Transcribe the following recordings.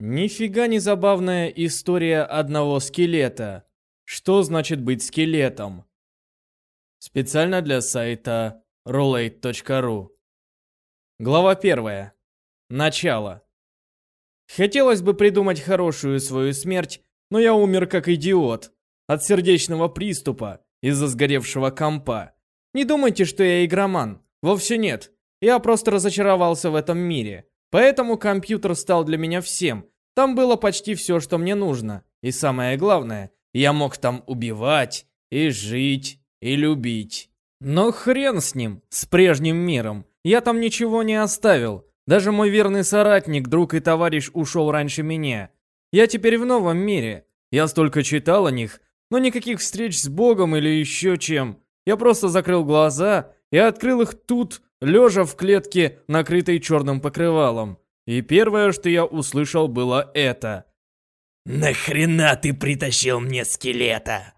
Нифига не забавная история одного скелета. Что значит быть скелетом? Специально для сайта roulette.ru Глава 1. Начало. Хотелось бы придумать хорошую свою смерть, но я умер как идиот. От сердечного приступа, из-за сгоревшего компа. Не думайте, что я игроман. Вовсе нет. Я просто разочаровался в этом мире. Поэтому компьютер стал для меня всем. Там было почти все, что мне нужно. И самое главное, я мог там убивать, и жить, и любить. Но хрен с ним, с прежним миром. Я там ничего не оставил. Даже мой верный соратник, друг и товарищ ушел раньше меня. Я теперь в новом мире. Я столько читал о них, но никаких встреч с Богом или еще чем. Я просто закрыл глаза и открыл их тут, лежа в клетке, накрытой черным покрывалом. И первое, что я услышал, было это. «Нахрена ты притащил мне скелета?»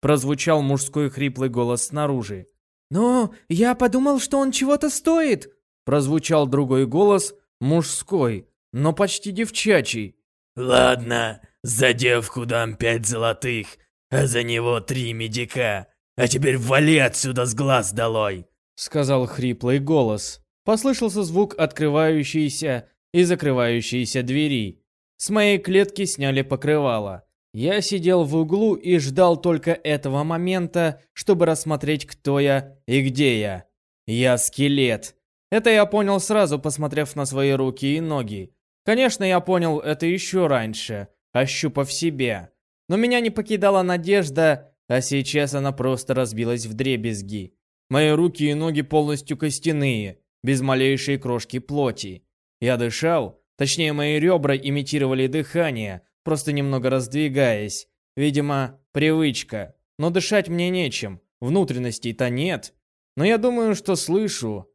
Прозвучал мужской хриплый голос снаружи. «Но я подумал, что он чего-то стоит!» Прозвучал другой голос, мужской, но почти девчачий. «Ладно, за девку дам пять золотых, а за него три медика. А теперь вали отсюда с глаз долой!» Сказал хриплый голос. Послышался звук открывающейся и закрывающейся двери. С моей клетки сняли покрывало. Я сидел в углу и ждал только этого момента, чтобы рассмотреть, кто я и где я. Я скелет. Это я понял сразу, посмотрев на свои руки и ноги. Конечно, я понял это еще раньше, ощупав себе. Но меня не покидала надежда, а сейчас она просто разбилась в дребезги. Мои руки и ноги полностью костяные, без малейшей крошки плоти. Я дышал, точнее мои ребра имитировали дыхание, просто немного раздвигаясь. Видимо, привычка. Но дышать мне нечем, внутренностей-то нет. Но я думаю, что слышу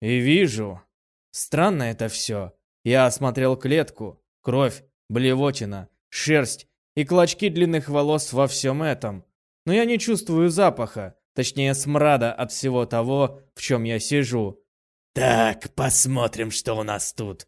и вижу. Странно это все. Я осмотрел клетку, кровь, блевотина, шерсть и клочки длинных волос во всем этом. Но я не чувствую запаха, точнее смрада от всего того, в чем я сижу. Так, посмотрим, что у нас тут.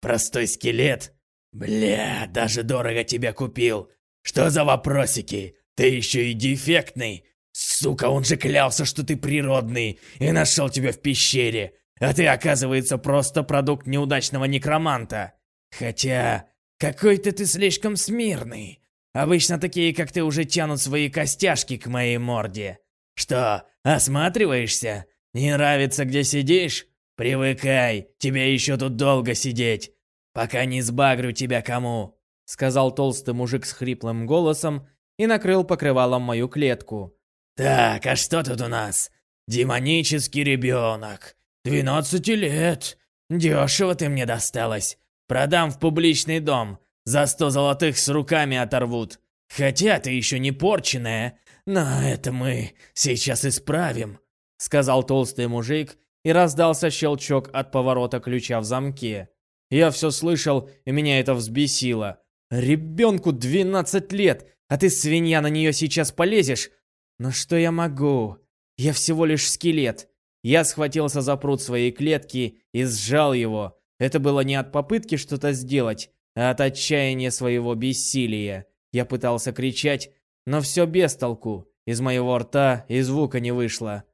Простой скелет? Бля, даже дорого тебя купил. Что за вопросики? Ты еще и дефектный. Сука, он же клялся, что ты природный и нашел тебя в пещере. А ты, оказывается, просто продукт неудачного некроманта. Хотя, какой-то ты слишком смирный. Обычно такие, как ты, уже тянут свои костяшки к моей морде. Что, осматриваешься? Не нравится, где сидишь? «Привыкай, тебе еще тут долго сидеть, пока не сбагрю тебя кому», сказал толстый мужик с хриплым голосом и накрыл покрывалом мою клетку. «Так, а что тут у нас? Демонический ребенок. 12 лет. Дешево ты мне досталась. Продам в публичный дом. За 100 золотых с руками оторвут. Хотя ты еще не порченная, но это мы сейчас исправим», сказал толстый мужик и раздался щелчок от поворота ключа в замке. Я все слышал, и меня это взбесило. Ребенку 12 лет, а ты, свинья, на нее сейчас полезешь? Но что я могу? Я всего лишь скелет. Я схватился за пруд своей клетки и сжал его. Это было не от попытки что-то сделать, а от отчаяния своего бессилия. Я пытался кричать, но все без толку. Из моего рта и звука не вышло.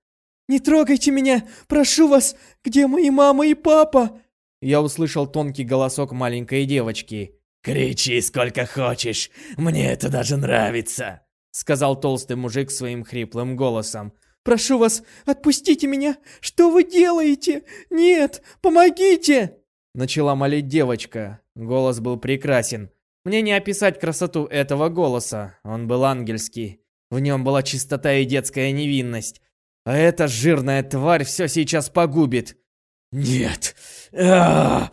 «Не трогайте меня! Прошу вас! Где мои мама и папа?» Я услышал тонкий голосок маленькой девочки. «Кричи сколько хочешь! Мне это даже нравится!» Сказал толстый мужик своим хриплым голосом. «Прошу вас, отпустите меня! Что вы делаете? Нет! Помогите!» Начала молить девочка. Голос был прекрасен. Мне не описать красоту этого голоса. Он был ангельский. В нем была чистота и детская невинность. А эта жирная тварь все сейчас погубит. Нет. Я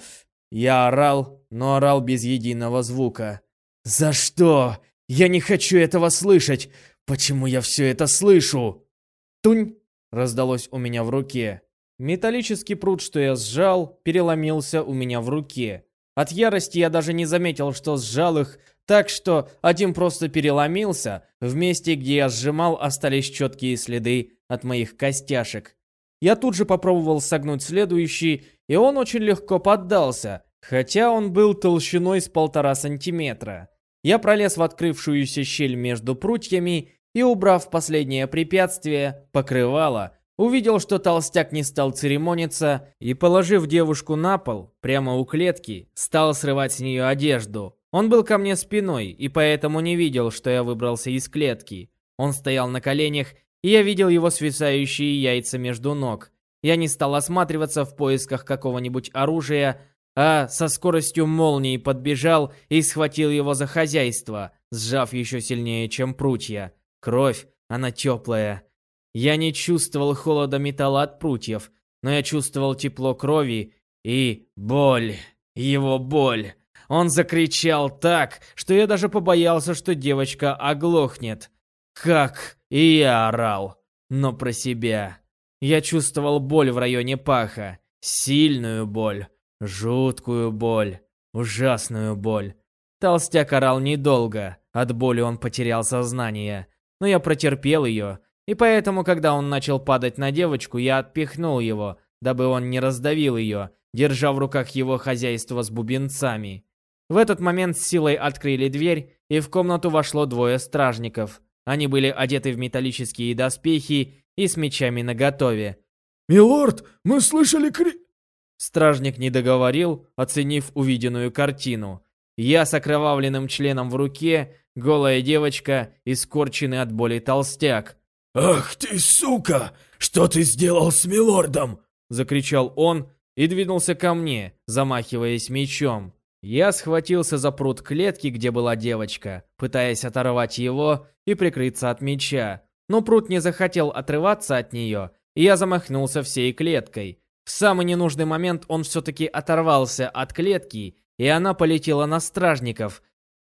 орал, но орал без единого звука. За что? Я не хочу этого слышать. Почему я все это слышу? Тунь! Раздалось у меня в руке. Металлический пруд, что я сжал, переломился у меня в руке. От ярости я даже не заметил, что сжал их, так что один просто переломился, в месте, где я сжимал, остались четкие следы от моих костяшек. Я тут же попробовал согнуть следующий, и он очень легко поддался, хотя он был толщиной с полтора сантиметра. Я пролез в открывшуюся щель между прутьями и, убрав последнее препятствие, покрывало, увидел, что толстяк не стал церемониться и, положив девушку на пол, прямо у клетки, стал срывать с нее одежду. Он был ко мне спиной и поэтому не видел, что я выбрался из клетки. Он стоял на коленях, и я видел его свисающие яйца между ног. Я не стал осматриваться в поисках какого-нибудь оружия, а со скоростью молнии подбежал и схватил его за хозяйство, сжав еще сильнее, чем прутья. Кровь, она теплая. Я не чувствовал холода металла от прутьев, но я чувствовал тепло крови и боль. Его боль. Он закричал так, что я даже побоялся, что девочка оглохнет. Как и я орал, но про себя. Я чувствовал боль в районе паха, сильную боль, жуткую боль, ужасную боль. Толстяк орал недолго, от боли он потерял сознание, но я протерпел ее, и поэтому, когда он начал падать на девочку, я отпихнул его, дабы он не раздавил ее, держа в руках его хозяйство с бубенцами. В этот момент с силой открыли дверь, и в комнату вошло двое стражников. Они были одеты в металлические доспехи и с мечами наготове. «Милорд, мы слышали кри...» Стражник не договорил, оценив увиденную картину. Я с окровавленным членом в руке, голая девочка и скорченный от боли толстяк. «Ах ты, сука! Что ты сделал с милордом?» Закричал он и двинулся ко мне, замахиваясь мечом. Я схватился за прут клетки, где была девочка, пытаясь оторвать его и прикрыться от меча но пруд не захотел отрываться от нее, и я замахнулся всей клеткой. В самый ненужный момент он все-таки оторвался от клетки, и она полетела на стражников.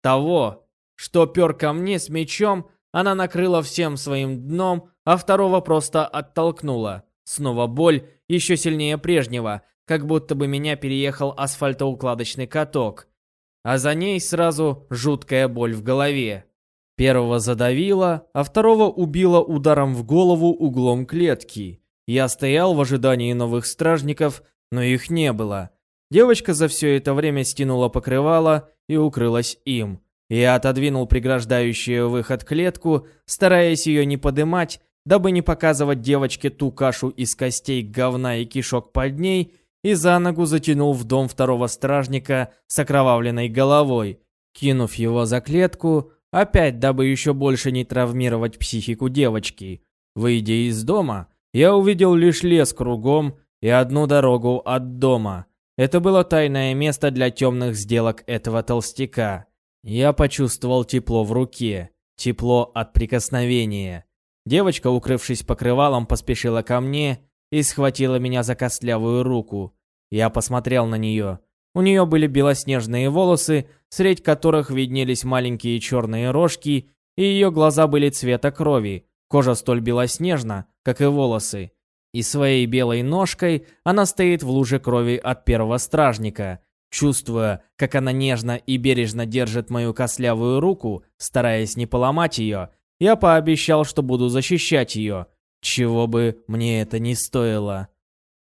Того, что пер ко мне с мечом, она накрыла всем своим дном, а второго просто оттолкнула. Снова боль, еще сильнее прежнего, как будто бы меня переехал асфальтоукладочный каток. А за ней сразу жуткая боль в голове. Первого задавило, а второго убило ударом в голову углом клетки. Я стоял в ожидании новых стражников, но их не было. Девочка за все это время стянула покрывало и укрылась им. Я отодвинул преграждающую выход клетку, стараясь ее не подымать, дабы не показывать девочке ту кашу из костей, говна и кишок под ней, и за ногу затянул в дом второго стражника с окровавленной головой. Кинув его за клетку, Опять, дабы еще больше не травмировать психику девочки. Выйдя из дома, я увидел лишь лес кругом и одну дорогу от дома. Это было тайное место для темных сделок этого толстяка. Я почувствовал тепло в руке, тепло от прикосновения. Девочка, укрывшись покрывалом, поспешила ко мне и схватила меня за костлявую руку. Я посмотрел на нее. У нее были белоснежные волосы, средь которых виднелись маленькие черные рожки, и ее глаза были цвета крови. Кожа столь белоснежна, как и волосы. И своей белой ножкой она стоит в луже крови от первого стражника. Чувствуя, как она нежно и бережно держит мою кослявую руку, стараясь не поломать ее, я пообещал, что буду защищать ее, чего бы мне это ни стоило.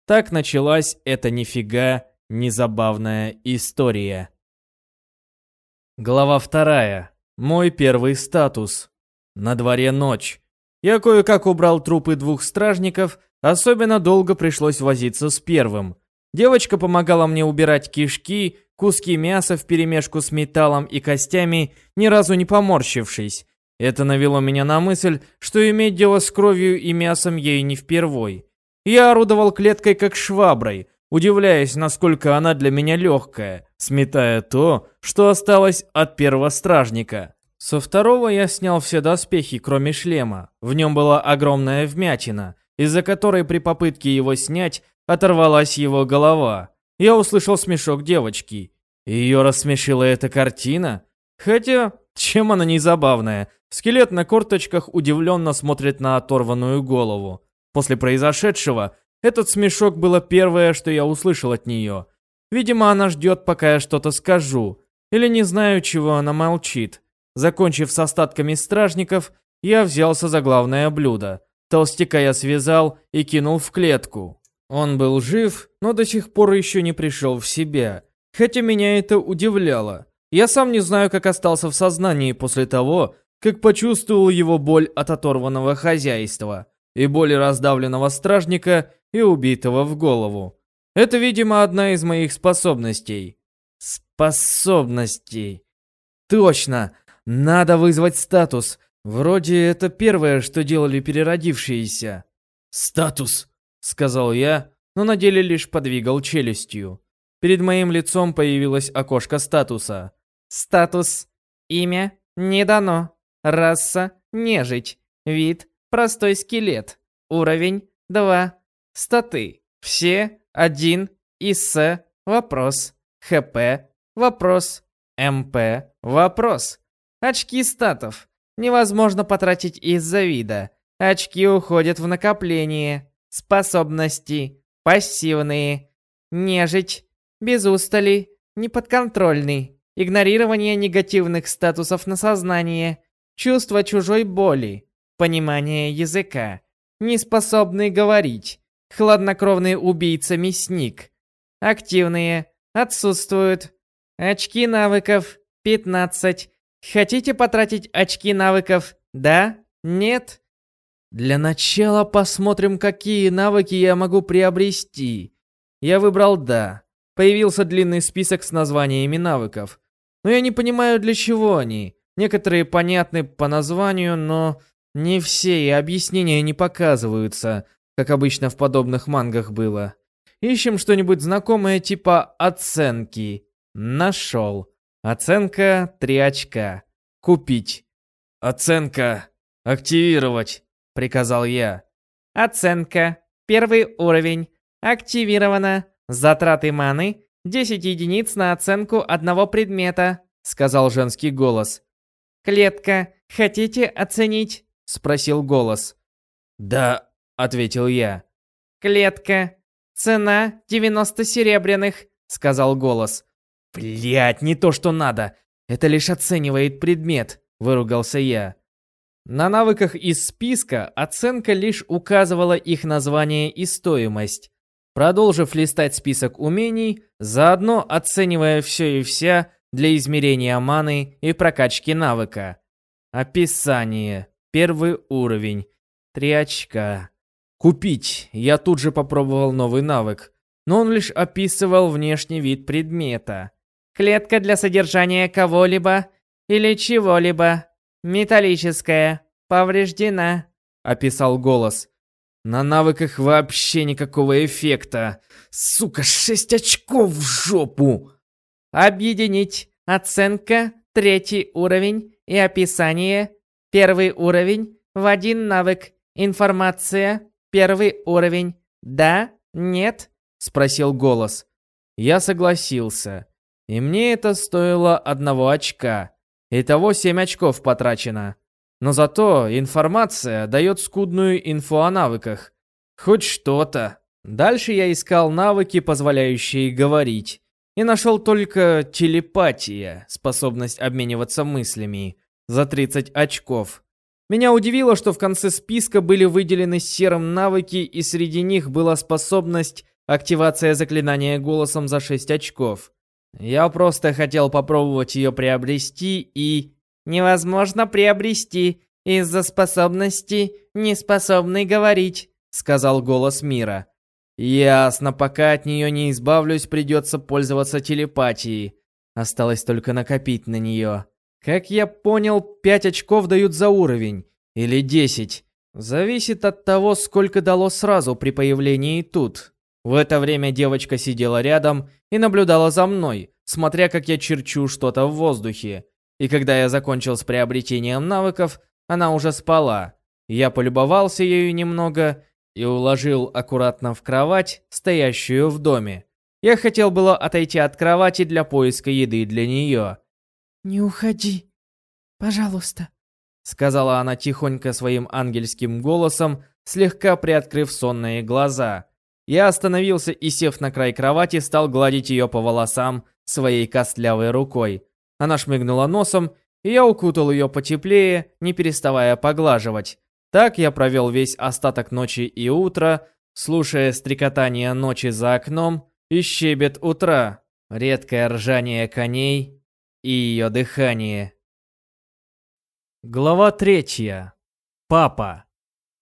Так началась эта нифига Незабавная история. Глава вторая. Мой первый статус. На дворе ночь. Я кое-как убрал трупы двух стражников, особенно долго пришлось возиться с первым. Девочка помогала мне убирать кишки, куски мяса вперемешку с металлом и костями, ни разу не поморщившись. Это навело меня на мысль, что иметь дело с кровью и мясом ей не впервой. Я орудовал клеткой как шваброй, удивляясь, насколько она для меня легкая, сметая то, что осталось от первого стражника. Со второго я снял все доспехи, кроме шлема. В нем была огромная вмятина, из-за которой при попытке его снять оторвалась его голова. Я услышал смешок девочки. Ее рассмешила эта картина. Хотя, чем она не забавная? Скелет на корточках удивленно смотрит на оторванную голову. После произошедшего этот смешок было первое, что я услышал от нее. Видимо, она ждет, пока я что-то скажу. Или не знаю, чего она молчит. Закончив с остатками стражников, я взялся за главное блюдо. Толстяка я связал и кинул в клетку. Он был жив, но до сих пор еще не пришел в себя. Хотя меня это удивляло. Я сам не знаю, как остался в сознании после того, как почувствовал его боль от оторванного хозяйства и боли раздавленного стражника и убитого в голову. Это, видимо, одна из моих способностей. Способностей. Точно, надо вызвать статус. Вроде это первое, что делали переродившиеся. Статус, сказал я, но на деле лишь подвигал челюстью. Перед моим лицом появилось окошко статуса. Статус. Имя. Не дано. Раса. Нежить. Вид. Простой скелет. Уровень. 2. Статы. Все. 1. ИС. Вопрос. ХП. Вопрос. МП. Вопрос. Очки статов. Невозможно потратить из-за вида. Очки уходят в накопление. Способности. Пассивные. Нежить. Без устали. Неподконтрольный. Игнорирование негативных статусов на сознание. Чувство чужой боли. Понимание языка. Неспособный говорить. Хладнокровный убийца-мясник. Активные. Отсутствуют. Очки навыков. 15. Хотите потратить очки навыков? Да? Нет? Для начала посмотрим, какие навыки я могу приобрести. Я выбрал «да». Появился длинный список с названиями навыков. Но я не понимаю, для чего они. Некоторые понятны по названию, но не все, и объяснения не показываются, как обычно в подобных мангах было. Ищем что-нибудь знакомое типа оценки. Нашел. Оценка 3 очка. Купить. Оценка. Активировать, приказал я. Оценка. Первый уровень. Активировано. Затраты маны 10 единиц на оценку одного предмета, сказал женский голос. Клетка. Хотите оценить? спросил голос. Да, ответил я. Клетка. Цена 90 серебряных, сказал голос. Блять, не то что надо. Это лишь оценивает предмет, выругался я. На навыках из списка оценка лишь указывала их название и стоимость. Продолжив листать список умений, заодно оценивая все и вся для измерения маны и прокачки навыка. Описание. Первый уровень. Три очка. Купить. Я тут же попробовал новый навык, но он лишь описывал внешний вид предмета. Клетка для содержания кого-либо или чего-либо. Металлическая. Повреждена. Описал голос. На навыках вообще никакого эффекта. Сука, шесть очков в жопу. Объединить. Оценка. Третий уровень. И описание. Первый уровень. В один навык. Информация. Первый уровень. Да? Нет? Спросил голос. Я согласился. И мне это стоило одного очка. Итого семь очков потрачено. Но зато информация дает скудную инфу о навыках. Хоть что-то. Дальше я искал навыки, позволяющие говорить. И нашел только телепатия, способность обмениваться мыслями, за 30 очков. Меня удивило, что в конце списка были выделены серым навыки, и среди них была способность активация заклинания голосом за 6 очков. Я просто хотел попробовать ее приобрести и... «Невозможно приобрести из-за способности, не способный говорить», — сказал голос мира. «Ясно, пока от нее не избавлюсь, придется пользоваться телепатией. Осталось только накопить на нее. Как я понял, пять очков дают за уровень. Или десять. Зависит от того, сколько дало сразу при появлении тут. В это время девочка сидела рядом и наблюдала за мной, смотря как я черчу что-то в воздухе. И когда я закончил с приобретением навыков, она уже спала. Я полюбовался ею немного и уложил аккуратно в кровать, стоящую в доме. Я хотел было отойти от кровати для поиска еды для нее. «Не уходи, пожалуйста», — сказала она тихонько своим ангельским голосом, слегка приоткрыв сонные глаза. Я остановился и, сев на край кровати, стал гладить ее по волосам своей костлявой рукой. Она шмыгнула носом, и я укутал ее потеплее, не переставая поглаживать. Так я провел весь остаток ночи и утра, слушая стрекотание ночи за окном и щебет утра. редкое ржание коней и ее дыхание. Глава третья. Папа.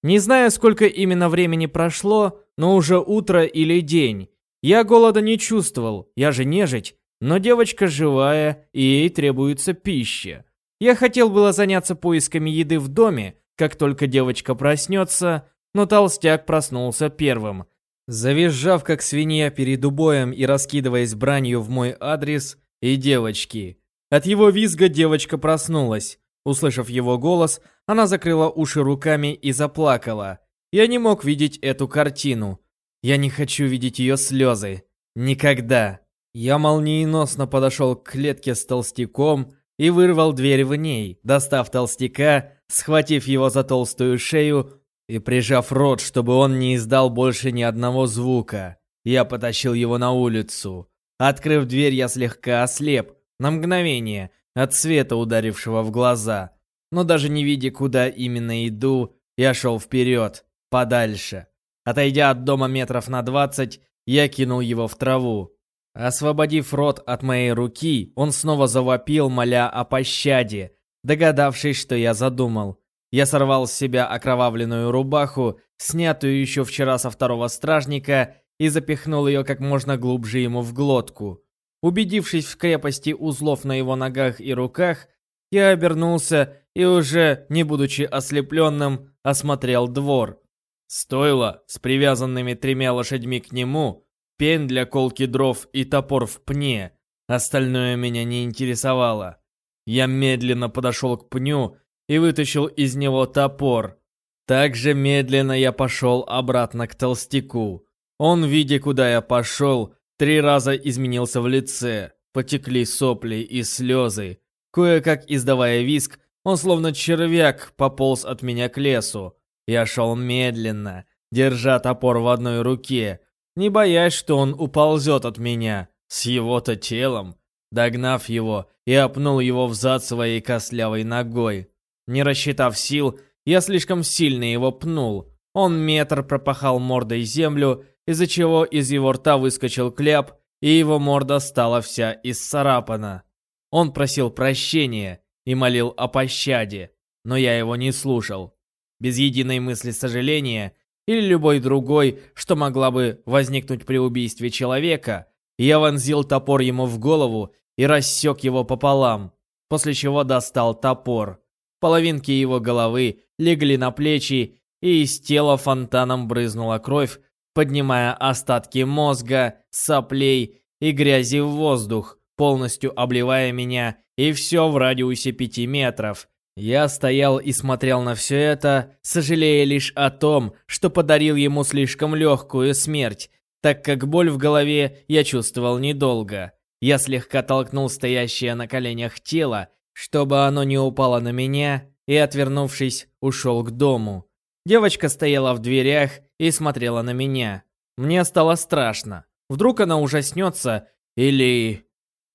Не знаю, сколько именно времени прошло, но уже утро или день. Я голода не чувствовал, я же нежить, но девочка живая, и ей требуется пища. Я хотел было заняться поисками еды в доме, как только девочка проснется, но толстяк проснулся первым. Завизжав как свинья перед убоем и раскидываясь бранью в мой адрес, и девочки. От его визга девочка проснулась. Услышав его голос, она закрыла уши руками и заплакала. Я не мог видеть эту картину. Я не хочу видеть ее слезы. Никогда. Я молниеносно подошел к клетке с толстяком и вырвал дверь в ней, достав толстяка, схватив его за толстую шею и прижав рот, чтобы он не издал больше ни одного звука. Я потащил его на улицу. Открыв дверь, я слегка ослеп, на мгновение, от света, ударившего в глаза. Но даже не видя, куда именно иду, я шел вперед, подальше. Отойдя от дома метров на двадцать, я кинул его в траву. Освободив рот от моей руки, он снова завопил, моля о пощаде, догадавшись, что я задумал. Я сорвал с себя окровавленную рубаху, снятую еще вчера со второго стражника, и запихнул ее как можно глубже ему в глотку. Убедившись в крепости узлов на его ногах и руках, я обернулся и уже, не будучи ослепленным, осмотрел двор. Стойло с привязанными тремя лошадьми к нему, пень для колки дров и топор в пне. Остальное меня не интересовало. Я медленно подошел к пню и вытащил из него топор. Также медленно я пошел обратно к толстяку. Он, видя, куда я пошел, три раза изменился в лице. Потекли сопли и слезы. Кое-как издавая виск, он словно червяк пополз от меня к лесу. Я шел медленно, держа топор в одной руке, не боясь, что он уползет от меня с его-то телом. Догнав его, я опнул его в зад своей костлявой ногой. Не рассчитав сил, я слишком сильно его пнул. Он метр пропахал мордой землю, из-за чего из его рта выскочил кляп, и его морда стала вся исцарапана. Он просил прощения и молил о пощаде, но я его не слушал. Без единой мысли сожаления или любой другой, что могла бы возникнуть при убийстве человека, я вонзил топор ему в голову и рассек его пополам, после чего достал топор. Половинки его головы легли на плечи, и из тела фонтаном брызнула кровь, поднимая остатки мозга, соплей и грязи в воздух, полностью обливая меня, и все в радиусе пяти метров. Я стоял и смотрел на все это, сожалея лишь о том, что подарил ему слишком легкую смерть, так как боль в голове я чувствовал недолго. Я слегка толкнул стоящее на коленях тело, чтобы оно не упало на меня, и, отвернувшись, ушел к дому. Девочка стояла в дверях и смотрела на меня. Мне стало страшно. Вдруг она ужаснется или...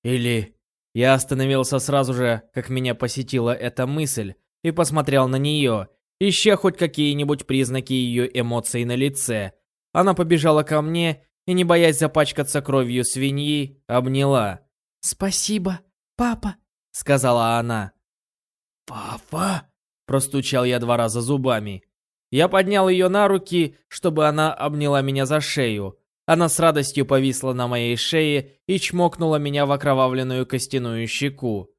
или... Я остановился сразу же, как меня посетила эта мысль, и посмотрел на нее, ища хоть какие-нибудь признаки ее эмоций на лице. Она побежала ко мне и, не боясь запачкаться кровью свиньи, обняла. «Спасибо, папа», сказала она. «Папа?» – простучал я два раза зубами. Я поднял ее на руки, чтобы она обняла меня за шею. Она с радостью повисла на моей шее и чмокнула меня в окровавленную костяную щеку.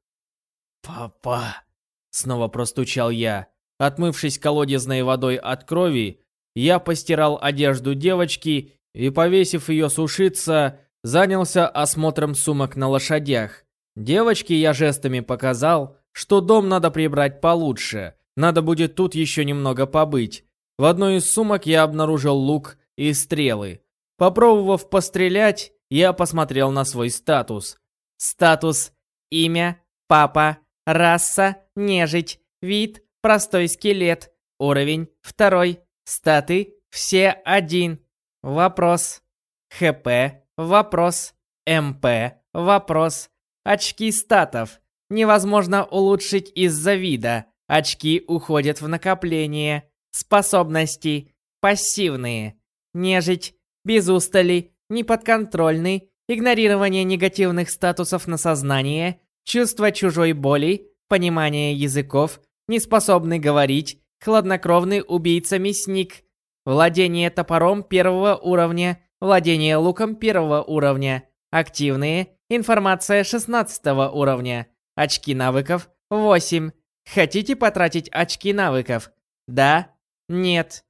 «Папа!» – снова простучал я. Отмывшись колодезной водой от крови, я постирал одежду девочки и, повесив ее сушиться, занялся осмотром сумок на лошадях. Девочке я жестами показал, что дом надо прибрать получше. Надо будет тут еще немного побыть. В одной из сумок я обнаружил лук и стрелы. Попробовав пострелять, я посмотрел на свой статус. Статус Имя Папа Раса Нежить Вид Простой скелет Уровень второй Статы Все один Вопрос ХП Вопрос МП Вопрос Очки статов. Невозможно улучшить из-за вида. Очки уходят в накопление. Способности. Пассивные. Нежить. Без устали. Неподконтрольный. игнорирование негативных статусов на сознание, чувство чужой боли, понимание языков, неспособный говорить, хладнокровный убийца-мясник, владение топором первого уровня, владение луком первого уровня, активные, информация 16 уровня, очки навыков 8. Хотите потратить очки навыков? Да? Нет?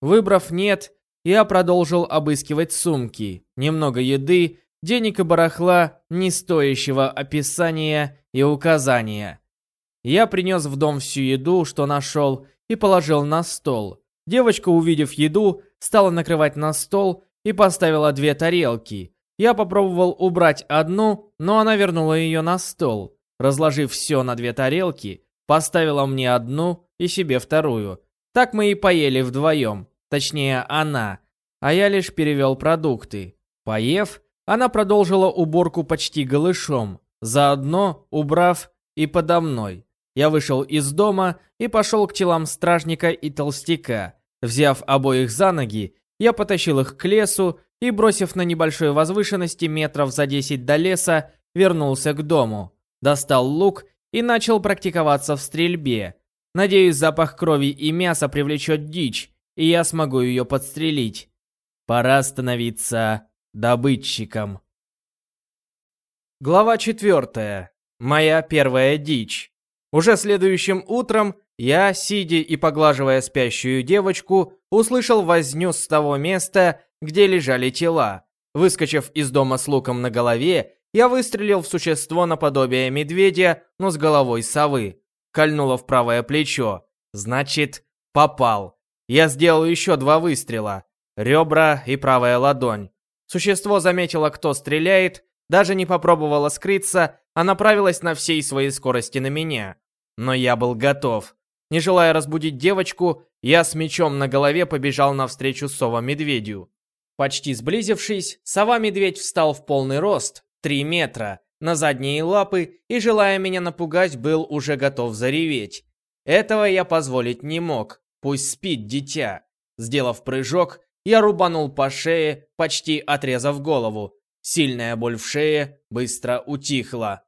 Выбрав «нет», я продолжил обыскивать сумки. Немного еды, денег и барахла, не стоящего описания и указания. Я принес в дом всю еду, что нашел, и положил на стол. Девочка, увидев еду, стала накрывать на стол и поставила две тарелки. Я попробовал убрать одну, но она вернула ее на стол. Разложив все на две тарелки, поставила мне одну и себе вторую. Так мы и поели вдвоем. Точнее, она. А я лишь перевел продукты. Поев, она продолжила уборку почти голышом, заодно убрав и подо мной. Я вышел из дома и пошел к телам стражника и толстяка. Взяв обоих за ноги, я потащил их к лесу и, бросив на небольшой возвышенности метров за 10 до леса, вернулся к дому. Достал лук и начал практиковаться в стрельбе. Надеюсь, запах крови и мяса привлечет дичь, и я смогу ее подстрелить. Пора становиться добытчиком. Глава 4. Моя первая дичь. Уже следующим утром я, сидя и поглаживая спящую девочку, услышал возню с того места, где лежали тела. Выскочив из дома с луком на голове, я выстрелил в существо наподобие медведя, но с головой совы. Кольнуло в правое плечо. Значит, попал. Я сделал еще два выстрела. Ребра и правая ладонь. Существо заметило, кто стреляет, даже не попробовало скрыться, а направилось на всей своей скорости на меня. Но я был готов. Не желая разбудить девочку, я с мечом на голове побежал навстречу сова-медведю. Почти сблизившись, сова-медведь встал в полный рост, 3 метра, на задние лапы и, желая меня напугать, был уже готов зареветь. Этого я позволить не мог, пусть спит дитя. Сделав прыжок, я рубанул по шее, почти отрезав голову. Сильная боль в шее быстро утихла.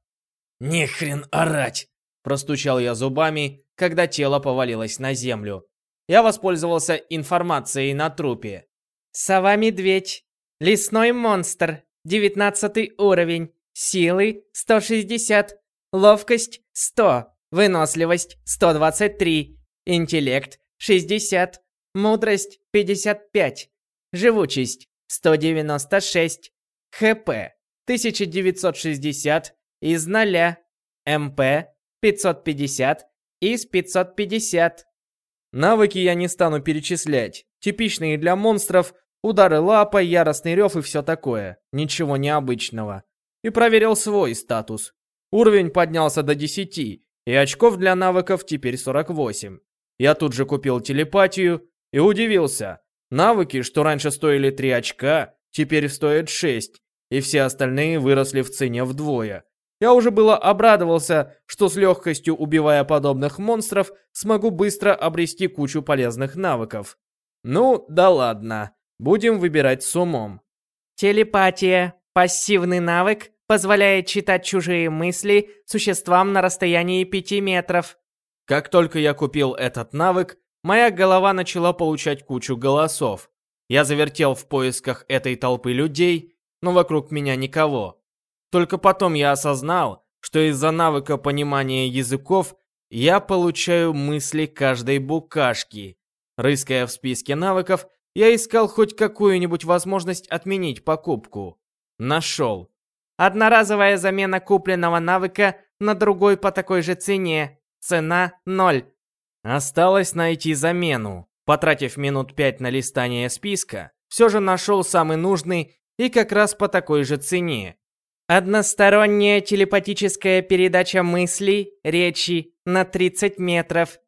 «Не хрен орать!» Простучал я зубами, когда тело повалилось на землю. Я воспользовался информацией на трупе. Сова-медведь. Лесной монстр. 19 уровень. Силы 160. Ловкость 100. Выносливость 123. Интеллект 60. Мудрость 55. Живучесть 196. ХП 1960 из 0. МП 550 из 550. Навыки я не стану перечислять. Типичные для монстров, удары лапой, яростный рев и все такое. Ничего необычного. И проверил свой статус. Уровень поднялся до 10, и очков для навыков теперь 48. Я тут же купил телепатию и удивился. Навыки, что раньше стоили 3 очка, теперь стоят 6, и все остальные выросли в цене вдвое. Я уже было обрадовался, что с легкостью убивая подобных монстров, смогу быстро обрести кучу полезных навыков. Ну, да ладно. Будем выбирать с умом. Телепатия. Пассивный навык позволяет читать чужие мысли существам на расстоянии 5 метров. Как только я купил этот навык, моя голова начала получать кучу голосов. Я завертел в поисках этой толпы людей, но вокруг меня никого. Только потом я осознал, что из-за навыка понимания языков я получаю мысли каждой букашки. Рыская в списке навыков, я искал хоть какую-нибудь возможность отменить покупку. Нашел. Одноразовая замена купленного навыка на другой по такой же цене. Цена 0. Осталось найти замену. Потратив минут пять на листание списка, все же нашел самый нужный и как раз по такой же цене. Односторонняя телепатическая передача мыслей, речи на 30 метров.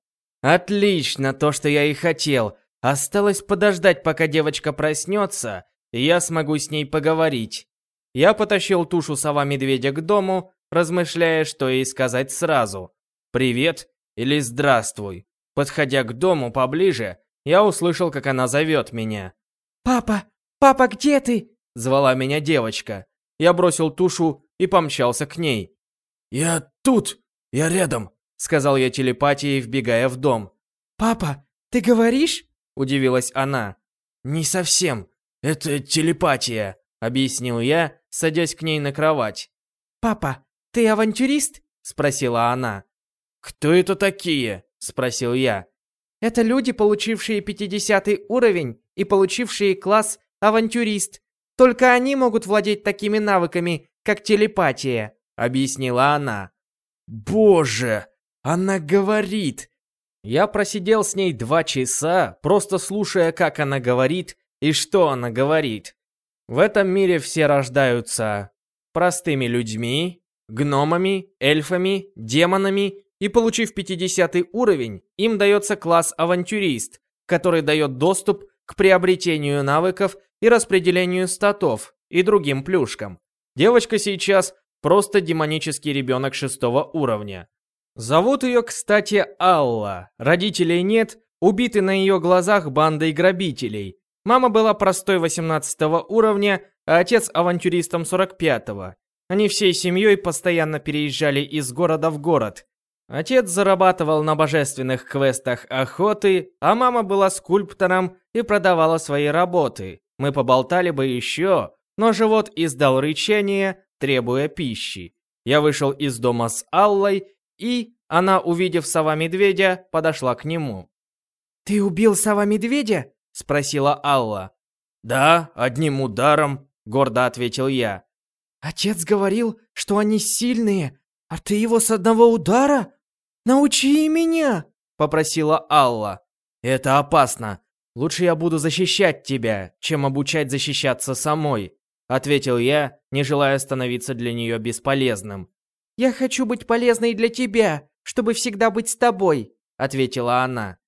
Отлично, то, что я и хотел. Осталось подождать, пока девочка проснется, и я смогу с ней поговорить. Я потащил тушу сова-медведя к дому, размышляя, что ей сказать сразу. «Привет» или «Здравствуй». Подходя к дому поближе, я услышал, как она зовет меня. «Папа! Папа, где ты?» Звала меня девочка. Я бросил тушу и помчался к ней. «Я тут! Я рядом!» Сказал я телепатией, вбегая в дом. «Папа, ты говоришь?» Удивилась она. «Не совсем. Это телепатия», объяснил я, садясь к ней на кровать. «Папа, ты авантюрист?» Спросила она. «Кто это такие?» Спросил я. «Это люди, получившие 50 уровень и получившие класс авантюрист. Только они могут владеть такими навыками, как телепатия», объяснила она. «Боже, она говорит!» Я просидел с ней два часа, просто слушая, как она говорит и что она говорит. В этом мире все рождаются простыми людьми, гномами, эльфами, демонами, и получив 50 уровень, им дается класс авантюрист, который дает доступ к приобретению навыков и распределению статов и другим плюшкам. Девочка сейчас просто демонический ребенок шестого уровня. Зовут ее, кстати, Алла. Родителей нет, убиты на ее глазах бандой грабителей. Мама была простой 18 уровня, а отец авантюристом 45-го. Они всей семьей постоянно переезжали из города в город. Отец зарабатывал на божественных квестах охоты, а мама была скульптором и продавала свои работы. Мы поболтали бы еще, но живот издал рычание, требуя пищи. Я вышел из дома с Аллой, и она, увидев сова-медведя, подошла к нему. «Ты убил сова-медведя?» — спросила Алла. «Да, одним ударом», — гордо ответил я. «Отец говорил, что они сильные, а ты его с одного удара? Научи меня!» — попросила Алла. «Это опасно. Лучше я буду защищать тебя, чем обучать защищаться самой», — ответил я, не желая становиться для нее бесполезным. «Я хочу быть полезной для тебя, чтобы всегда быть с тобой», — ответила она.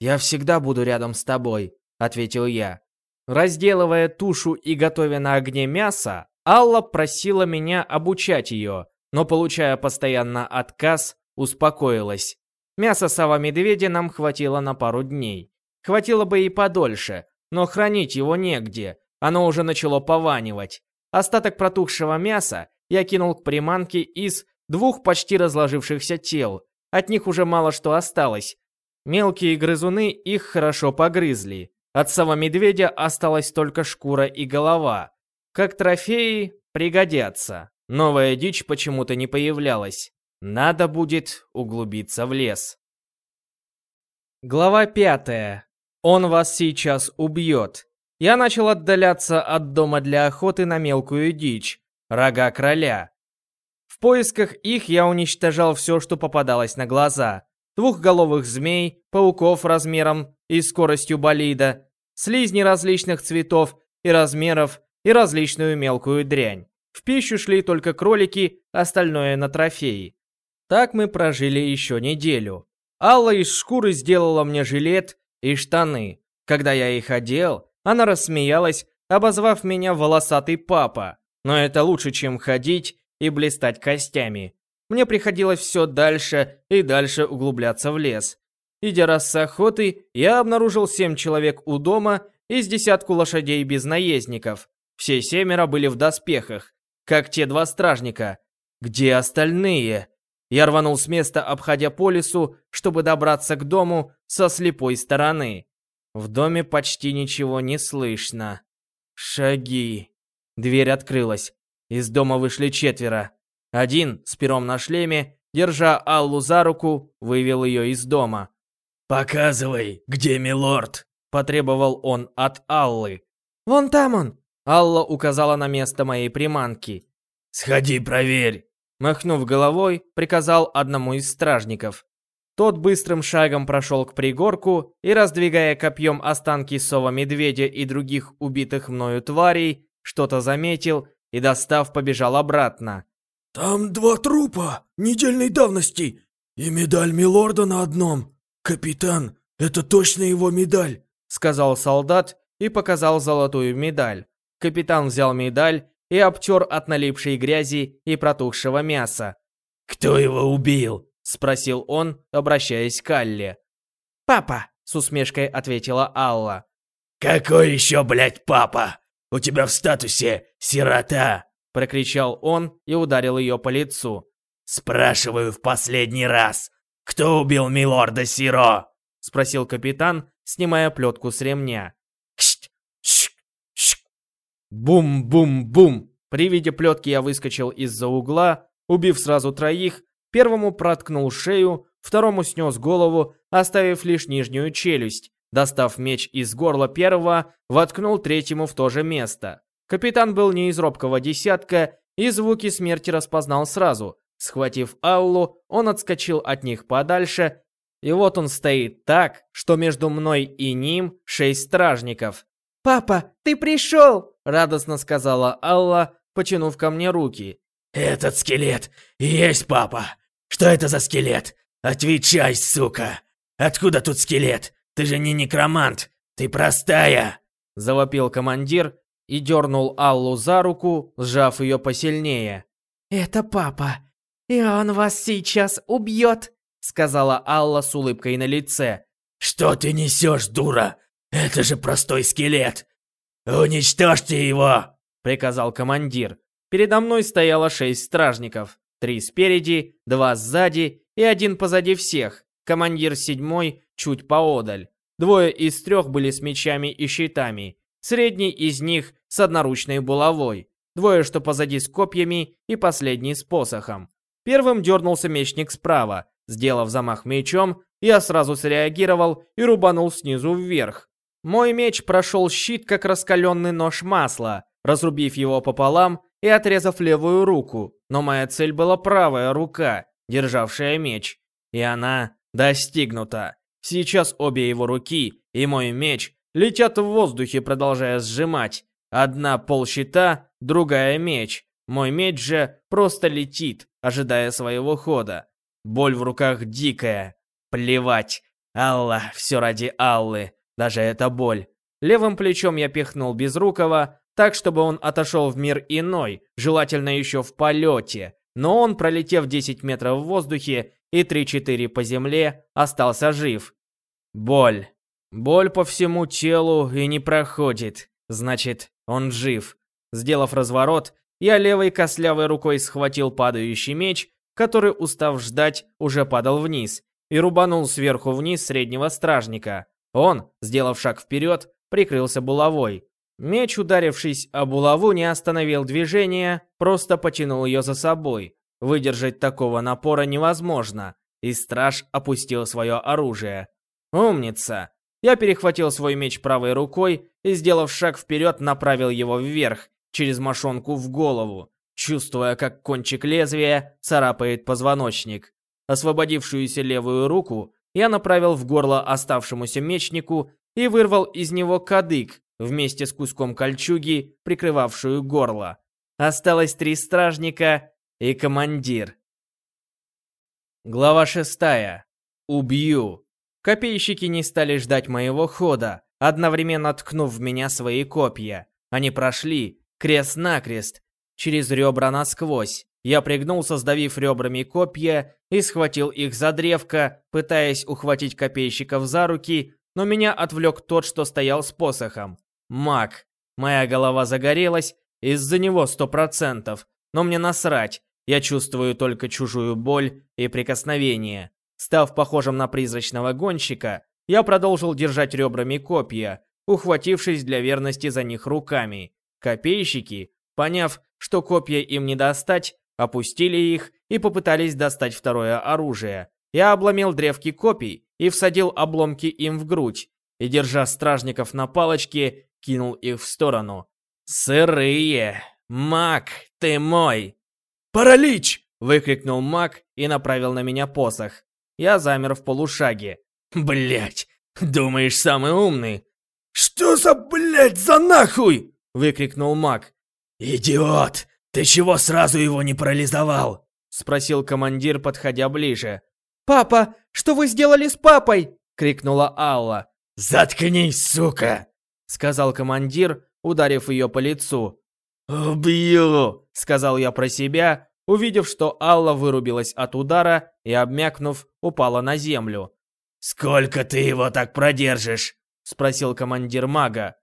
«Я всегда буду рядом с тобой», — ответил я. Разделывая тушу и готовя на огне мясо, Алла просила меня обучать ее, но, получая постоянно отказ, успокоилась. Мяса сова-медведя нам хватило на пару дней. Хватило бы и подольше, но хранить его негде, оно уже начало пованивать. Остаток протухшего мяса я кинул к приманке из двух почти разложившихся тел. От них уже мало что осталось. Мелкие грызуны их хорошо погрызли. От сова-медведя осталась только шкура и голова. Как трофеи пригодятся. Новая дичь почему-то не появлялась. Надо будет углубиться в лес. Глава пятая. Он вас сейчас убьет. Я начал отдаляться от дома для охоты на мелкую дичь. Рога кроля. В поисках их я уничтожал все, что попадалось на глаза. Двухголовых змей, пауков размером и скоростью болида, слизни различных цветов и размеров и различную мелкую дрянь. В пищу шли только кролики, остальное на трофеи. Так мы прожили еще неделю. Алла из шкуры сделала мне жилет и штаны. Когда я их одел, она рассмеялась, обозвав меня волосатый папа. Но это лучше, чем ходить и блистать костями. Мне приходилось все дальше и дальше углубляться в лес. Идя раз с охоты, я обнаружил семь человек у дома из десятку лошадей без наездников. Все семеро были в доспехах, как те два стражника. Где остальные? Я рванул с места, обходя по лесу, чтобы добраться к дому со слепой стороны. В доме почти ничего не слышно. Шаги. Дверь открылась. Из дома вышли четверо. Один, с пером на шлеме, держа Аллу за руку, вывел ее из дома. «Показывай, где милорд!» – потребовал он от Аллы. «Вон там он!» Алла указала на место моей приманки. «Сходи, проверь!» Махнув головой, приказал одному из стражников. Тот быстрым шагом прошел к пригорку и, раздвигая копьем останки сова-медведя и других убитых мною тварей, что-то заметил и, достав, побежал обратно. «Там два трупа недельной давности и медаль Милорда на одном. «Капитан, это точно его медаль!» Сказал солдат и показал золотую медаль. Капитан взял медаль и обтер от налипшей грязи и протухшего мяса. «Кто его убил?» Спросил он, обращаясь к Алле. «Папа!» С усмешкой ответила Алла. «Какой еще, блядь, папа? У тебя в статусе сирота. Прокричал он и ударил ее по лицу. «Спрашиваю в последний раз, кто убил милорда Сиро?» Спросил капитан, снимая плетку с ремня. Бум-бум-бум! При виде плетки я выскочил из-за угла, убив сразу троих, первому проткнул шею, второму снес голову, оставив лишь нижнюю челюсть. Достав меч из горла первого, воткнул третьему в то же место. Капитан был не из робкого десятка и звуки смерти распознал сразу. Схватив Аллу, он отскочил от них подальше, и вот он стоит так, что между мной и ним шесть стражников. «Папа, ты пришел!» — радостно сказала Алла, потянув ко мне руки. «Этот скелет и есть папа! Что это за скелет? Отвечай, сука! Откуда тут скелет? Ты же не некромант! Ты простая!» Завопил командир и дернул Аллу за руку, сжав ее посильнее. «Это папа, и он вас сейчас убьет!» Сказала Алла с улыбкой на лице. «Что ты несешь, дура? Это же простой скелет! Уничтожьте его!» Приказал командир. Передо мной стояло шесть стражников. Три спереди, два сзади и один позади всех. Командир седьмой чуть поодаль. Двое из трех были с мечами и щитами. Средний из них с одноручной булавой. Двое, что позади с копьями, и последний с посохом. Первым дернулся мечник справа. Сделав замах мечом, я сразу среагировал и рубанул снизу вверх. Мой меч прошел щит, как раскаленный нож масла, разрубив его пополам и отрезав левую руку. Но моя цель была правая рука, державшая меч. И она достигнута. Сейчас обе его руки и мой меч летят в воздухе, продолжая сжимать. Одна пол щита, другая меч. Мой меч же просто летит, ожидая своего хода. Боль в руках дикая. Плевать. Алла, все ради Аллы. Даже эта боль. Левым плечом я пихнул Безрукова, так, чтобы он отошел в мир иной, желательно еще в полете. Но он, пролетев 10 метров в воздухе и 3-4 по земле, остался жив. Боль. Боль по всему телу и не проходит. Значит, он жив. Сделав разворот, я левой костлявой рукой схватил падающий меч, который, устав ждать, уже падал вниз, и рубанул сверху вниз среднего стражника. Он, сделав шаг вперед, прикрылся булавой. Меч, ударившись о булаву, не остановил движение, просто потянул ее за собой. Выдержать такого напора невозможно, и страж опустил свое оружие. Умница! Я перехватил свой меч правой рукой и, сделав шаг вперед, направил его вверх, через мошонку в голову, чувствуя, как кончик лезвия царапает позвоночник. Освободившуюся левую руку я направил в горло оставшемуся мечнику и вырвал из него кадык вместе с куском кольчуги, прикрывавшую горло. Осталось три стражника и командир. Глава шестая. Убью. Копейщики не стали ждать моего хода, одновременно ткнув в меня свои копья. Они прошли, крест-накрест, через ребра насквозь. Я пригнулся, сдавив ребрами копья, и схватил их за древко, пытаясь ухватить копейщиков за руки, но меня отвлек тот, что стоял с посохом. Маг. Моя голова загорелась, из-за него сто процентов, но мне насрать. Я чувствую только чужую боль и прикосновение. Став похожим на призрачного гонщика, я продолжил держать ребрами копья, ухватившись для верности за них руками. Копейщики, поняв, что копья им не достать, опустили их и попытались достать второе оружие. Я обломил древки копий и всадил обломки им в грудь, и, держа стражников на палочке, кинул их в сторону. «Сырые! Маг, ты мой!» «Паралич!» — выкрикнул маг и направил на меня посох. Я замер в полушаге. Блять, думаешь, самый умный? «Что за, блядь, за нахуй?» — выкрикнул маг. «Идиот! Ты чего сразу его не парализовал?» — спросил командир, подходя ближе. «Папа, что вы сделали с папой?» — крикнула Алла. «Заткнись, сука!» — сказал командир, ударив ее по лицу. «Убью!» — сказал я про себя, увидев, что Алла вырубилась от удара и, обмякнув, упала на землю. «Сколько ты его так продержишь?» — спросил командир мага.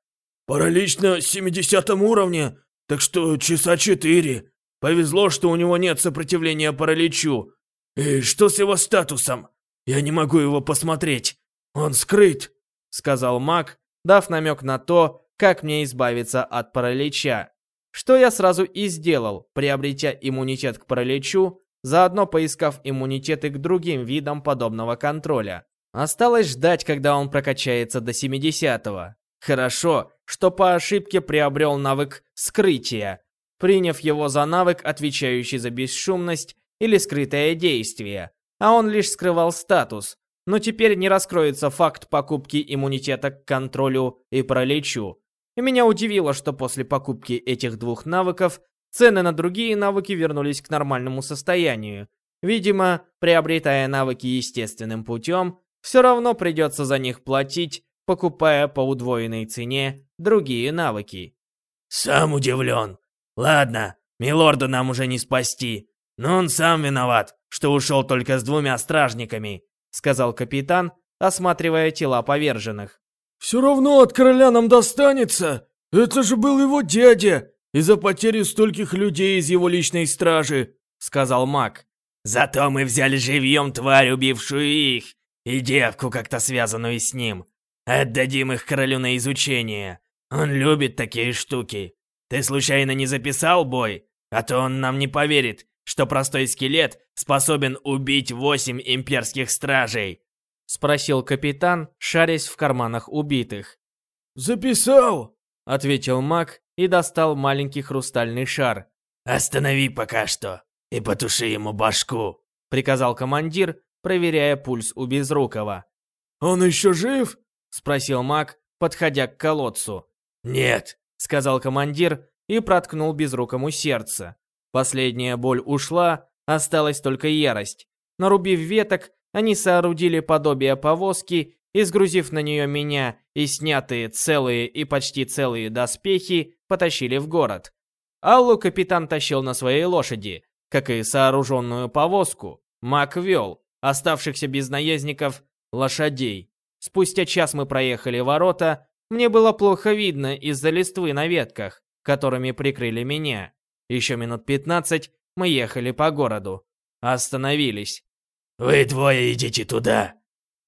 «Паралич на 70 уровне. Так что часа четыре. Повезло, что у него нет сопротивления параличу. И что с его статусом? Я не могу его посмотреть. Он скрыт», — сказал маг, дав намек на то, как мне избавиться от паралича. Что я сразу и сделал, приобретя иммунитет к параличу, заодно поискав иммунитеты к другим видам подобного контроля. Осталось ждать, когда он прокачается до 70-го. Хорошо, что по ошибке приобрел навык скрытия, приняв его за навык, отвечающий за бесшумность или скрытое действие, а он лишь скрывал статус. Но теперь не раскроется факт покупки иммунитета к контролю и параличу. И меня удивило, что после покупки этих двух навыков цены на другие навыки вернулись к нормальному состоянию. Видимо, приобретая навыки естественным путем, все равно придется за них платить, покупая по удвоенной цене другие навыки. «Сам удивлен. Ладно, милорда нам уже не спасти. Но он сам виноват, что ушел только с двумя стражниками», сказал капитан, осматривая тела поверженных. «Все равно от короля нам достанется. Это же был его дядя из-за потери стольких людей из его личной стражи», сказал маг. «Зато мы взяли живьем тварь, убившую их, и девку, как-то связанную с ним. Отдадим их королю на изучение. Он любит такие штуки. Ты случайно не записал бой? А то он нам не поверит, что простой скелет способен убить восемь имперских стражей. Спросил капитан, шарясь в карманах убитых. «Записал!» — ответил маг и достал маленький хрустальный шар. «Останови пока что и потуши ему башку», — приказал командир, проверяя пульс у Безрукова. «Он еще жив?» — спросил маг, подходя к колодцу. «Нет», — сказал командир и проткнул Безрукому сердце. Последняя боль ушла, осталась только ярость. Нарубив веток, они соорудили подобие повозки и, сгрузив на нее меня и снятые целые и почти целые доспехи, потащили в город. Аллу капитан тащил на своей лошади, как и сооруженную повозку. Мак вел, оставшихся без наездников, лошадей. Спустя час мы проехали ворота, мне было плохо видно из-за листвы на ветках, которыми прикрыли меня. Еще минут пятнадцать мы ехали по городу. Остановились. «Вы двое идите туда.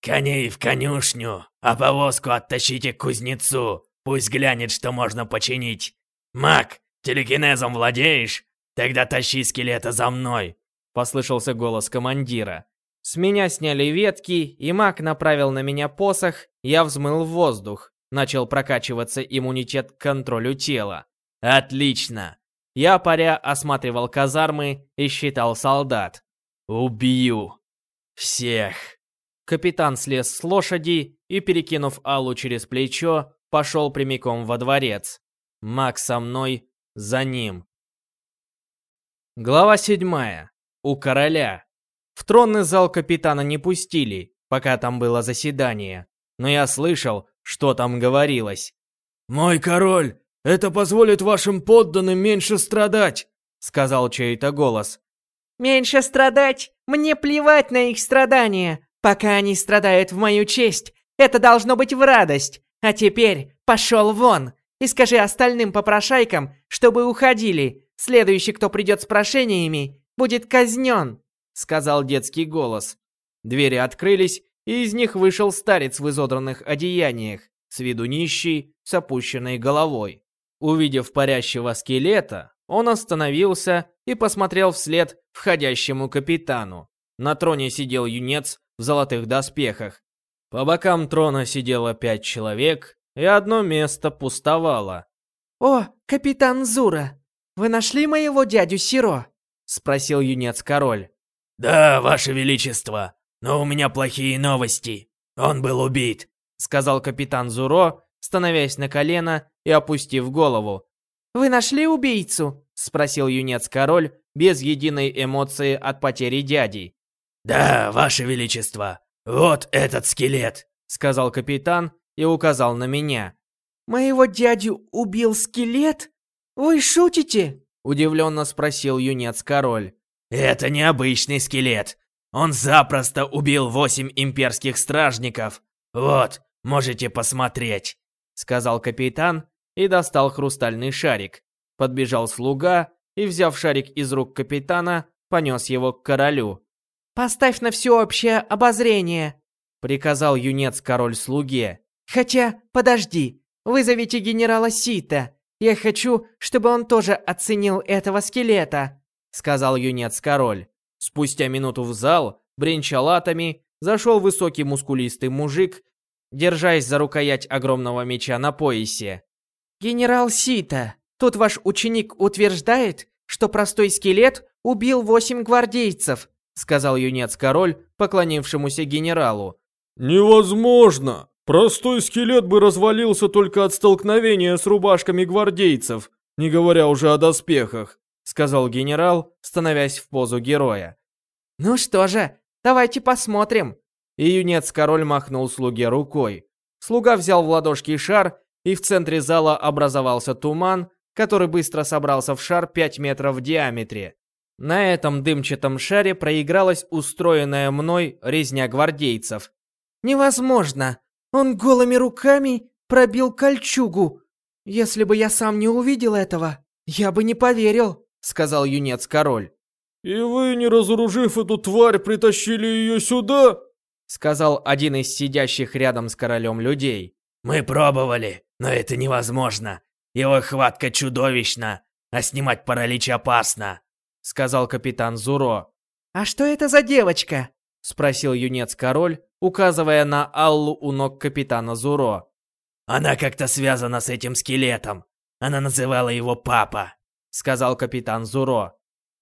Коней в конюшню, а повозку оттащите к кузнецу. Пусть глянет, что можно починить. Мак, телекинезом владеешь? Тогда тащи скелета за мной!» Послышался голос командира. С меня сняли ветки, и маг направил на меня посох, я взмыл в воздух. Начал прокачиваться иммунитет к контролю тела. Отлично! Я, паря, осматривал казармы и считал солдат. Убью! Всех! Капитан слез с лошади и, перекинув Аллу через плечо, пошел прямиком во дворец. Макс со мной, за ним. Глава седьмая. У короля. В тронный зал капитана не пустили, пока там было заседание. Но я слышал, что там говорилось. «Мой король, это позволит вашим подданным меньше страдать», сказал чей-то голос. «Меньше страдать? Мне плевать на их страдания. Пока они страдают в мою честь, это должно быть в радость. А теперь пошел вон и скажи остальным попрошайкам, чтобы уходили. Следующий, кто придет с прошениями, будет казнен», сказал детский голос. Двери открылись, и из них вышел старец в изодранных одеяниях, с виду нищий, с опущенной головой. Увидев парящего скелета, он остановился и посмотрел вслед входящему капитану. На троне сидел юнец в золотых доспехах. По бокам трона сидело пять человек, и одно место пустовало. «О, капитан Зура, вы нашли моего дядю Сиро?» — спросил юнец-король. «Да, ваше величество, но у меня плохие новости. Он был убит», — сказал капитан Зуро, становясь на колено и опустив голову. «Вы нашли убийцу?» — спросил юнец-король без единой эмоции от потери дяди. «Да, ваше величество, вот этот скелет», — сказал капитан и указал на меня. «Моего дядю убил скелет? Вы шутите?» — удивленно спросил юнец-король. «Это необычный скелет. Он запросто убил восемь имперских стражников. Вот, можете посмотреть», — сказал капитан и достал хрустальный шарик. Подбежал слуга и, взяв шарик из рук капитана, понес его к королю. «Поставь на всеобщее обозрение», — приказал юнец-король слуге. «Хотя, подожди, вызовите генерала Сита. Я хочу, чтобы он тоже оценил этого скелета», — сказал юнец-король. Спустя минуту в зал, бренча латами, зашел высокий мускулистый мужик, держась за рукоять огромного меча на поясе. «Генерал Сита, тут ваш ученик утверждает, что простой скелет убил восемь гвардейцев», сказал юнец-король, поклонившемуся генералу. «Невозможно! Простой скелет бы развалился только от столкновения с рубашками гвардейцев, не говоря уже о доспехах», сказал генерал, становясь в позу героя. «Ну что же, давайте посмотрим». И юнец-король махнул слуге рукой. Слуга взял в ладошки шар, и в центре зала образовался туман, который быстро собрался в шар 5 метров в диаметре. На этом дымчатом шаре проигралась устроенная мной резня гвардейцев. «Невозможно! Он голыми руками пробил кольчугу! Если бы я сам не увидел этого, я бы не поверил!» Сказал юнец-король. «И вы, не разоружив эту тварь, притащили ее сюда?» Сказал один из сидящих рядом с королем людей. «Мы пробовали, но это невозможно. Его хватка чудовищна, а снимать паралич опасно сказал капитан Зуро. «А что это за девочка?» — спросил юнец-король, указывая на Аллу у ног капитана Зуро. «Она как-то связана с этим скелетом. Она называла его папа», — сказал капитан Зуро.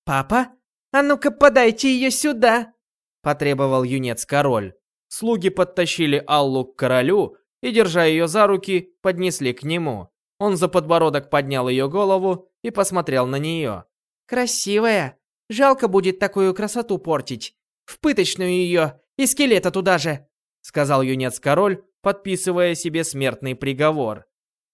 «Папа? А ну-ка подайте ее сюда!» — потребовал юнец-король. Слуги подтащили Аллу к королю и, держа ее за руки, поднесли к нему. Он за подбородок поднял ее голову и посмотрел на нее. Красивая. Жалко будет такую красоту портить. В пыточную ее и скелета туда же, сказал юнец-король, подписывая себе смертный приговор.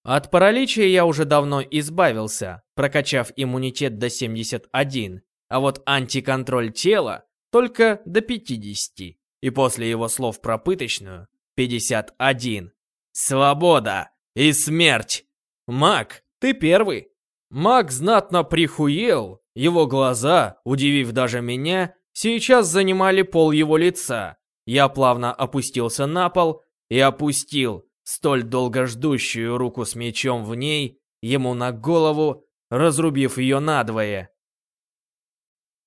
От паралича я уже давно избавился, прокачав иммунитет до 71, а вот антиконтроль тела только до 50. И после его слов про пыточную 51. Свобода и смерть. Маг, ты первый. Маг знатно прихуел его глаза, удивив даже меня, сейчас занимали пол его лица. Я плавно опустился на пол и опустил столь долго ждущую руку с мечом в ней ему на голову, разрубив ее надвое.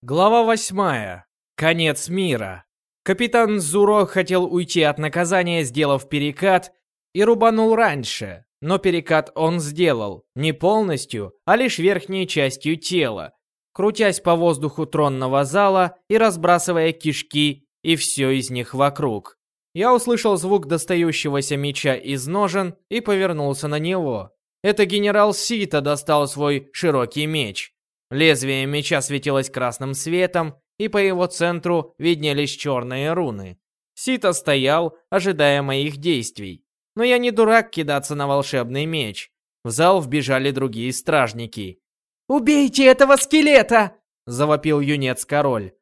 Глава восьмая. Конец мира. Капитан Зуро хотел уйти от наказания, сделав перекат, и рубанул раньше. Но перекат он сделал не полностью, а лишь верхней частью тела, крутясь по воздуху тронного зала и разбрасывая кишки и все из них вокруг. Я услышал звук достающегося меча из ножен и повернулся на него. Это генерал Сита достал свой широкий меч. Лезвие меча светилось красным светом, и по его центру виднелись черные руны. Сита стоял, ожидая моих действий. Но я не дурак кидаться на волшебный меч. В зал вбежали другие стражники. «Убейте этого скелета!» — завопил юнец-король.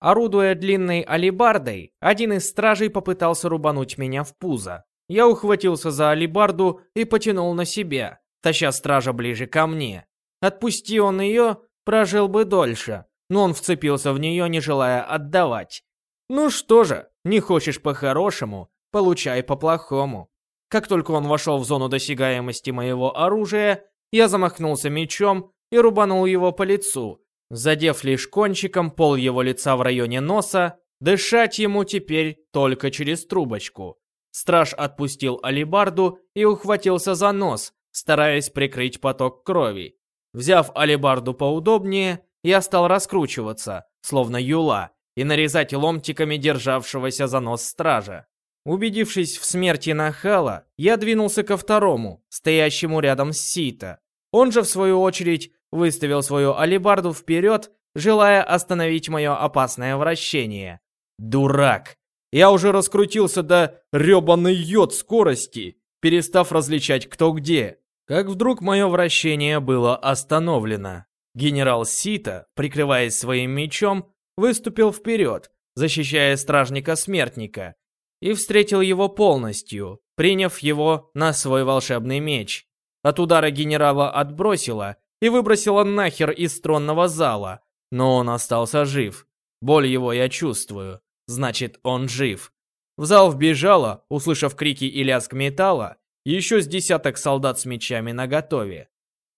Орудуя длинной алибардой, один из стражей попытался рубануть меня в пузо. Я ухватился за алибарду и потянул на себя, таща стража ближе ко мне. Отпусти он ее, прожил бы дольше, но он вцепился в нее, не желая отдавать. Ну что же, не хочешь по-хорошему, получай по-плохому. Как только он вошел в зону досягаемости моего оружия, я замахнулся мечом и рубанул его по лицу, задев лишь кончиком пол его лица в районе носа, дышать ему теперь только через трубочку. Страж отпустил алибарду и ухватился за нос, стараясь прикрыть поток крови. Взяв алибарду поудобнее, я стал раскручиваться, словно юла, и нарезать ломтиками державшегося за нос стража. Убедившись в смерти Нахала, я двинулся ко второму, стоящему рядом с Сита. Он же, в свою очередь, выставил свою алибарду вперед, желая остановить мое опасное вращение. Дурак! Я уже раскрутился до рёбаный йод скорости, перестав различать кто где. Как вдруг мое вращение было остановлено. Генерал Сита, прикрываясь своим мечом, выступил вперед, защищая стражника-смертника, и встретил его полностью, приняв его на свой волшебный меч. От удара генерала отбросило, и выбросило нахер из тронного зала. Но он остался жив. Боль его я чувствую. Значит, он жив. В зал вбежала, услышав крики и лязг металла, еще с десяток солдат с мечами наготове.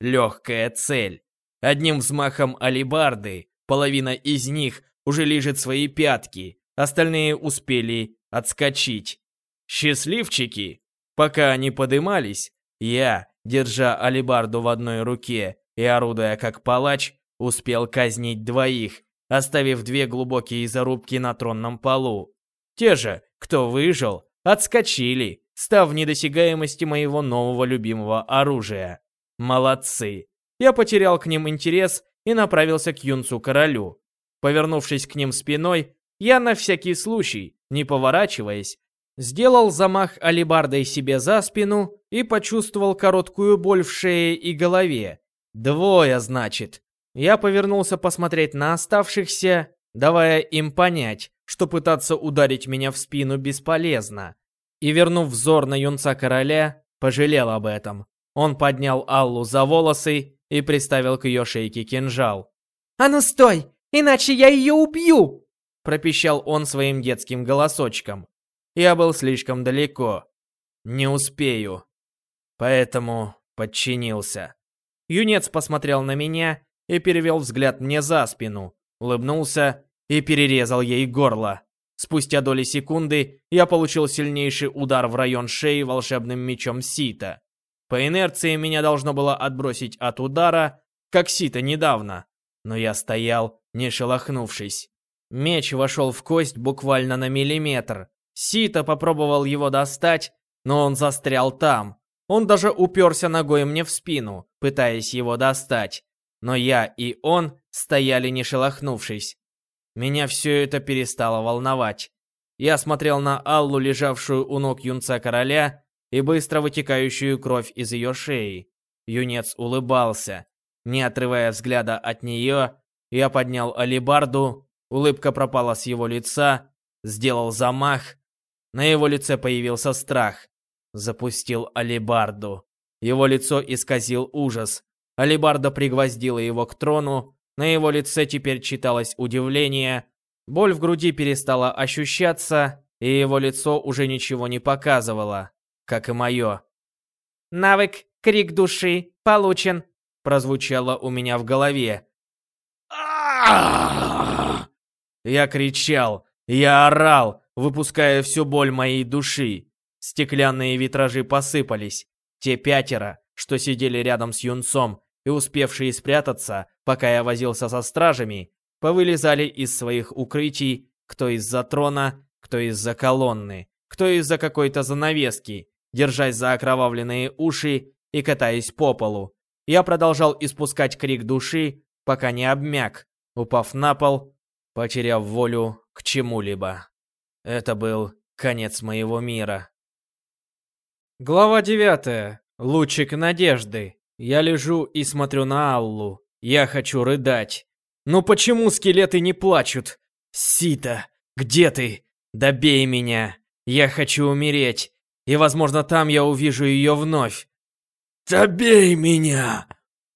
Легкая цель. Одним взмахом алибарды половина из них уже лежит свои пятки, остальные успели отскочить. Счастливчики! Пока они подымались, я, держа алибарду в одной руке и орудуя как палач, успел казнить двоих, оставив две глубокие зарубки на тронном полу. Те же, кто выжил, отскочили, став недосягаемости моего нового любимого оружия. Молодцы. Я потерял к ним интерес и направился к юнцу-королю. Повернувшись к ним спиной, я на всякий случай, не поворачиваясь, сделал замах алебардой себе за спину и почувствовал короткую боль в шее и голове. Двое, значит. Я повернулся посмотреть на оставшихся, давая им понять, что пытаться ударить меня в спину бесполезно. И вернув взор на юнца короля, пожалел об этом. Он поднял Аллу за волосы и приставил к ее шейке кинжал. «А ну стой, иначе я ее убью!» пропищал он своим детским голосочком. Я был слишком далеко. Не успею. Поэтому подчинился. Юнец посмотрел на меня и перевел взгляд мне за спину, улыбнулся и перерезал ей горло. Спустя доли секунды я получил сильнейший удар в район шеи волшебным мечом Сита. По инерции меня должно было отбросить от удара, как Сита недавно, но я стоял, не шелохнувшись. Меч вошел в кость буквально на миллиметр. Сита попробовал его достать, но он застрял там. Он даже уперся ногой мне в спину, пытаясь его достать но я и он стояли не шелохнувшись. Меня все это перестало волновать. Я смотрел на Аллу, лежавшую у ног юнца короля, и быстро вытекающую кровь из ее шеи. Юнец улыбался. Не отрывая взгляда от нее, я поднял алибарду, улыбка пропала с его лица, сделал замах. На его лице появился страх. Запустил алибарду. Его лицо исказил ужас. Алибарда пригвоздила его к трону, на его лице теперь читалось удивление, боль в груди перестала ощущаться, и его лицо уже ничего не показывало, как и мое. «Навык «Крик души» получен», прозвучало у меня в голове. Я кричал, я орал, выпуская всю боль моей души. Стеклянные витражи посыпались. Те пятеро, что сидели рядом с юнцом, и успевшие спрятаться, пока я возился со стражами, повылезали из своих укрытий, кто из-за трона, кто из-за колонны, кто из-за какой-то занавески, держась за окровавленные уши и катаясь по полу. Я продолжал испускать крик души, пока не обмяк, упав на пол, потеряв волю к чему-либо. Это был конец моего мира. Глава 9. Лучик надежды. Я лежу и смотрю на Аллу. Я хочу рыдать. Ну почему скелеты не плачут? Сита, где ты? Добей меня. Я хочу умереть. И, возможно, там я увижу ее вновь. «Добей меня!»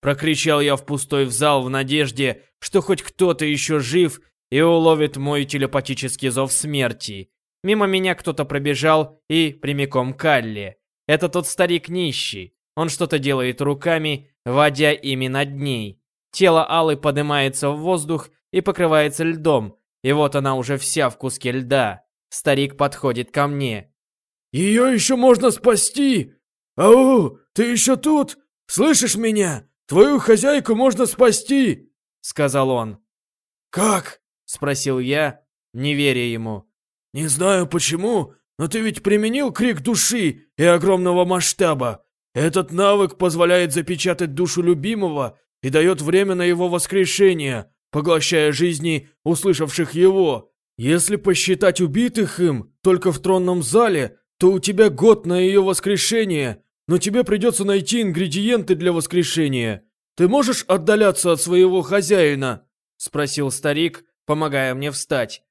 Прокричал я в пустой в зал в надежде, что хоть кто-то еще жив и уловит мой телепатический зов смерти. Мимо меня кто-то пробежал и прямиком к Алле. Это тот старик нищий. Он что-то делает руками, водя ими над ней. Тело Аллы поднимается в воздух и покрывается льдом, и вот она уже вся в куске льда. Старик подходит ко мне. «Ее еще можно спасти! Ау, ты еще тут? Слышишь меня? Твою хозяйку можно спасти!» Сказал он. «Как?» Спросил я, не веря ему. «Не знаю почему, но ты ведь применил крик души и огромного масштаба. Этот навык позволяет запечатать душу любимого и дает время на его воскрешение, поглощая жизни услышавших его. Если посчитать убитых им только в тронном зале, то у тебя год на ее воскрешение, но тебе придется найти ингредиенты для воскрешения. Ты можешь отдаляться от своего хозяина?» Спросил старик, помогая мне встать.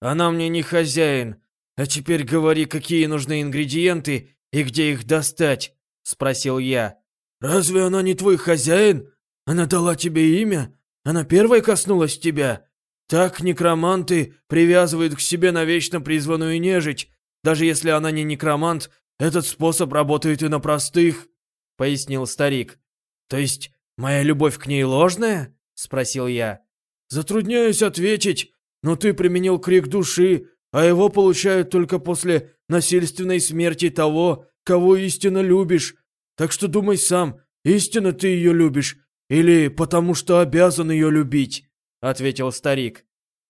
«Она мне не хозяин. А теперь говори, какие нужны ингредиенты и где их достать?» Спросил я. «Разве она не твой хозяин? Она дала тебе имя? Она первой коснулась тебя? Так некроманты привязывают к себе навечно призванную нежить. Даже если она не некромант, этот способ работает и на простых», — пояснил старик. «То есть моя любовь к ней ложная?» — спросил я. «Затрудняюсь ответить, но ты применил крик души, а его получают только после насильственной смерти того, кого истинно любишь. Так что думай сам, истинно ты ее любишь или потому что обязан ее любить?» — ответил старик.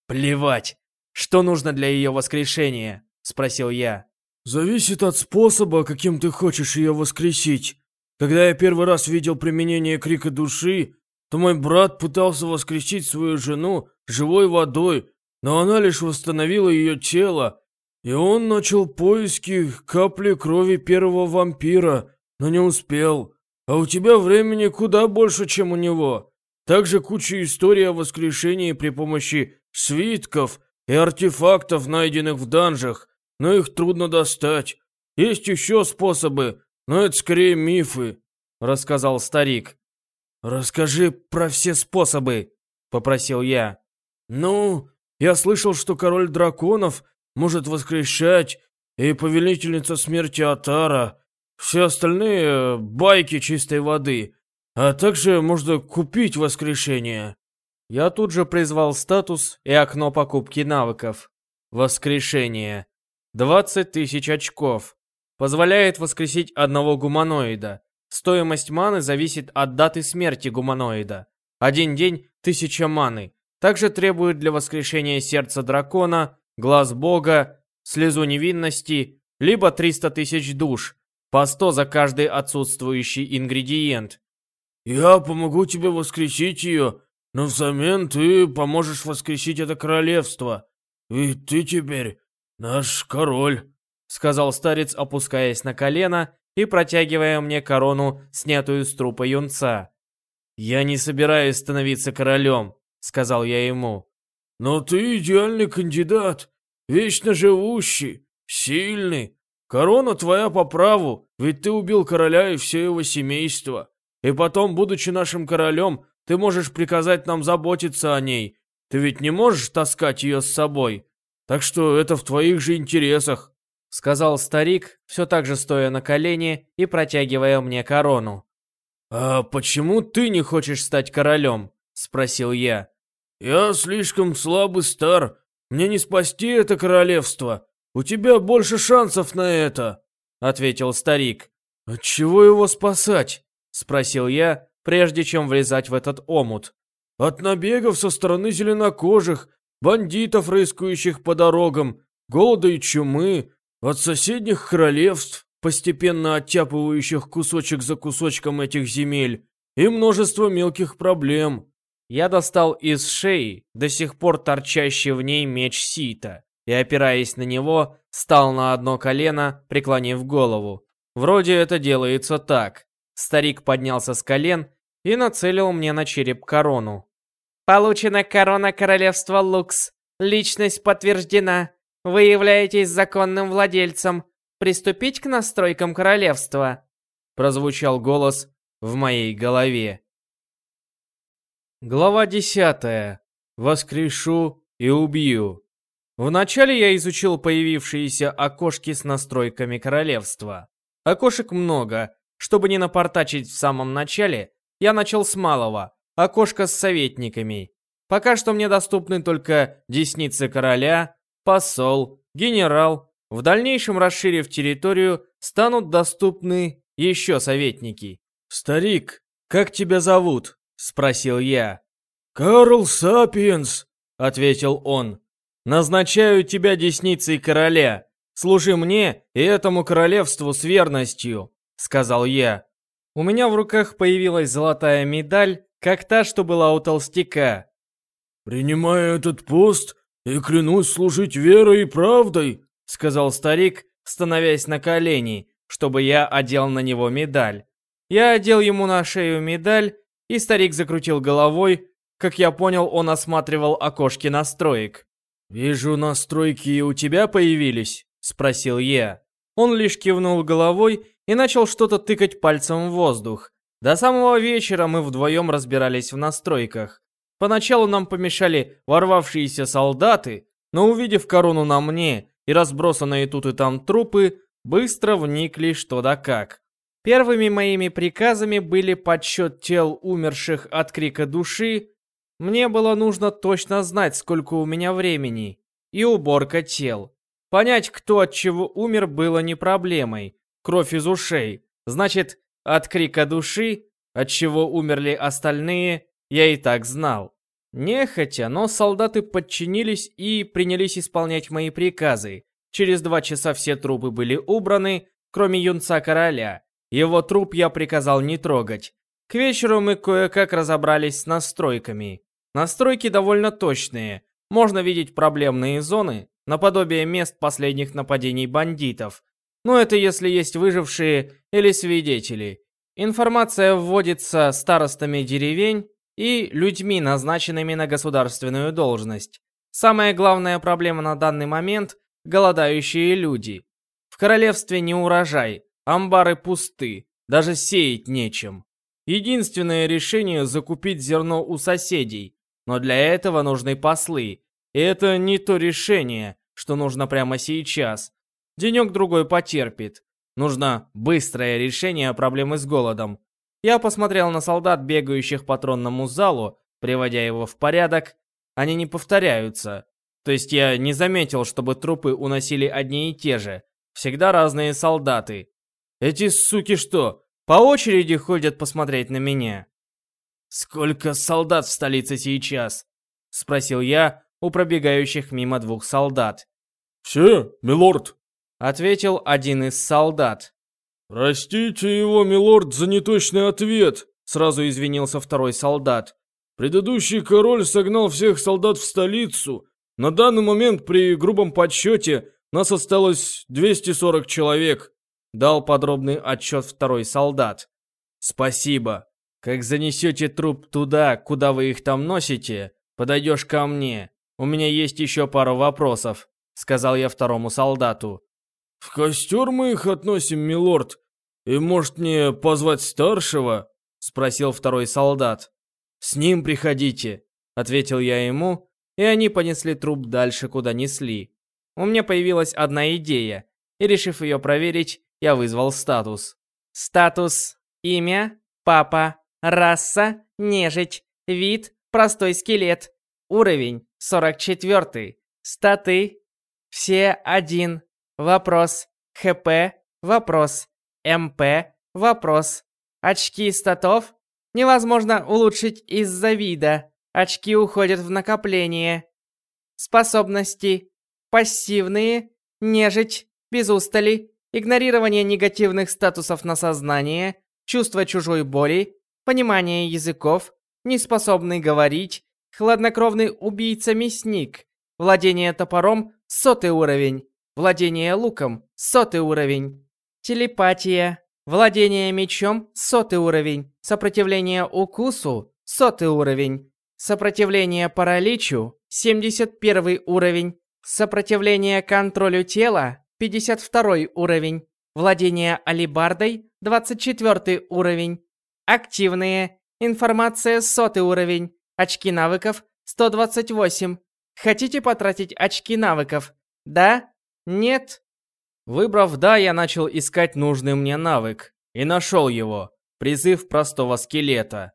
«Плевать! Что нужно для ее воскрешения?» — спросил я. «Зависит от способа, каким ты хочешь ее воскресить. Когда я первый раз видел применение крика души, то мой брат пытался воскресить свою жену живой водой, но она лишь восстановила ее тело, и он начал поиски капли крови первого вампира, но не успел. А у тебя времени куда больше, чем у него. Также куча историй о воскрешении при помощи свитков и артефактов, найденных в данжах, но их трудно достать. Есть еще способы, но это скорее мифы», — рассказал старик. «Расскажи про все способы», — попросил я. «Ну, я слышал, что король драконов может воскрешать, и повелительница смерти Атара, все остальные байки чистой воды. А также можно купить воскрешение. Я тут же призвал статус и окно покупки навыков. Воскрешение. 20 тысяч очков. Позволяет воскресить одного гуманоида. Стоимость маны зависит от даты смерти гуманоида. Один день – тысяча маны. Также требует для воскрешения сердца дракона, глаз бога, слезу невинности, либо 300 тысяч душ, по 100 за каждый отсутствующий ингредиент. «Я помогу тебе воскресить ее, но взамен ты поможешь воскресить это королевство. Ведь ты теперь наш король», — сказал старец, опускаясь на колено и протягивая мне корону, снятую с трупа юнца. «Я не собираюсь становиться королем», — сказал я ему. «Но ты идеальный кандидат, вечно живущий, сильный. Корона твоя по праву, ведь ты убил короля и все его семейство. И потом, будучи нашим королем, ты можешь приказать нам заботиться о ней. Ты ведь не можешь таскать ее с собой. Так что это в твоих же интересах», — сказал старик, все так же стоя на колене и протягивая мне корону. «А почему ты не хочешь стать королем?» — спросил я. «Я слишком слабый стар. Мне не спасти это королевство. У тебя больше шансов на это», — ответил старик. «От чего его спасать?» Спросил я, прежде чем влезать в этот омут. От набегов со стороны зеленокожих, бандитов, рыскающих по дорогам, голода и чумы, от соседних королевств, постепенно оттяпывающих кусочек за кусочком этих земель, и множество мелких проблем. Я достал из шеи до сих пор торчащий в ней меч Сита и, опираясь на него, стал на одно колено, преклонив голову. Вроде это делается так. Старик поднялся с колен и нацелил мне на череп корону. Получена корона королевства Лукс. Личность подтверждена. Вы являетесь законным владельцем. Приступить к настройкам королевства. Прозвучал голос в моей голове. Глава десятая. Воскрешу и убью. Вначале я изучил появившиеся окошки с настройками королевства. Окошек много, чтобы не напортачить в самом начале, я начал с малого, окошко с советниками. Пока что мне доступны только десницы короля, посол, генерал. В дальнейшем, расширив территорию, станут доступны еще советники. «Старик, как тебя зовут?» — спросил я. «Карл Сапиенс», — ответил он. «Назначаю тебя десницей короля. Служи мне и этому королевству с верностью сказал я. У меня в руках появилась золотая медаль, как та, что была у толстяка. «Принимаю этот пост и клянусь служить верой и правдой», сказал старик, становясь на колени, чтобы я одел на него медаль. Я одел ему на шею медаль, и старик закрутил головой. Как я понял, он осматривал окошки настроек. «Вижу, настройки и у тебя появились?» — спросил я. Он лишь кивнул головой и начал что-то тыкать пальцем в воздух. До самого вечера мы вдвоем разбирались в настройках. Поначалу нам помешали ворвавшиеся солдаты, но увидев корону на мне и разбросанные тут и там трупы, быстро вникли что да как. Первыми моими приказами были подсчет тел умерших от крика души. Мне было нужно точно знать, сколько у меня времени, и уборка тел. Понять, кто от чего умер, было не проблемой. Кровь из ушей. Значит, от крика души, от чего умерли остальные, я и так знал. Нехотя, но солдаты подчинились и принялись исполнять мои приказы. Через два часа все трупы были убраны, кроме юнца короля. Его труп я приказал не трогать. К вечеру мы кое-как разобрались с настройками. Настройки довольно точные. Можно видеть проблемные зоны, наподобие мест последних нападений бандитов. Но это если есть выжившие или свидетели. Информация вводится старостами деревень и людьми, назначенными на государственную должность. Самая главная проблема на данный момент – голодающие люди. В королевстве не урожай, амбары пусты, даже сеять нечем. Единственное решение – закупить зерно у соседей, но для этого нужны послы. И это не то решение, что нужно прямо сейчас. Денек-другой потерпит. Нужно быстрое решение проблемы с голодом. Я посмотрел на солдат, бегающих по тронному залу, приводя его в порядок. Они не повторяются. То есть я не заметил, чтобы трупы уносили одни и те же. Всегда разные солдаты. Эти суки что, по очереди ходят посмотреть на меня? «Сколько солдат в столице сейчас?» — спросил я у пробегающих мимо двух солдат. «Все, милорд», — ответил один из солдат. «Простите его, милорд, за неточный ответ», — сразу извинился второй солдат. «Предыдущий король согнал всех солдат в столицу. На данный момент при грубом подсчете нас осталось 240 человек», — дал подробный отчет второй солдат. «Спасибо. Как занесете труп туда, куда вы их там носите, подойдешь ко мне. У меня есть еще пару вопросов», — сказал я второму солдату. «В костер мы их относим, милорд. И может мне позвать старшего?» — спросил второй солдат. «С ним приходите», — ответил я ему, и они понесли труп дальше, куда несли. У меня появилась одна идея, и решив ее проверить, я вызвал статус. Статус «Имя», «Папа», «Раса», «Нежить», «Вид», «Простой скелет», «Уровень», «44», «Статы», «Все один», Вопрос. ХП. Вопрос. МП. Вопрос. Очки статов. Невозможно улучшить из-за вида. Очки уходят в накопление. Способности. Пассивные. Нежить. Без устали. Игнорирование негативных статусов на сознание. Чувство чужой боли. Понимание языков. Неспособный говорить. Хладнокровный убийца-мясник. Владение топором. Сотый уровень. Владение луком – сотый уровень. Телепатия. Владение мечом – сотый уровень. Сопротивление укусу – сотый уровень. Сопротивление параличу – 71 уровень. Сопротивление контролю тела – 52 уровень. Владение алибардой – 24 уровень. Активные. Информация – сотый уровень. Очки навыков – 128. Хотите потратить очки навыков? Да? Нет. Выбрав «да», я начал искать нужный мне навык. И нашел его. Призыв простого скелета.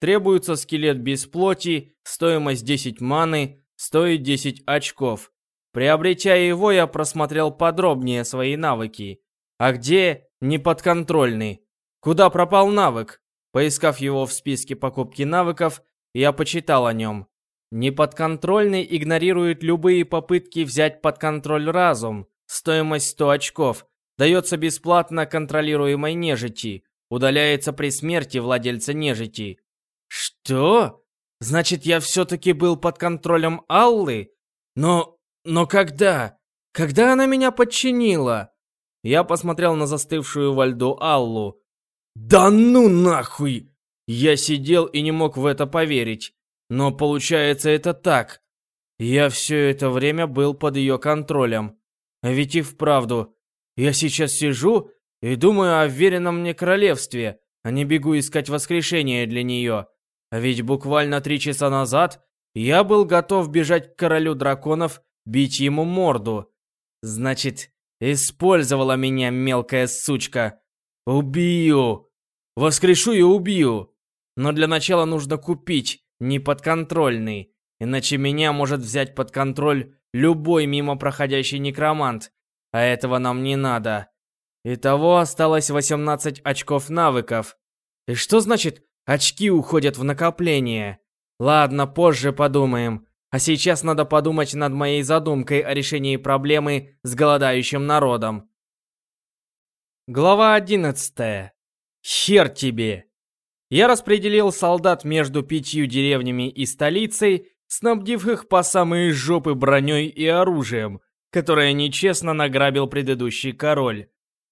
Требуется скелет без плоти, стоимость 10 маны, стоит 10 очков. Приобретя его, я просмотрел подробнее свои навыки. А где неподконтрольный? Куда пропал навык? Поискав его в списке покупки навыков, я почитал о нем. Неподконтрольный игнорирует любые попытки взять под контроль разум. Стоимость 100 очков. Дается бесплатно контролируемой нежити. Удаляется при смерти владельца нежити. Что? Значит, я все-таки был под контролем Аллы? Но... но когда? Когда она меня подчинила? Я посмотрел на застывшую во льду Аллу. Да ну нахуй! Я сидел и не мог в это поверить. Но получается это так. Я все это время был под ее контролем. А ведь и вправду, я сейчас сижу и думаю о веренном мне королевстве, а не бегу искать воскрешение для нее. А ведь буквально три часа назад я был готов бежать к королю драконов, бить ему морду. Значит, использовала меня мелкая сучка. Убью! Воскрешу и убью! Но для начала нужно купить неподконтрольный, иначе меня может взять под контроль любой мимо проходящий некромант, а этого нам не надо. Итого осталось 18 очков навыков. И что значит очки уходят в накопление? Ладно, позже подумаем. А сейчас надо подумать над моей задумкой о решении проблемы с голодающим народом. Глава 11. Хер тебе. Я распределил солдат между пятью деревнями и столицей, снабдив их по самые жопы броней и оружием, которое нечестно награбил предыдущий король.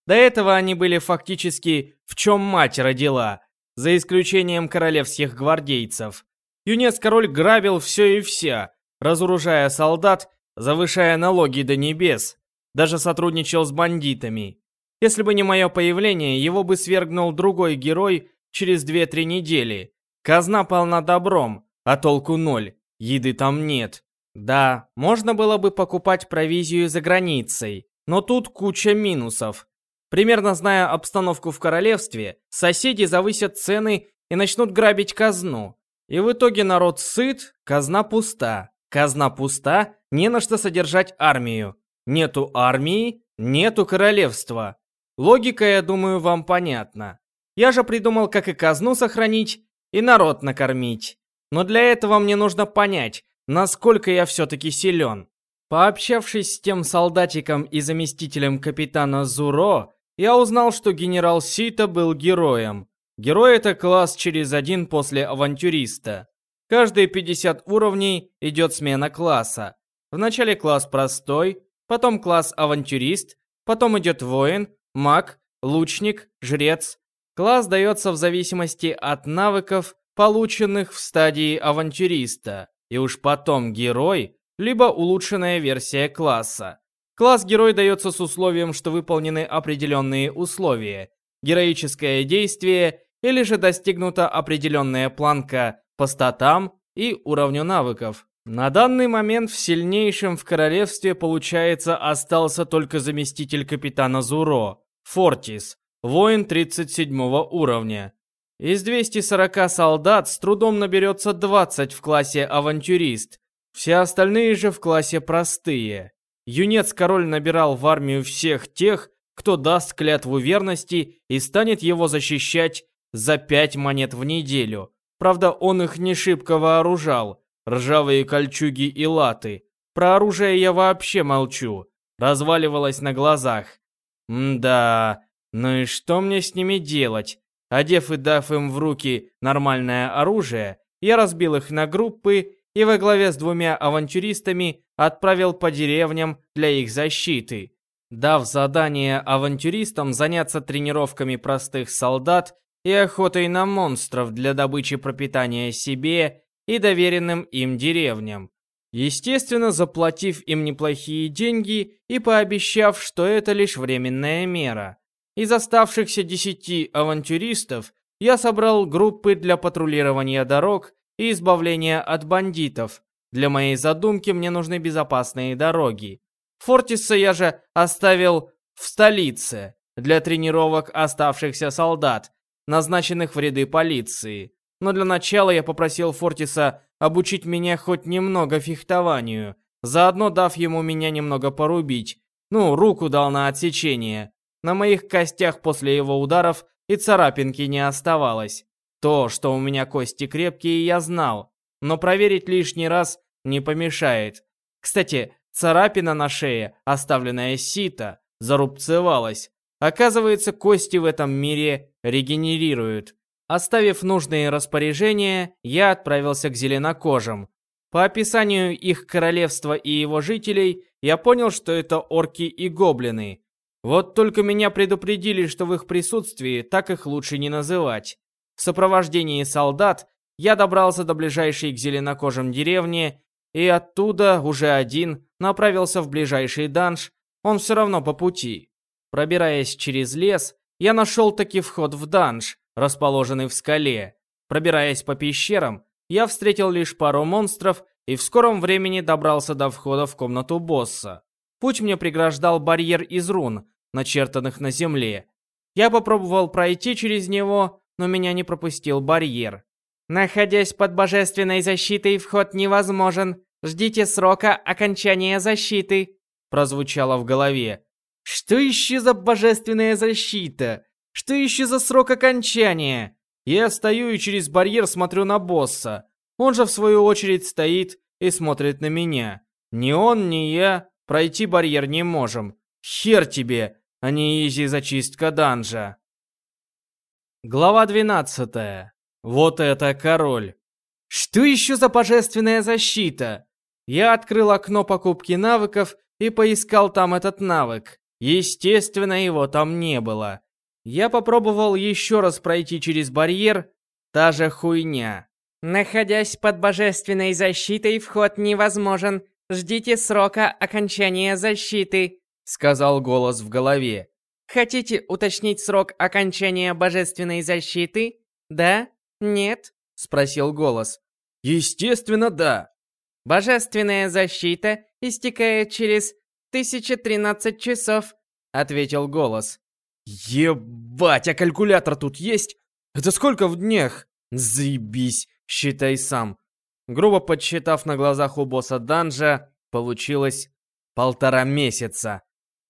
До этого они были фактически в чем мать родила, за исключением королевских гвардейцев. Юнец-король грабил все и вся, разоружая солдат, завышая налоги до небес, даже сотрудничал с бандитами. Если бы не мое появление, его бы свергнул другой герой через 2-3 недели. Казна полна добром, а толку ноль, еды там нет. Да, можно было бы покупать провизию за границей, но тут куча минусов. Примерно зная обстановку в королевстве, соседи завысят цены и начнут грабить казну. И в итоге народ сыт, казна пуста. Казна пуста, не на что содержать армию. Нету армии, нету королевства. Логика, я думаю, вам понятна. Я же придумал, как и казну сохранить, и народ накормить. Но для этого мне нужно понять, насколько я все-таки силен. Пообщавшись с тем солдатиком и заместителем капитана Зуро, я узнал, что генерал Сита был героем. Герой — это класс через один после авантюриста. Каждые 50 уровней идет смена класса. Вначале класс простой, потом класс авантюрист, потом идет воин, маг, лучник, жрец. Класс дается в зависимости от навыков, полученных в стадии авантюриста, и уж потом герой, либо улучшенная версия класса. Класс герой дается с условием, что выполнены определенные условия, героическое действие или же достигнута определенная планка по статам и уровню навыков. На данный момент в сильнейшем в королевстве, получается, остался только заместитель капитана Зуро, Фортис, воин 37 уровня. Из 240 солдат с трудом наберется 20 в классе авантюрист, все остальные же в классе простые. Юнец-король набирал в армию всех тех, кто даст клятву верности и станет его защищать за пять монет в неделю. Правда, он их не шибко вооружал. Ржавые кольчуги и латы. Про оружие я вообще молчу. Разваливалось на глазах. Мда, ну и что мне с ними делать? Одев и дав им в руки нормальное оружие, я разбил их на группы и во главе с двумя авантюристами отправил по деревням для их защиты. Дав задание авантюристам заняться тренировками простых солдат и охотой на монстров для добычи пропитания себе и доверенным им деревням. Естественно, заплатив им неплохие деньги и пообещав, что это лишь временная мера. Из оставшихся десяти авантюристов я собрал группы для патрулирования дорог и избавления от бандитов. Для моей задумки мне нужны безопасные дороги. Фортиса я же оставил в столице для тренировок оставшихся солдат, назначенных в ряды полиции. Но для начала я попросил Фортиса обучить меня хоть немного фехтованию, заодно дав ему меня немного порубить. Ну, руку дал на отсечение. На моих костях после его ударов и царапинки не оставалось. То, что у меня кости крепкие, я знал, но проверить лишний раз не помешает. Кстати, царапина на шее, оставленная сито, зарубцевалась. Оказывается, кости в этом мире регенерируют. Оставив нужные распоряжения, я отправился к зеленокожим. По описанию их королевства и его жителей, я понял, что это орки и гоблины. Вот только меня предупредили, что в их присутствии так их лучше не называть. В сопровождении солдат я добрался до ближайшей к зеленокожим деревни и оттуда, уже один, направился в ближайший данж, он все равно по пути. Пробираясь через лес, я нашел таки вход в данж, расположенный в скале. Пробираясь по пещерам, я встретил лишь пару монстров и в скором времени добрался до входа в комнату босса. Путь мне преграждал барьер из рун, начертанных на земле. Я попробовал пройти через него, но меня не пропустил барьер. Находясь под божественной защитой, вход невозможен. Ждите срока окончания защиты, прозвучало в голове. Что еще за божественная защита? Что еще за срок окончания? Я стою и через барьер смотрю на босса. Он же в свою очередь стоит и смотрит на меня. Ни он, ни я пройти барьер не можем. Хер тебе, а не изи зачистка данжа. Глава 12. Вот это король. Что еще за божественная защита? Я открыл окно покупки навыков и поискал там этот навык. Естественно, его там не было. Я попробовал еще раз пройти через барьер, та же хуйня. Находясь под божественной защитой, вход невозможен. Ждите срока окончания защиты, сказал голос в голове. Хотите уточнить срок окончания божественной защиты? Да? Нет? спросил голос. Естественно, да. Божественная защита истекает через 1013 часов, ответил голос. Ебать, а калькулятор тут есть? Это сколько в днях? Заебись, считай сам. Грубо подсчитав на глазах у босса данжа, получилось полтора месяца.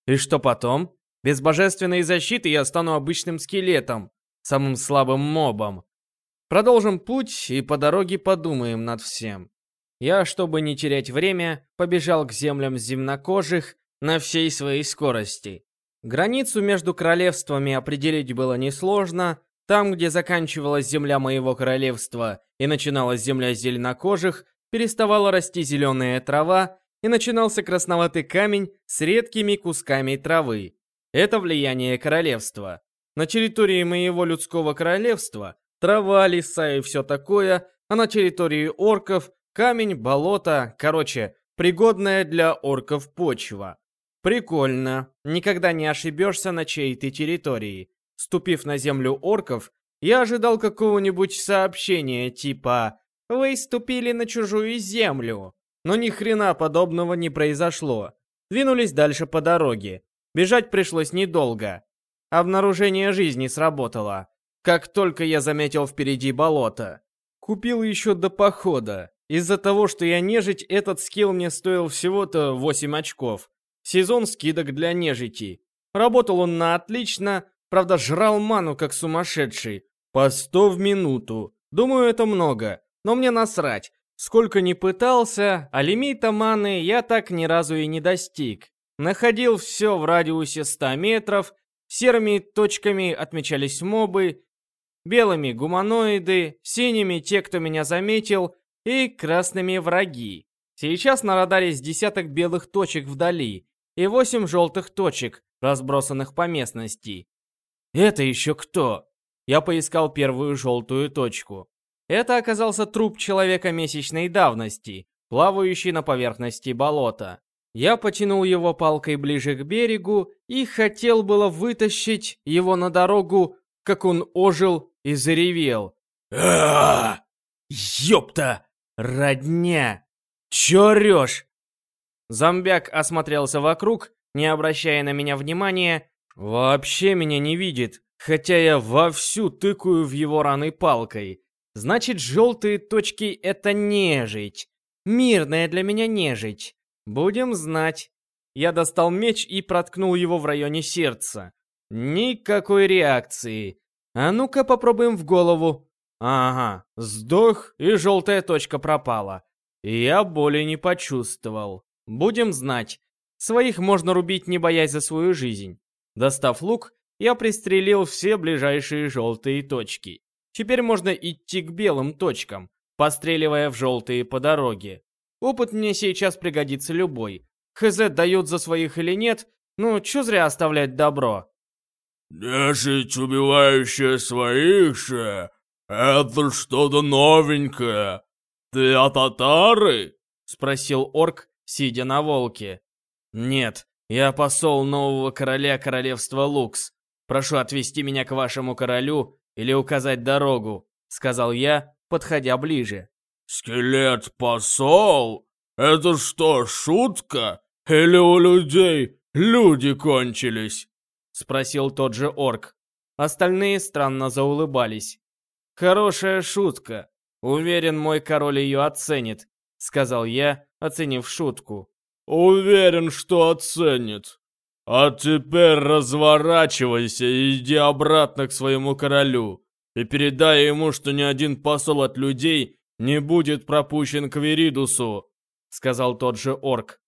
И что потом? Без божественной защиты я стану обычным скелетом, самым слабым мобом. Продолжим путь и по дороге подумаем над всем. Я, чтобы не терять время, побежал к землям земнокожих на всей своей скорости. Границу между королевствами определить было несложно. Там, где заканчивалась земля моего королевства и начиналась земля зеленокожих, переставала расти зеленая трава и начинался красноватый камень с редкими кусками травы. Это влияние королевства. На территории моего людского королевства трава, леса и все такое, а на территории орков камень, болото, короче, пригодная для орков почва. Прикольно. Никогда не ошибешься на чьей-то территории. Ступив на землю орков, я ожидал какого-нибудь сообщения типа «Вы ступили на чужую землю». Но ни хрена подобного не произошло. Двинулись дальше по дороге. Бежать пришлось недолго. Обнаружение жизни сработало. Как только я заметил впереди болото. Купил еще до похода. Из-за того, что я нежить, этот скилл мне стоил всего-то 8 очков. Сезон скидок для нежити. Работал он на отлично, правда жрал ману как сумасшедший. По 100 в минуту. Думаю, это много. Но мне насрать. Сколько ни пытался, а лимита маны я так ни разу и не достиг. Находил все в радиусе 100 метров, серыми точками отмечались мобы, белыми гуманоиды, синими те, кто меня заметил, и красными враги. Сейчас на радаре с десяток белых точек вдали, и восемь желтых точек, разбросанных по местности. Это еще кто? Я поискал первую желтую точку. Это оказался труп человека месячной давности, плавающий на поверхности болота. Я потянул его палкой ближе к берегу и хотел было вытащить его на дорогу, как он ожил и заревел. а Ёпта! Родня! Чё орёшь? Зомбяк осмотрелся вокруг, не обращая на меня внимания, вообще меня не видит, хотя я вовсю тыкаю в его раны палкой. Значит, желтые точки — это нежить. Мирная для меня нежить. Будем знать. Я достал меч и проткнул его в районе сердца. Никакой реакции. А ну-ка попробуем в голову. Ага, сдох, и желтая точка пропала. Я боли не почувствовал. Будем знать. Своих можно рубить, не боясь за свою жизнь. Достав лук, я пристрелил все ближайшие желтые точки. Теперь можно идти к белым точкам, постреливая в желтые по дороге. Опыт мне сейчас пригодится любой. ХЗ дают за своих или нет, ну, чё зря оставлять добро. «Нежить, убивающая своих же, это что-то новенькое. Ты от татары?» — спросил орк, сидя на волке. «Нет, я посол нового короля королевства Лукс. Прошу отвести меня к вашему королю или указать дорогу?» — сказал я, подходя ближе. «Скелет-посол? Это что, шутка? Или у людей люди кончились?» — спросил тот же орк. Остальные странно заулыбались. «Хорошая шутка. Уверен, мой король ее оценит», — сказал я, оценив шутку. «Уверен, что оценит. А теперь разворачивайся и иди обратно к своему королю и передай ему, что ни один посол от людей не будет пропущен к Веридусу», — сказал тот же орк.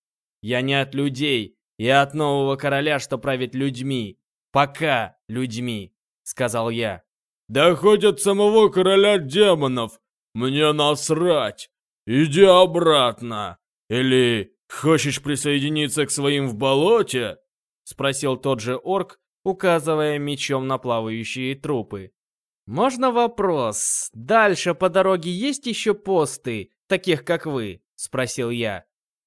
«Я не от людей, я от нового короля, что правит людьми. Пока людьми», — сказал я. «Да хоть от самого короля демонов. Мне насрать. Иди обратно. Или хочешь присоединиться к своим в болоте?» — спросил тот же орк, указывая мечом на плавающие трупы. «Можно вопрос? Дальше по дороге есть еще посты, таких как вы?» — спросил я.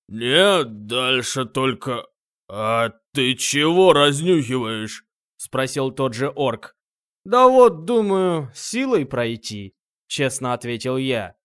«Нет, дальше только... А ты чего разнюхиваешь?» — спросил тот же орк. «Да вот, думаю, силой пройти», — честно ответил я.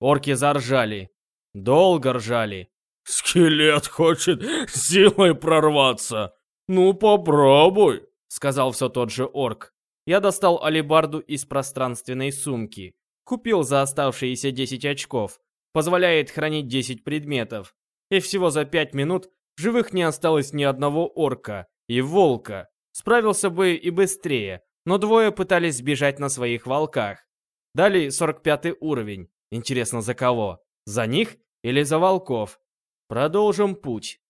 Орки заржали. Долго ржали. «Скелет хочет силой прорваться. Ну попробуй», — сказал все тот же орк. Я достал алебарду из пространственной сумки. Купил за оставшиеся 10 очков. Позволяет хранить 10 предметов. И всего за 5 минут живых не осталось ни одного орка и волка. Справился бы и быстрее, но двое пытались сбежать на своих волках. Дали 45 уровень. Интересно, за кого? За них или за волков? Продолжим путь.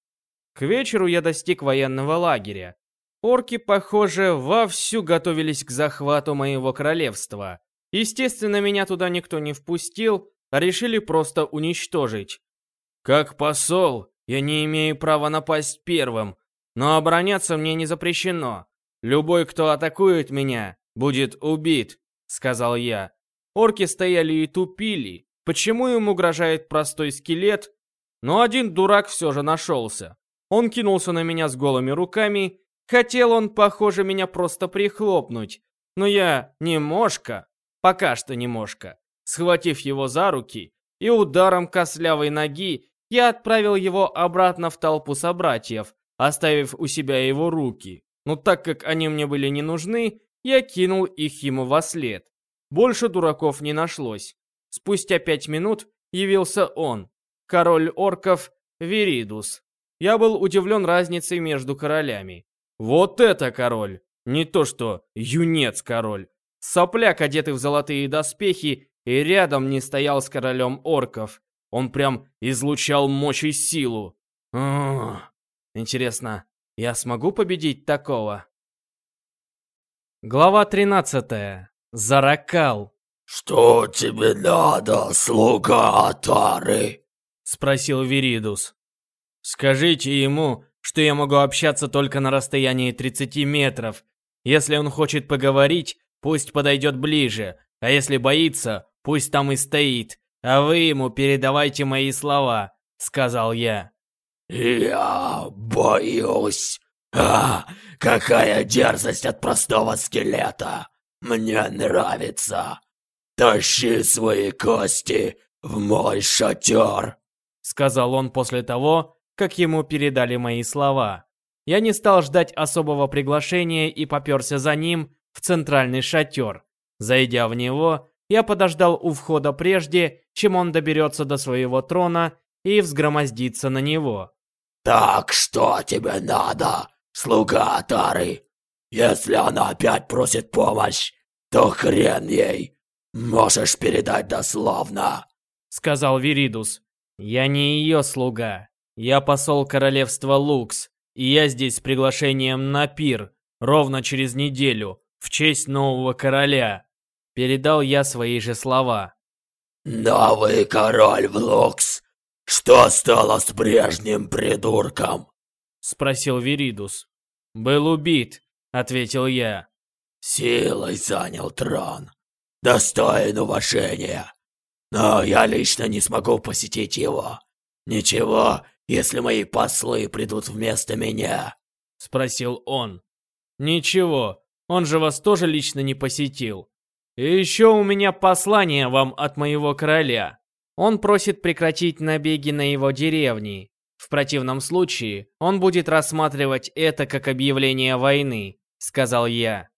К вечеру я достиг военного лагеря. Орки, похоже, вовсю готовились к захвату моего королевства. Естественно, меня туда никто не впустил, а решили просто уничтожить. Как посол, я не имею права напасть первым, но обороняться мне не запрещено. Любой, кто атакует меня, будет убит, сказал я. Орки стояли и тупили. Почему им угрожает простой скелет? Но один дурак все же нашелся. Он кинулся на меня с голыми руками Хотел он, похоже, меня просто прихлопнуть. Но я не мошка, пока что не мошка. Схватив его за руки и ударом кослявой ноги, я отправил его обратно в толпу собратьев, оставив у себя его руки. Но так как они мне были не нужны, я кинул их ему во след. Больше дураков не нашлось. Спустя пять минут явился он, король орков Веридус. Я был удивлен разницей между королями. Вот это король! Не то что юнец-король. Сопляк, одетый в золотые доспехи, и рядом не стоял с королем орков. Он прям излучал мощь и силу. Ах, интересно, я смогу победить такого? Глава 13. Заракал. «Что тебе надо, слуга Атары?» Спросил Виридус. Скажите ему, что я могу общаться только на расстоянии 30 метров. Если он хочет поговорить, пусть подойдет ближе, а если боится, пусть там и стоит, а вы ему передавайте мои слова», — сказал я. «Я боюсь. А, какая дерзость от простого скелета. Мне нравится. Тащи свои кости в мой шатер», — сказал он после того, как ему передали мои слова. Я не стал ждать особого приглашения и попёрся за ним в центральный шатер. Зайдя в него, я подождал у входа прежде, чем он доберется до своего трона и взгромоздится на него. «Так что тебе надо, слуга Атары? Если она опять просит помощь, то хрен ей. Можешь передать дословно», — сказал Виридус. «Я не ее слуга. Я посол королевства Лукс, и я здесь с приглашением на пир, ровно через неделю, в честь нового короля. Передал я свои же слова. «Новый король в Лукс? Что стало с прежним придурком?» Спросил Виридус. «Был убит», — ответил я. «Силой занял трон. Достоин уважения. Но я лично не смогу посетить его. Ничего, если мои послы придут вместо меня?» Спросил он. «Ничего, он же вас тоже лично не посетил. И еще у меня послание вам от моего короля. Он просит прекратить набеги на его деревни. В противном случае он будет рассматривать это как объявление войны, сказал я.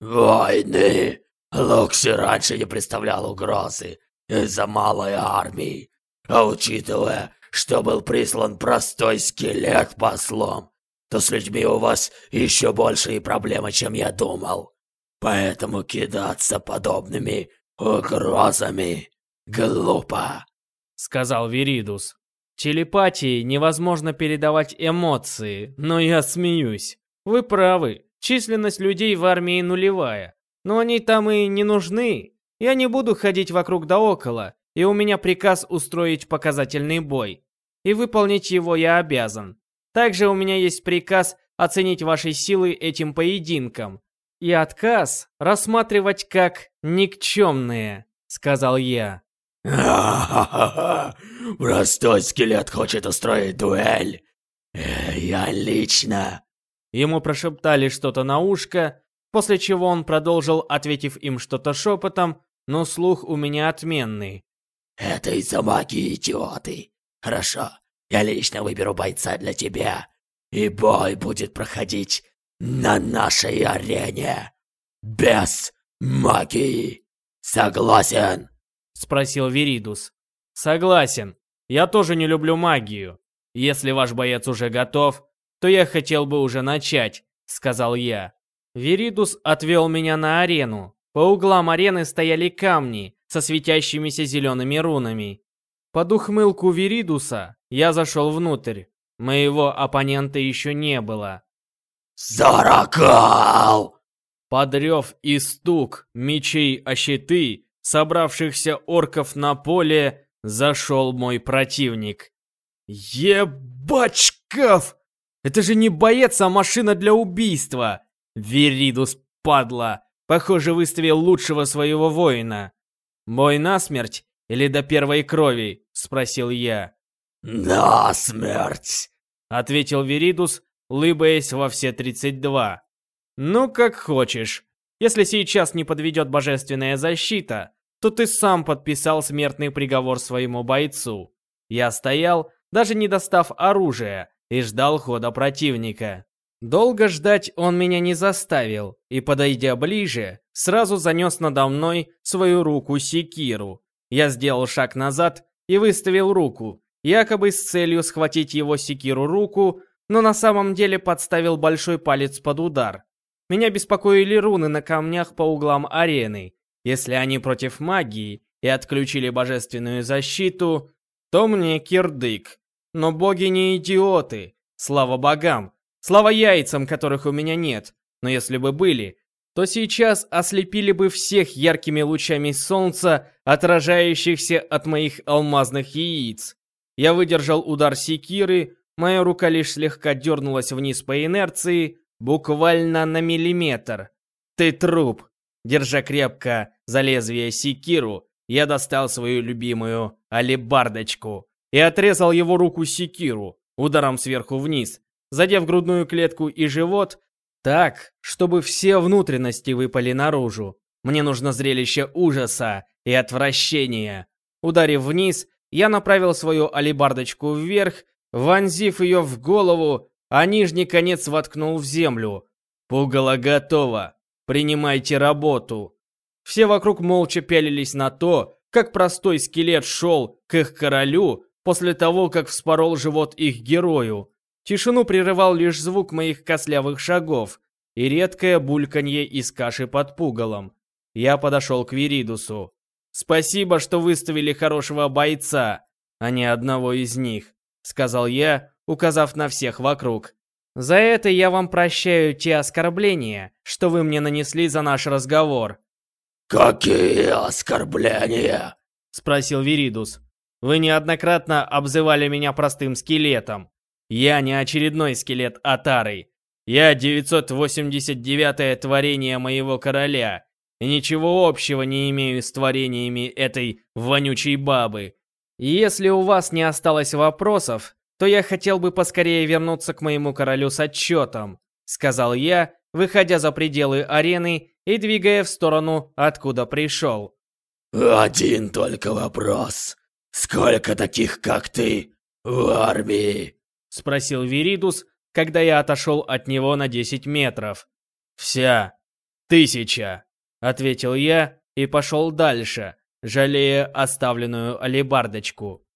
Войны? Локси раньше не представлял угрозы из-за малой армии. А учитывая, что был прислан простой скелет послом, то с людьми у вас еще большие проблемы, чем я думал. Поэтому кидаться подобными угрозами глупо», — сказал Виридус. Телепатией невозможно передавать эмоции, но я смеюсь. Вы правы, численность людей в армии нулевая. Но они там и не нужны. Я не буду ходить вокруг да около, и у меня приказ устроить показательный бой. И выполнить его я обязан. Также у меня есть приказ оценить ваши силы этим поединком. И отказ рассматривать как никчемные, сказал я. «Ха-ха-ха! Простой скелет хочет устроить дуэль. Э, я лично...» Ему прошептали что-то на ушко, после чего он продолжил, ответив им что-то шепотом, но слух у меня отменный. «Это из-за магии, идиоты. Хорошо, я лично выберу бойца для тебя, и бой будет проходить на нашей арене. Без магии. Согласен?» Спросил Виридус. Согласен. Я тоже не люблю магию. Если ваш боец уже готов, то я хотел бы уже начать, сказал я. Виридус отвел меня на арену. По углам арены стояли камни со светящимися зелеными рунами. Под ухмылку Виридуса я зашел внутрь. Моего оппонента еще не было. «Заракал!» Подрев и стук мечей о щиты собравшихся орков на поле, зашел мой противник. Ебачков! Это же не боец, а машина для убийства! Веридус, падла! Похоже, выставил лучшего своего воина. Бой насмерть или до первой крови? Спросил я. «Насмерть!» — ответил Веридус, лыбаясь во все тридцать два. «Ну, как хочешь. Если сейчас не подведет божественная защита, то ты сам подписал смертный приговор своему бойцу. Я стоял, даже не достав оружия, и ждал хода противника. Долго ждать он меня не заставил, и, подойдя ближе, сразу занес надо мной свою руку секиру. Я сделал шаг назад и выставил руку, якобы с целью схватить его секиру руку, но на самом деле подставил большой палец под удар. Меня беспокоили руны на камнях по углам арены, если они против магии и отключили божественную защиту, то мне кирдык. Но боги не идиоты. Слава богам. Слава яйцам, которых у меня нет. Но если бы были, то сейчас ослепили бы всех яркими лучами солнца, отражающихся от моих алмазных яиц. Я выдержал удар секиры, моя рука лишь слегка дернулась вниз по инерции, буквально на миллиметр. Ты труп. Держа крепко за лезвие секиру, я достал свою любимую алебардочку и отрезал его руку секиру ударом сверху вниз, задев грудную клетку и живот так, чтобы все внутренности выпали наружу. Мне нужно зрелище ужаса и отвращения. Ударив вниз, я направил свою алебардочку вверх, вонзив ее в голову, а нижний конец воткнул в землю. Пугало готово. Принимайте работу. Все вокруг молча пялились на то, как простой скелет шел к их королю после того, как вспорол живот их герою. Тишину прерывал лишь звук моих кослявых шагов и редкое бульканье из каши под пугалом. Я подошел к Виридусу. «Спасибо, что выставили хорошего бойца, а не одного из них», — сказал я, указав на всех вокруг. За это я вам прощаю те оскорбления, что вы мне нанесли за наш разговор. «Какие оскорбления?» — спросил Виридус. «Вы неоднократно обзывали меня простым скелетом. Я не очередной скелет Атары. Я 989-е творение моего короля, и ничего общего не имею с творениями этой вонючей бабы. Если у вас не осталось вопросов, то я хотел бы поскорее вернуться к моему королю с отчетом», — сказал я, выходя за пределы арены и двигая в сторону, откуда пришел. «Один только вопрос. Сколько таких, как ты, в армии?» Спросил Виридус, когда я отошел от него на 10 метров. «Вся. Тысяча», — ответил я и пошел дальше, жалея оставленную алебардочку.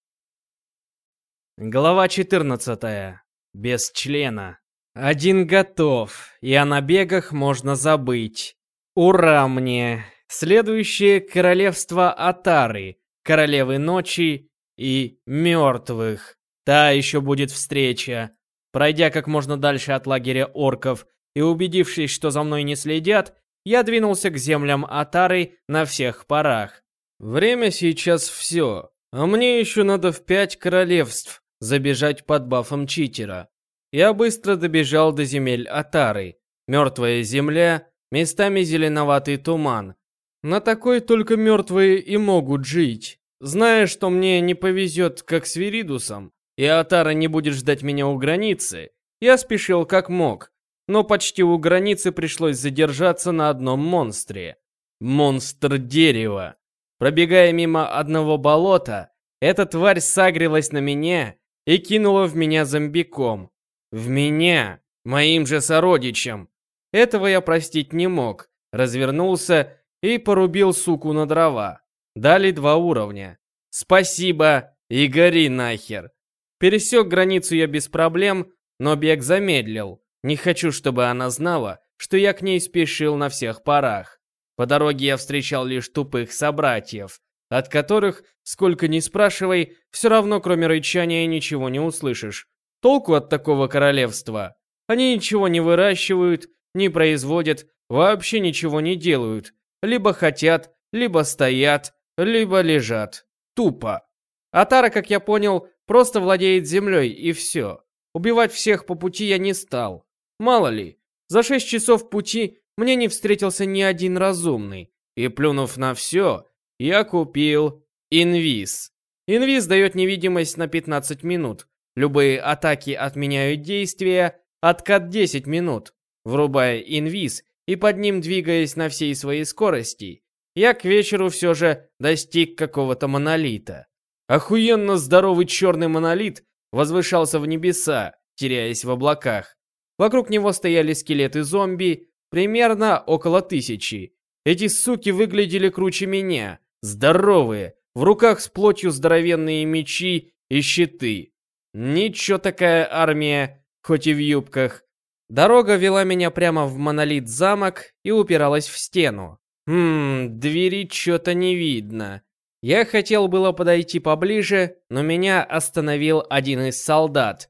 Глава 14. Без члена. Один готов, и о набегах можно забыть. Ура мне! Следующее королевство Атары, королевы ночи и мертвых. Та еще будет встреча. Пройдя как можно дальше от лагеря орков и убедившись, что за мной не следят, я двинулся к землям Атары на всех парах. Время сейчас все, а мне еще надо в пять королевств забежать под бафом читера. Я быстро добежал до земель Атары. Мертвая земля, местами зеленоватый туман. На такой только мертвые и могут жить. Зная, что мне не повезет, как с Виридусом, и Атара не будет ждать меня у границы, я спешил как мог, но почти у границы пришлось задержаться на одном монстре. Монстр дерева. Пробегая мимо одного болота, эта тварь сагрилась на меня и кинула в меня зомбиком. В меня, моим же сородичем. Этого я простить не мог. Развернулся и порубил суку на дрова. Дали два уровня. Спасибо и гори нахер. Пересек границу я без проблем, но бег замедлил. Не хочу, чтобы она знала, что я к ней спешил на всех парах. По дороге я встречал лишь тупых собратьев, от которых, сколько ни спрашивай, все равно кроме рычания ничего не услышишь. Толку от такого королевства? Они ничего не выращивают, не производят, вообще ничего не делают. Либо хотят, либо стоят, либо лежат. Тупо. Атара, как я понял, просто владеет землей и все. Убивать всех по пути я не стал. Мало ли, за шесть часов пути мне не встретился ни один разумный. И плюнув на все, я купил инвиз. Инвиз дает невидимость на 15 минут. Любые атаки отменяют действия, откат 10 минут. Врубая инвиз и под ним двигаясь на всей своей скорости, я к вечеру все же достиг какого-то монолита. Охуенно здоровый черный монолит возвышался в небеса, теряясь в облаках. Вокруг него стояли скелеты зомби, примерно около тысячи. Эти суки выглядели круче меня, Здоровые, в руках с плотью здоровенные мечи и щиты. Ничего такая армия, хоть и в юбках. Дорога вела меня прямо в монолит-замок и упиралась в стену. Хм, двери что-то не видно. Я хотел было подойти поближе, но меня остановил один из солдат.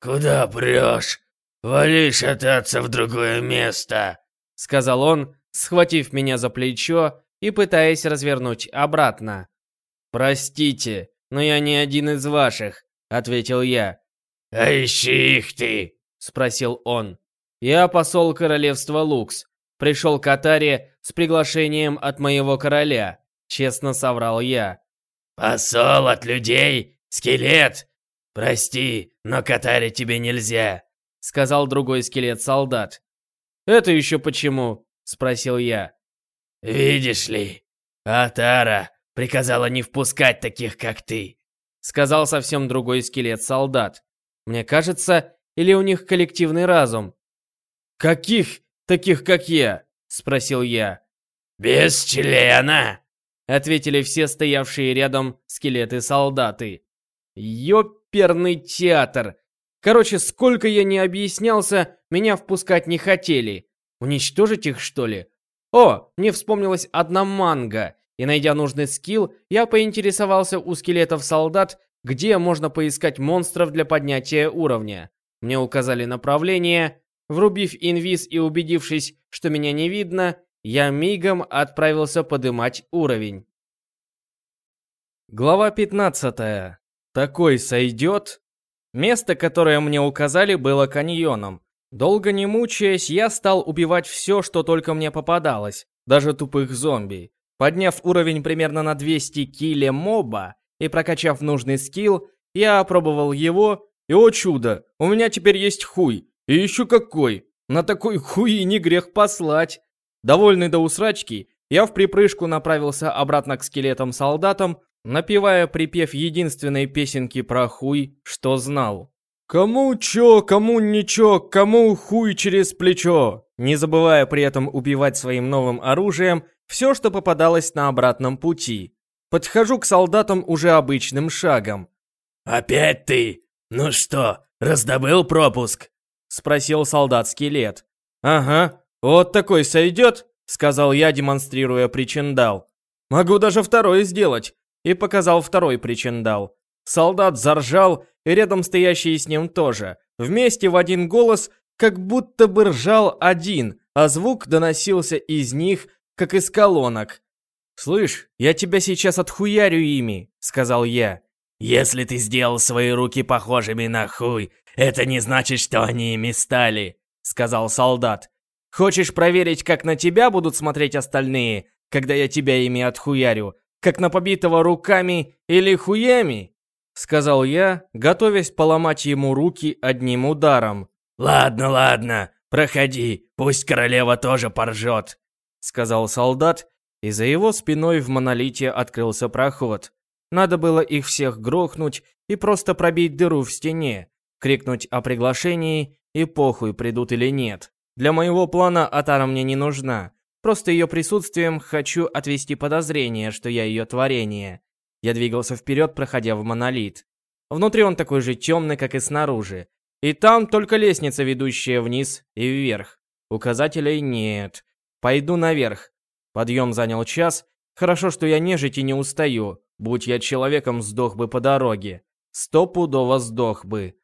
«Куда прешь? Вали шататься в другое место!» Сказал он, схватив меня за плечо и пытаясь развернуть обратно. «Простите, но я не один из ваших», — ответил я. «А ищи их ты!» — спросил он. «Я посол королевства Лукс. Пришел к Атаре с приглашением от моего короля», — честно соврал я. «Посол от людей? Скелет? Прости, но к Атаре тебе нельзя», — сказал другой скелет-солдат. «Это еще почему?» — спросил я. «Видишь ли, Атара приказала не впускать таких, как ты», сказал совсем другой скелет-солдат. Мне кажется, или у них коллективный разум? «Каких таких, как я?» спросил я. «Без члена!» ответили все стоявшие рядом скелеты-солдаты. Ёперный театр! Короче, сколько я не объяснялся, меня впускать не хотели. Уничтожить их, что ли? О, мне вспомнилась одна манга, и найдя нужный скилл, я поинтересовался у скелетов солдат, где можно поискать монстров для поднятия уровня. Мне указали направление. Врубив инвиз и убедившись, что меня не видно, я мигом отправился подымать уровень. Глава 15. Такой сойдет? Место, которое мне указали, было каньоном. Долго не мучаясь, я стал убивать все, что только мне попадалось, даже тупых зомби. Подняв уровень примерно на 200 киле моба и прокачав нужный скилл, я опробовал его, и о чудо, у меня теперь есть хуй. И еще какой! На такой хуй не грех послать. Довольный до усрачки, я в припрыжку направился обратно к скелетам-солдатам, напевая припев единственной песенки про хуй, что знал. «Кому чё, кому ничего, кому хуй через плечо!» Не забывая при этом убивать своим новым оружием все, что попадалось на обратном пути. Подхожу к солдатам уже обычным шагом. «Опять ты? Ну что, раздобыл пропуск?» Спросил солдат-скелет. «Ага, вот такой сойдет?» Сказал я, демонстрируя причиндал. «Могу даже второй сделать!» И показал второй причиндал. Солдат заржал, и рядом стоящие с ним тоже. Вместе в один голос, как будто бы ржал один, а звук доносился из них, как из колонок. «Слышь, я тебя сейчас отхуярю ими», — сказал я. «Если ты сделал свои руки похожими на хуй, это не значит, что они ими стали», — сказал солдат. «Хочешь проверить, как на тебя будут смотреть остальные, когда я тебя ими отхуярю? Как на побитого руками или хуями?» Сказал я, готовясь поломать ему руки одним ударом. «Ладно, ладно, проходи, пусть королева тоже поржет», — сказал солдат, и за его спиной в монолите открылся проход. Надо было их всех грохнуть и просто пробить дыру в стене, крикнуть о приглашении и похуй, придут или нет. Для моего плана Атара мне не нужна. Просто ее присутствием хочу отвести подозрение, что я ее творение. Я двигался вперед, проходя в монолит. Внутри он такой же темный, как и снаружи. И там только лестница, ведущая вниз и вверх. Указателей нет. Пойду наверх. Подъем занял час. Хорошо, что я нежить и не устаю. Будь я человеком, сдох бы по дороге. Стопудово сдох бы.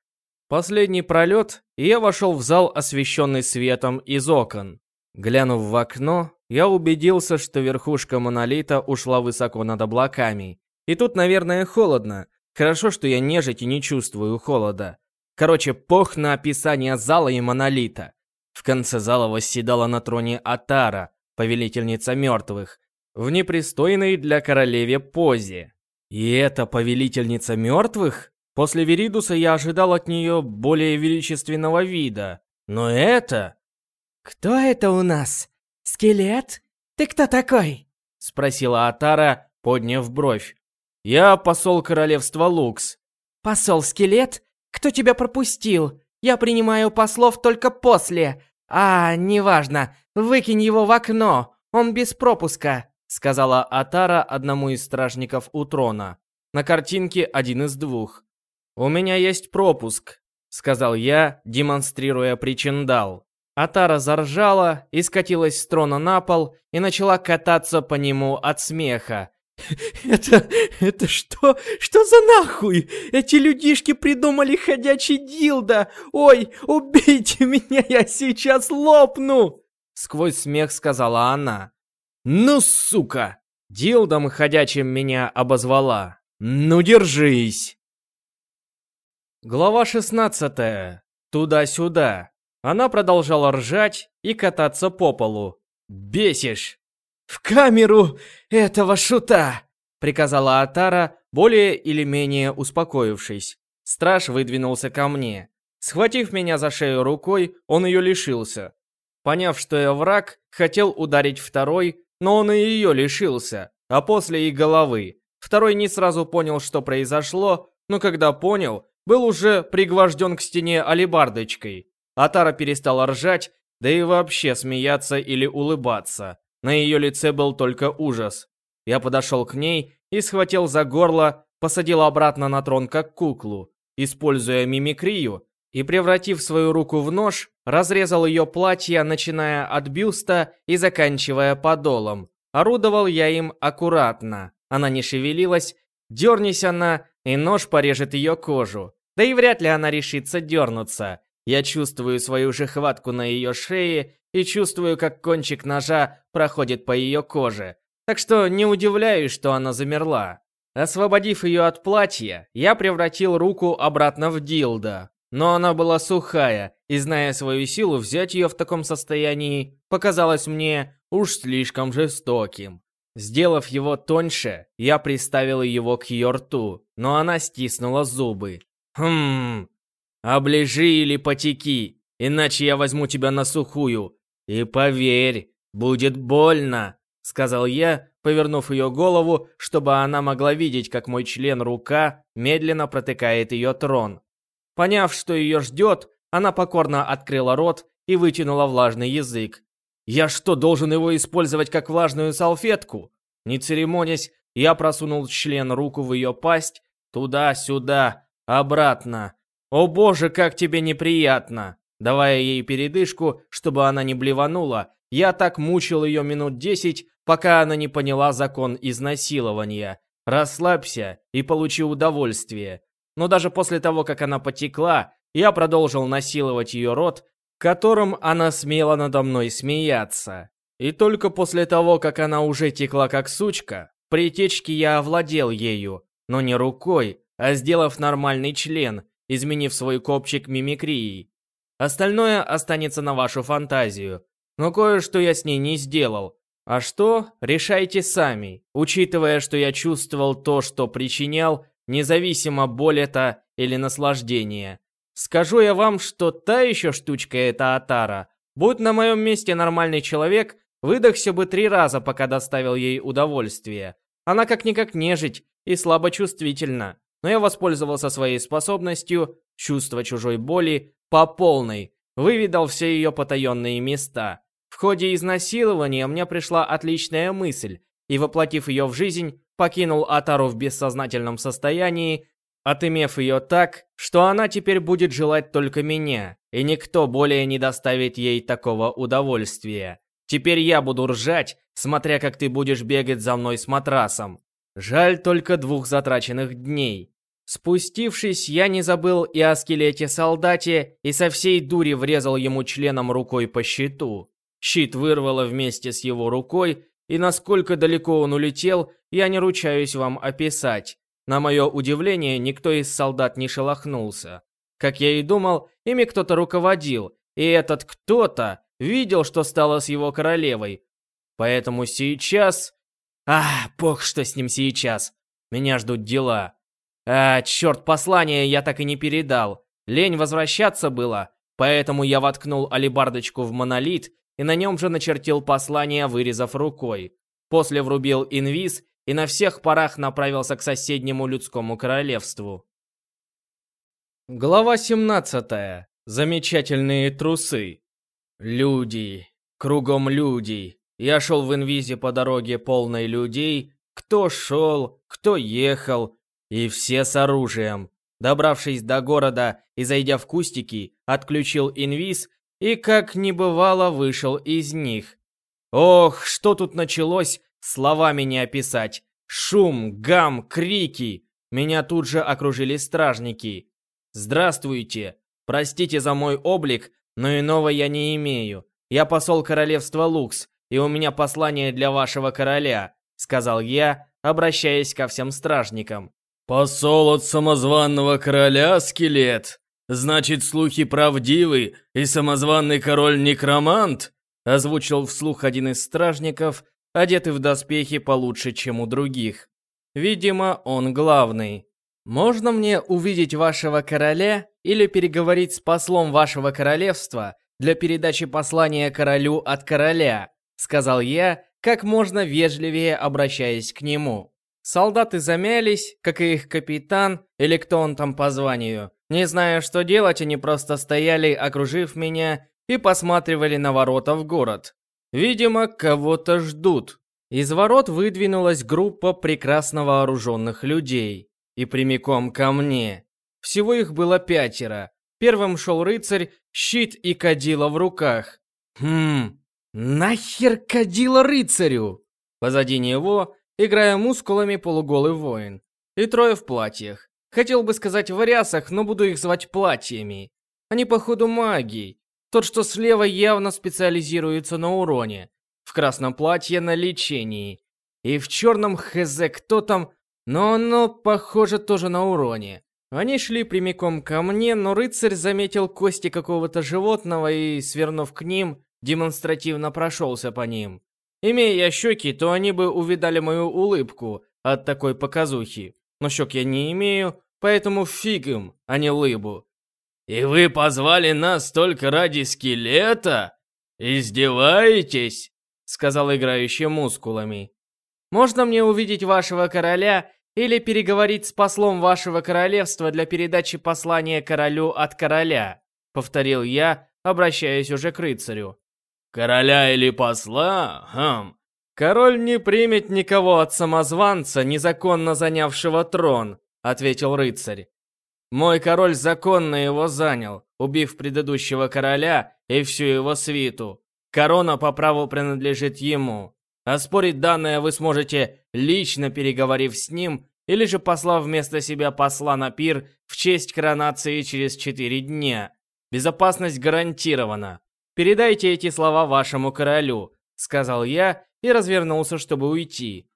Последний пролет, и я вошел в зал, освещенный светом из окон. Глянув в окно, я убедился, что верхушка монолита ушла высоко над облаками. И тут, наверное, холодно. Хорошо, что я нежить и не чувствую холода. Короче, пох на описание зала и монолита. В конце зала восседала на троне Атара, повелительница мертвых, в непристойной для королеве позе. И это повелительница мертвых? После Веридуса я ожидал от нее более величественного вида. Но это... «Кто это у нас? Скелет? Ты кто такой?» Спросила Атара, подняв бровь. «Я посол королевства Лукс». «Посол Скелет? Кто тебя пропустил? Я принимаю послов только после. А, неважно, выкинь его в окно, он без пропуска», сказала Атара одному из стражников у трона. На картинке один из двух. «У меня есть пропуск», сказал я, демонстрируя причиндал. Атара заржала и скатилась с трона на пол и начала кататься по нему от смеха. Это... это что? Что за нахуй? Эти людишки придумали ходячий дилдо! Ой, убейте меня, я сейчас лопну!» Сквозь смех сказала она. «Ну, сука!» Дилдом ходячим меня обозвала. «Ну, держись!» Глава 16. Туда-сюда. Она продолжала ржать и кататься по полу. «Бесишь!» «В камеру этого шута!» — приказала Атара, более или менее успокоившись. Страж выдвинулся ко мне. Схватив меня за шею рукой, он ее лишился. Поняв, что я враг, хотел ударить второй, но он и ее лишился, а после и головы. Второй не сразу понял, что произошло, но когда понял, был уже пригвожден к стене алебардочкой. Атара перестала ржать, да и вообще смеяться или улыбаться. На ее лице был только ужас. Я подошел к ней и схватил за горло, посадил обратно на трон как куклу, используя мимикрию, и, превратив свою руку в нож, разрезал ее платье, начиная от бюста и заканчивая подолом. Орудовал я им аккуратно. Она не шевелилась, дернись она, и нож порежет ее кожу. Да и вряд ли она решится дернуться. Я чувствую свою же хватку на ее шее и чувствую, как кончик ножа проходит по ее коже. Так что не удивляюсь, что она замерла. Освободив ее от платья, я превратил руку обратно в дилдо. Но она была сухая, и зная свою силу, взять ее в таком состоянии показалось мне уж слишком жестоким. Сделав его тоньше, я приставил его к ее рту, но она стиснула зубы. «Хм... Оближи или потеки, иначе я возьму тебя на сухую. И поверь, «Будет больно», — сказал я, повернув ее голову, чтобы она могла видеть, как мой член рука медленно протыкает ее трон. Поняв, что ее ждет, она покорно открыла рот и вытянула влажный язык. Я что, должен его использовать как влажную салфетку? Не церемонясь, я просунул член руку в ее пасть, туда-сюда, обратно. О боже, как тебе неприятно! Давая ей передышку, чтобы она не блеванула, я так мучил ее минут десять, пока она не поняла закон изнасилования. Расслабься и получи удовольствие. Но даже после того, как она потекла, я продолжил насиловать ее рот, которым она смела надо мной смеяться. И только после того, как она уже текла как сучка, при течке я овладел ею, но не рукой, а сделав нормальный член, изменив свой копчик мимикрией. Остальное останется на вашу фантазию. Но кое-что я с ней не сделал. А что, решайте сами, учитывая, что я чувствовал то, что причинял, независимо боль это или наслаждение. Скажу я вам, что та еще штучка это Атара. Будь на моем месте нормальный человек, выдохся бы три раза, пока доставил ей удовольствие. Она как-никак нежить и слабо чувствительна. Но я воспользовался своей способностью, чувства чужой боли, по полной. Выведал все ее потаенные места. В ходе изнасилования мне пришла отличная мысль, и воплотив ее в жизнь, покинул Атару в бессознательном состоянии, отымев ее так, что она теперь будет желать только меня, и никто более не доставит ей такого удовольствия. Теперь я буду ржать, смотря как ты будешь бегать за мной с матрасом. Жаль только двух затраченных дней. Спустившись, я не забыл и о скелете-солдате, и со всей дури врезал ему членом рукой по щиту. Щит вырвало вместе с его рукой, и насколько далеко он улетел, я не ручаюсь вам описать. На мое удивление, никто из солдат не шелохнулся. Как я и думал, ими кто-то руководил, и этот кто-то видел, что стало с его королевой. Поэтому сейчас... А, бог, что с ним сейчас. Меня ждут дела. А, черт, послание я так и не передал. Лень возвращаться было, поэтому я воткнул алибардочку в монолит и на нем же начертил послание, вырезав рукой. После врубил инвиз и на всех парах направился к соседнему людскому королевству. Глава 17. Замечательные трусы. Люди. Кругом люди. Я шел в инвизе по дороге полной людей. Кто шел, кто ехал. И все с оружием. Добравшись до города и зайдя в кустики, отключил инвиз и, как не бывало, вышел из них. Ох, что тут началось, Словами не описать. Шум, гам, крики. Меня тут же окружили стражники. «Здравствуйте. Простите за мой облик, но иного я не имею. Я посол королевства Лукс, и у меня послание для вашего короля», сказал я, обращаясь ко всем стражникам. «Посол от самозванного короля, скелет? Значит, слухи правдивы, и самозванный король-некромант?» Озвучил вслух один из стражников, одетый в доспехи получше, чем у других. Видимо, он главный. «Можно мне увидеть вашего короля или переговорить с послом вашего королевства для передачи послания королю от короля?» Сказал я, как можно вежливее обращаясь к нему. Солдаты замялись, как и их капитан, или кто он там по званию. Не зная, что делать, они просто стояли, окружив меня, и посматривали на ворота в город. Видимо, кого-то ждут. Из ворот выдвинулась группа прекрасно вооруженных людей. И прямиком ко мне. Всего их было пятеро. Первым шел рыцарь, щит и кадила в руках. Хм, нахер кадила рыцарю? Позади него, играя мускулами, полуголый воин. И трое в платьях. Хотел бы сказать в рясах, но буду их звать платьями. Они походу маги. Тот, что слева, явно специализируется на уроне. В красном платье на лечении. И в черном хз кто там, но оно, похоже, тоже на уроне. Они шли прямиком ко мне, но рыцарь заметил кости какого-то животного и, свернув к ним, демонстративно прошелся по ним. Имея я щеки, то они бы увидали мою улыбку от такой показухи. Но щек я не имею, поэтому фиг им, а не лыбу. «И вы позвали нас только ради скелета? Издеваетесь?» сказал играющий мускулами. «Можно мне увидеть вашего короля или переговорить с послом вашего королевства для передачи послания королю от короля?» Повторил я, обращаясь уже к рыцарю. «Короля или посла? Хм. Король не примет никого от самозванца, незаконно занявшего трон», ответил рыцарь. «Мой король законно его занял, убив предыдущего короля и всю его свиту. Корона по праву принадлежит ему. Оспорить данное вы сможете, лично переговорив с ним, или же послав вместо себя посла на пир в честь коронации через четыре дня. Безопасность гарантирована. Передайте эти слова вашему королю, сказал я и развернулся, чтобы уйти.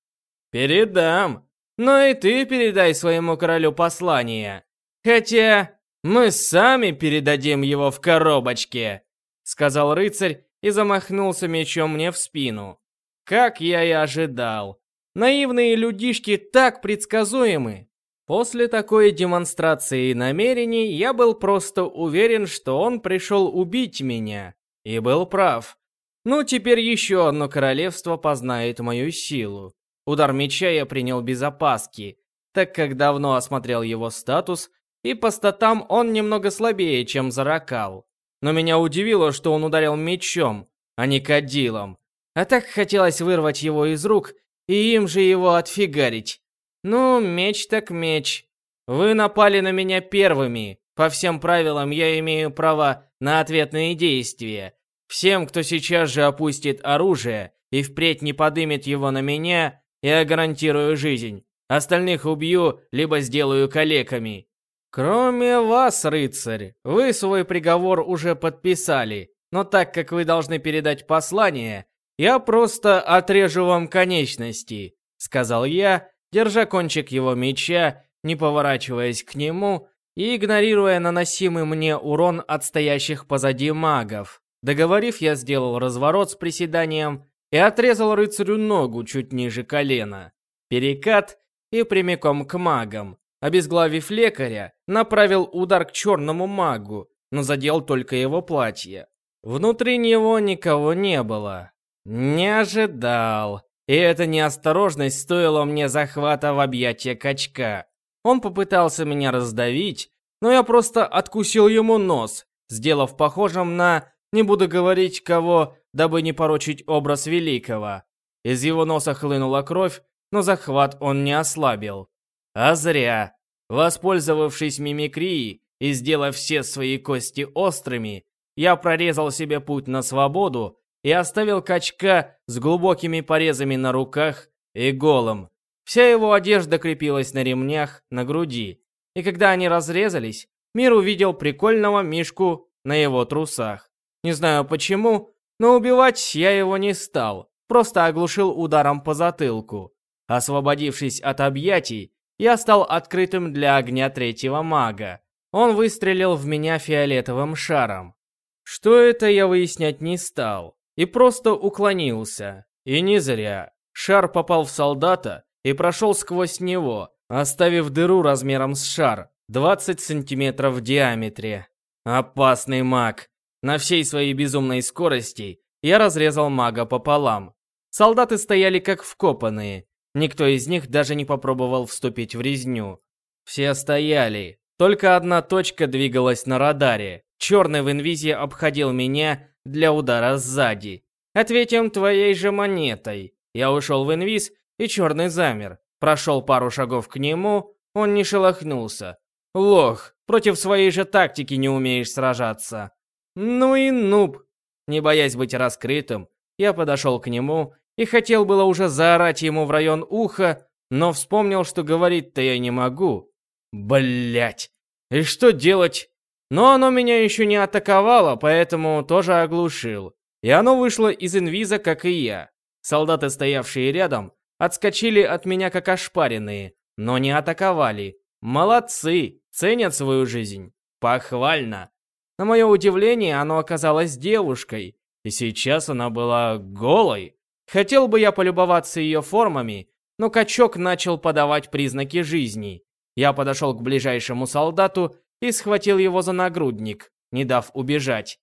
Передам. Но и ты передай своему королю послание. Хотя мы сами передадим его в коробочке, сказал рыцарь и замахнулся мечом мне в спину. Как я и ожидал. Наивные людишки так предсказуемы. После такой демонстрации намерений я был просто уверен, что он пришел убить меня. И был прав. Ну, теперь еще одно королевство познает мою силу. Удар меча я принял без опаски, так как давно осмотрел его статус, и по статам он немного слабее, чем Заракал. Но меня удивило, что он ударил мечом, а не кадилом. А так хотелось вырвать его из рук и им же его отфигарить. Ну, меч так меч. Вы напали на меня первыми. По всем правилам я имею право на ответные действия. Всем, кто сейчас же опустит оружие и впредь не подымет его на меня, я гарантирую жизнь. Остальных убью, либо сделаю калеками. Кроме вас, рыцарь, вы свой приговор уже подписали. Но так как вы должны передать послание, я просто отрежу вам конечности, сказал я, держа кончик его меча, не поворачиваясь к нему и игнорируя наносимый мне урон от стоящих позади магов. Договорив, я сделал разворот с приседанием и отрезал рыцарю ногу чуть ниже колена. Перекат и прямиком к магам. Обезглавив лекаря, направил удар к черному магу, но задел только его платье. Внутри него никого не было. Не ожидал. И эта неосторожность стоила мне захвата в объятия качка. Он попытался меня раздавить, но я просто откусил ему нос, сделав похожим на «не буду говорить кого», дабы не порочить образ великого. Из его носа хлынула кровь, но захват он не ослабил. А зря. Воспользовавшись мимикрией и сделав все свои кости острыми, я прорезал себе путь на свободу и оставил качка с глубокими порезами на руках и голым. Вся его одежда крепилась на ремнях на груди, и когда они разрезались, мир увидел прикольного мишку на его трусах. Не знаю почему, но убивать я его не стал, просто оглушил ударом по затылку. Освободившись от объятий, я стал открытым для огня третьего мага. Он выстрелил в меня фиолетовым шаром. Что это, я выяснять не стал и просто уклонился. И не зря. Шар попал в солдата и прошел сквозь него, оставив дыру размером с шар, 20 сантиметров в диаметре. Опасный маг. На всей своей безумной скорости я разрезал мага пополам. Солдаты стояли как вкопанные. Никто из них даже не попробовал вступить в резню. Все стояли. Только одна точка двигалась на радаре. Черный в инвизе обходил меня для удара сзади. Ответим твоей же монетой. Я ушел в инвиз, и черный замер. Прошел пару шагов к нему, он не шелохнулся. Лох, против своей же тактики не умеешь сражаться. Ну и нуб. Не боясь быть раскрытым, я подошел к нему и хотел было уже заорать ему в район уха, но вспомнил, что говорить-то я не могу. Блять. И что делать? Но оно меня еще не атаковало, поэтому тоже оглушил. И оно вышло из инвиза, как и я. Солдаты, стоявшие рядом, отскочили от меня как ошпаренные, но не атаковали. Молодцы, ценят свою жизнь. Похвально. На мое удивление, оно оказалось девушкой, и сейчас она была голой. Хотел бы я полюбоваться ее формами, но качок начал подавать признаки жизни. Я подошел к ближайшему солдату и схватил его за нагрудник, не дав убежать.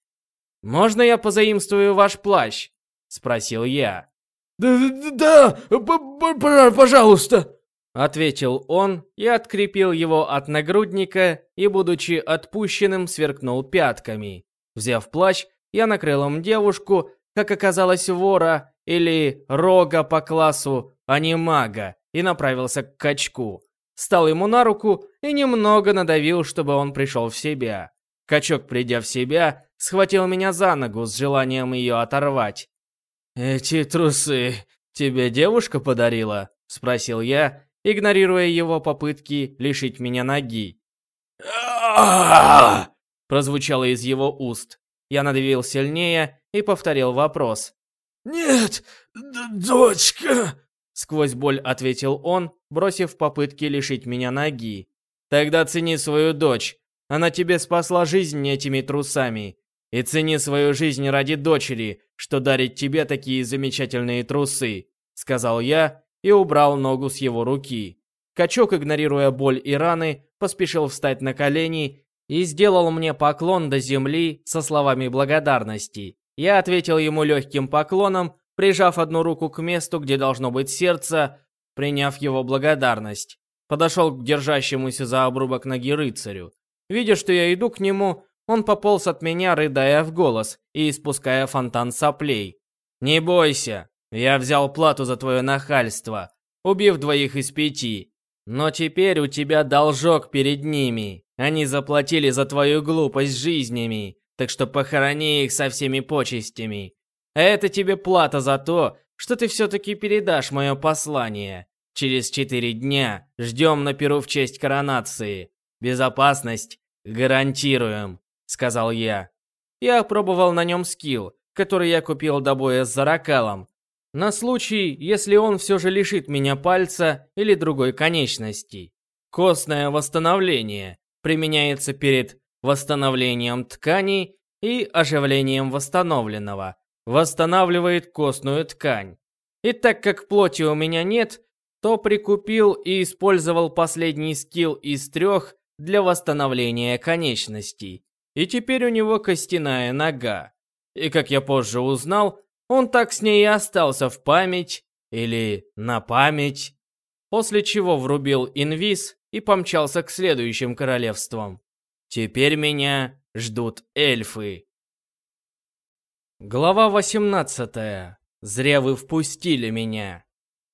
«Можно я позаимствую ваш плащ?» Спросил я. «Да, да, пожалуйста!» Ответил он и открепил его от нагрудника и, будучи отпущенным, сверкнул пятками. Взяв плащ, я накрыл им девушку, как оказалось вора или рога по классу, а не мага, и направился к качку. Стал ему на руку и немного надавил, чтобы он пришел в себя. Качок, придя в себя, схватил меня за ногу с желанием ее оторвать. «Эти трусы тебе девушка подарила?» – спросил я, игнорируя его попытки лишить меня ноги. прозвучало из его уст. Я надавил сильнее и повторил вопрос. «Нет, дочка!» Сквозь боль ответил он, бросив попытки лишить меня ноги. «Тогда цени свою дочь. Она тебе спасла жизнь этими трусами. И цени свою жизнь ради дочери, что дарит тебе такие замечательные трусы», сказал я и убрал ногу с его руки. Качок, игнорируя боль и раны, поспешил встать на колени и сделал мне поклон до земли со словами благодарности. Я ответил ему легким поклоном, прижав одну руку к месту, где должно быть сердце, приняв его благодарность. Подошел к держащемуся за обрубок ноги рыцарю. Видя, что я иду к нему, он пополз от меня, рыдая в голос и испуская фонтан соплей. «Не бойся, я взял плату за твое нахальство, убив двоих из пяти. Но теперь у тебя должок перед ними. Они заплатили за твою глупость жизнями, так что похорони их со всеми почестями. А это тебе плата за то, что ты все-таки передашь мое послание. Через четыре дня ждем на перу в честь коронации. Безопасность гарантируем сказал я. Я пробовал на нем скилл, который я купил до боя с Заракалом, на случай, если он все же лишит меня пальца или другой конечности. Костное восстановление применяется перед восстановлением тканей и оживлением восстановленного. Восстанавливает костную ткань. И так как плоти у меня нет, то прикупил и использовал последний скилл из трех для восстановления конечностей и теперь у него костяная нога. И как я позже узнал, он так с ней и остался в память или на память. После чего врубил инвиз и помчался к следующим королевствам. Теперь меня ждут эльфы. Глава 18. Зря вы впустили меня.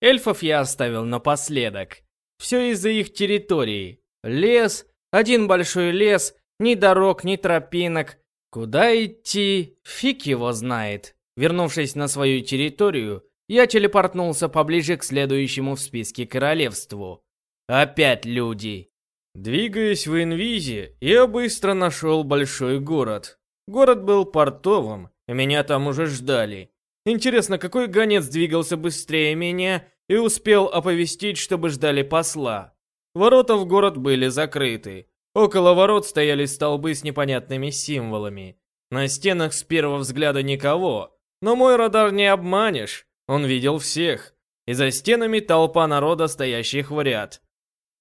Эльфов я оставил напоследок. Все из-за их территории. Лес, один большой лес ни дорог, ни тропинок. Куда идти, фиг его знает. Вернувшись на свою территорию, я телепортнулся поближе к следующему в списке королевству. Опять люди. Двигаясь в инвизе, я быстро нашел большой город. Город был портовым, меня там уже ждали. Интересно, какой гонец двигался быстрее меня и успел оповестить, чтобы ждали посла? Ворота в город были закрыты. Около ворот стояли столбы с непонятными символами. На стенах с первого взгляда никого, но мой радар не обманешь, он видел всех. И за стенами толпа народа, стоящих в ряд.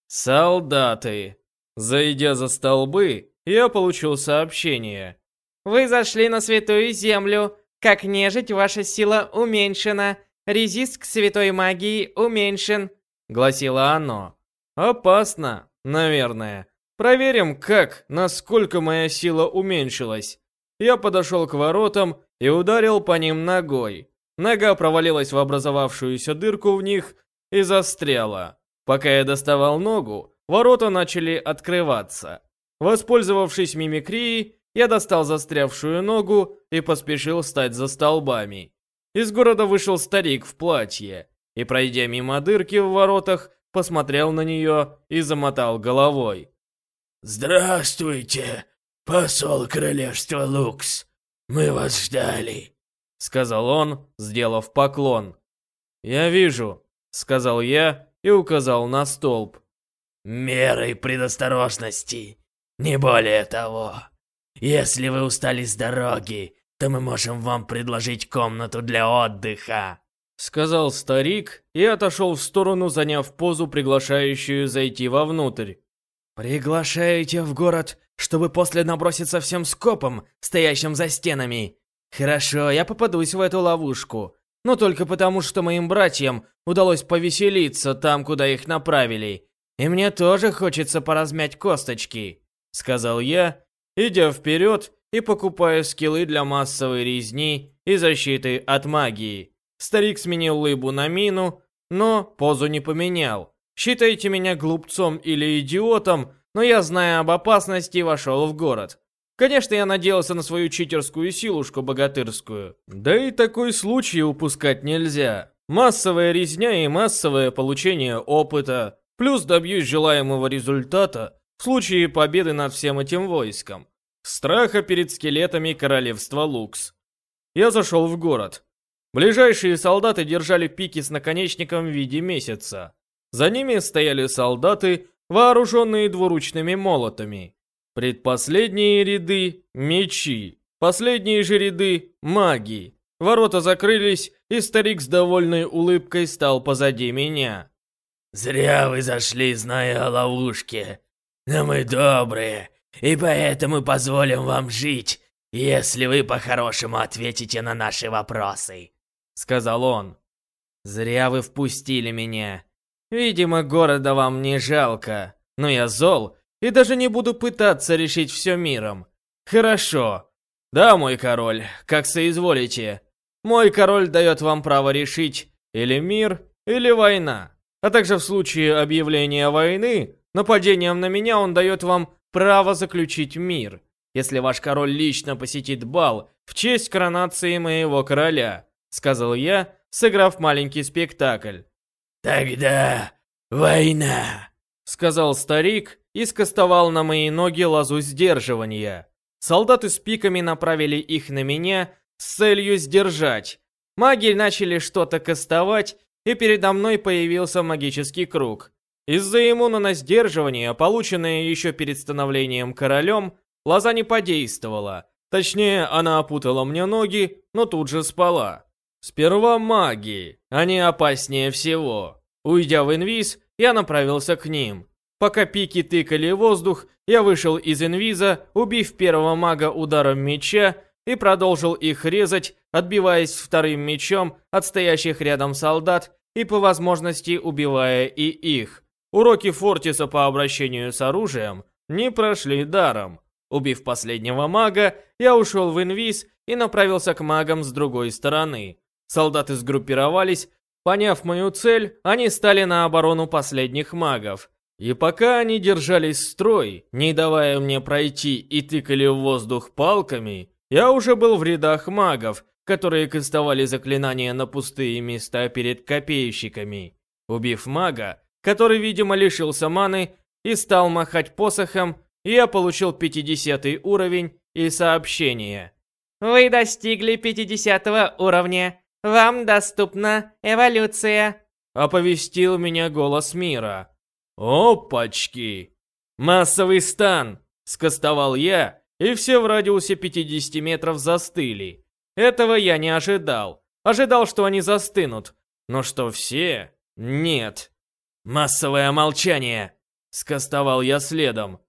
Солдаты. Зайдя за столбы, я получил сообщение. Вы зашли на святую землю. Как нежить, ваша сила уменьшена. Резист к святой магии уменьшен. Гласило оно. Опасно, наверное. Проверим, как, насколько моя сила уменьшилась. Я подошел к воротам и ударил по ним ногой. Нога провалилась в образовавшуюся дырку в них и застряла. Пока я доставал ногу, ворота начали открываться. Воспользовавшись мимикрией, я достал застрявшую ногу и поспешил встать за столбами. Из города вышел старик в платье и, пройдя мимо дырки в воротах, посмотрел на нее и замотал головой. «Здравствуйте, посол королевства Лукс. Мы вас ждали», — сказал он, сделав поклон. «Я вижу», — сказал я и указал на столб. «Мерой предосторожности, не более того. Если вы устали с дороги, то мы можем вам предложить комнату для отдыха», — сказал старик и отошел в сторону, заняв позу, приглашающую зайти вовнутрь. «Приглашаете в город, чтобы после наброситься всем скопом, стоящим за стенами. Хорошо, я попадусь в эту ловушку. Но только потому, что моим братьям удалось повеселиться там, куда их направили. И мне тоже хочется поразмять косточки», — сказал я, идя вперед и покупая скиллы для массовой резни и защиты от магии. Старик сменил лыбу на мину, но позу не поменял. Считайте меня глупцом или идиотом, но я, зная об опасности, вошел в город. Конечно, я надеялся на свою читерскую силушку богатырскую. Да и такой случай упускать нельзя. Массовая резня и массовое получение опыта. Плюс добьюсь желаемого результата в случае победы над всем этим войском. Страха перед скелетами королевства Лукс. Я зашел в город. Ближайшие солдаты держали пики с наконечником в виде месяца. За ними стояли солдаты, вооруженные двуручными молотами. Предпоследние ряды – мечи, последние же ряды – маги. Ворота закрылись, и старик с довольной улыбкой стал позади меня. «Зря вы зашли, зная о ловушке. Но мы добрые, и поэтому позволим вам жить, если вы по-хорошему ответите на наши вопросы», — сказал он. «Зря вы впустили меня. Видимо, города вам не жалко, но я зол и даже не буду пытаться решить все миром. Хорошо. Да, мой король, как соизволите. Мой король дает вам право решить или мир, или война. А также в случае объявления войны, нападением на меня он дает вам право заключить мир, если ваш король лично посетит бал в честь коронации моего короля, сказал я, сыграв маленький спектакль. «Тогда война!» Сказал старик и скостовал на мои ноги лазу сдерживания. Солдаты с пиками направили их на меня с целью сдержать. Маги начали что-то кастовать, и передо мной появился магический круг. Из-за иммуна на сдерживание, полученное еще перед становлением королем, лоза не подействовала. Точнее, она опутала мне ноги, но тут же спала. Сперва маги, они опаснее всего. Уйдя в инвиз, я направился к ним. Пока пики тыкали воздух, я вышел из инвиза, убив первого мага ударом меча и продолжил их резать, отбиваясь вторым мечом от стоящих рядом солдат и по возможности убивая и их. Уроки Фортиса по обращению с оружием не прошли даром. Убив последнего мага, я ушел в инвиз и направился к магам с другой стороны. Солдаты сгруппировались, поняв мою цель, они стали на оборону последних магов. И пока они держались строй, не давая мне пройти и тыкали в воздух палками, я уже был в рядах магов, которые кастовали заклинания на пустые места перед копейщиками. Убив мага, который, видимо, лишился маны и стал махать посохом, я получил 50 уровень и сообщение. Вы достигли 50 уровня. Вам доступна эволюция. Оповестил меня голос мира. Опачки! Массовый стан! Скостовал я, и все в радиусе 50 метров застыли. Этого я не ожидал. Ожидал, что они застынут. Но что все? Нет. Массовое молчание! Скостовал я следом.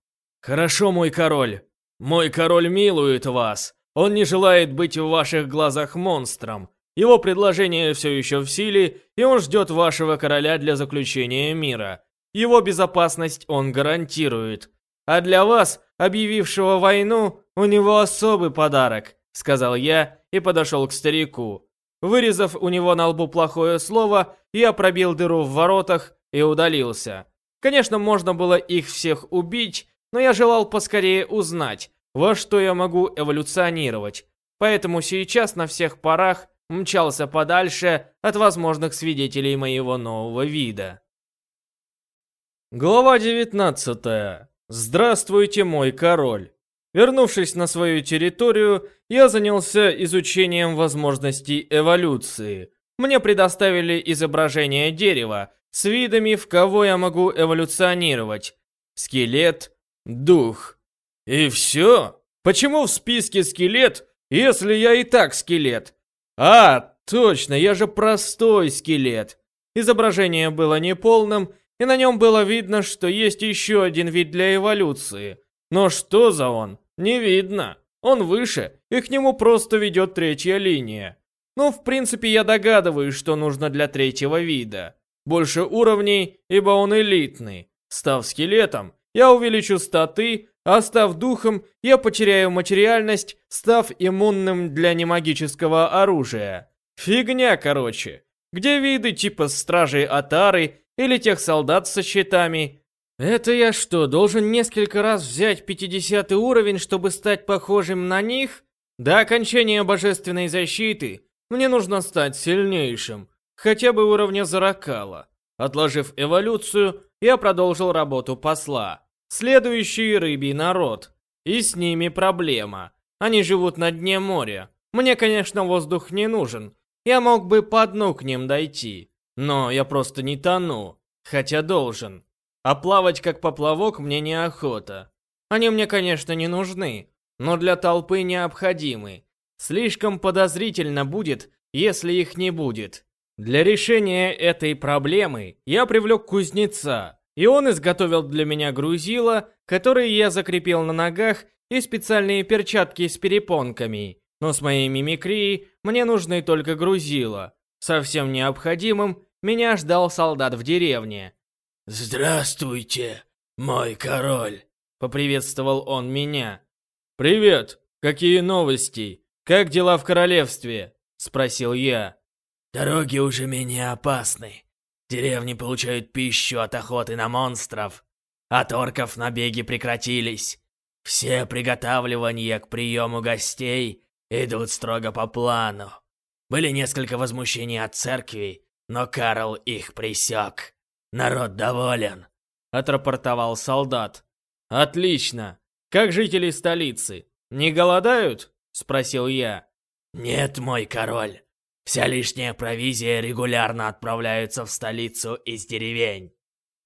Хорошо, мой король. Мой король милует вас. Он не желает быть в ваших глазах монстром. Его предложение все еще в силе, и он ждет вашего короля для заключения мира. Его безопасность он гарантирует. А для вас, объявившего войну, у него особый подарок, сказал я и подошел к старику. Вырезав у него на лбу плохое слово, я пробил дыру в воротах и удалился. Конечно, можно было их всех убить, но я желал поскорее узнать, во что я могу эволюционировать. Поэтому сейчас на всех парах мчался подальше от возможных свидетелей моего нового вида. Глава 19. Здравствуйте, мой король. Вернувшись на свою территорию, я занялся изучением возможностей эволюции. Мне предоставили изображение дерева с видами, в кого я могу эволюционировать. Скелет, дух. И все? Почему в списке скелет, если я и так скелет? А, точно, я же простой скелет. Изображение было неполным, и на нем было видно, что есть еще один вид для эволюции. Но что за он? Не видно. Он выше, и к нему просто ведет третья линия. Ну, в принципе, я догадываюсь, что нужно для третьего вида. Больше уровней, ибо он элитный. Став скелетом, я увеличу статы, а став духом, я потеряю материальность, став иммунным для немагического оружия. Фигня, короче. Где виды типа стражей Атары или тех солдат со щитами? Это я что, должен несколько раз взять 50 уровень, чтобы стать похожим на них? До окончания божественной защиты мне нужно стать сильнейшим, хотя бы уровня Заракала. Отложив эволюцию, я продолжил работу посла. Следующий рыбий народ. И с ними проблема. Они живут на дне моря. Мне, конечно, воздух не нужен. Я мог бы по дну к ним дойти. Но я просто не тону, хотя должен. А плавать как поплавок мне неохота. Они мне, конечно, не нужны, но для толпы необходимы. Слишком подозрительно будет, если их не будет. Для решения этой проблемы я привлек кузнеца, и он изготовил для меня грузило, которое я закрепил на ногах, и специальные перчатки с перепонками. Но с моей мимикрией мне нужны только грузила. Совсем необходимым меня ждал солдат в деревне. «Здравствуйте, мой король!» — поприветствовал он меня. «Привет! Какие новости? Как дела в королевстве?» — спросил я. «Дороги уже менее опасны. Деревни получают пищу от охоты на монстров. От орков набеги прекратились. Все приготавливания к приему гостей идут строго по плану. Были несколько возмущений от церкви, но Карл их пресек. Народ доволен», — отрапортовал солдат. «Отлично. Как жители столицы? Не голодают?» — спросил я. «Нет, мой король. Вся лишняя провизия регулярно отправляется в столицу из деревень.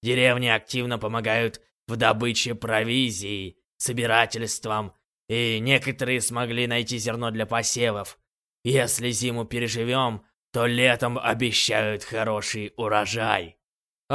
Деревни активно помогают в добыче провизии, собирательством, и некоторые смогли найти зерно для посевов. Если зиму переживем, то летом обещают хороший урожай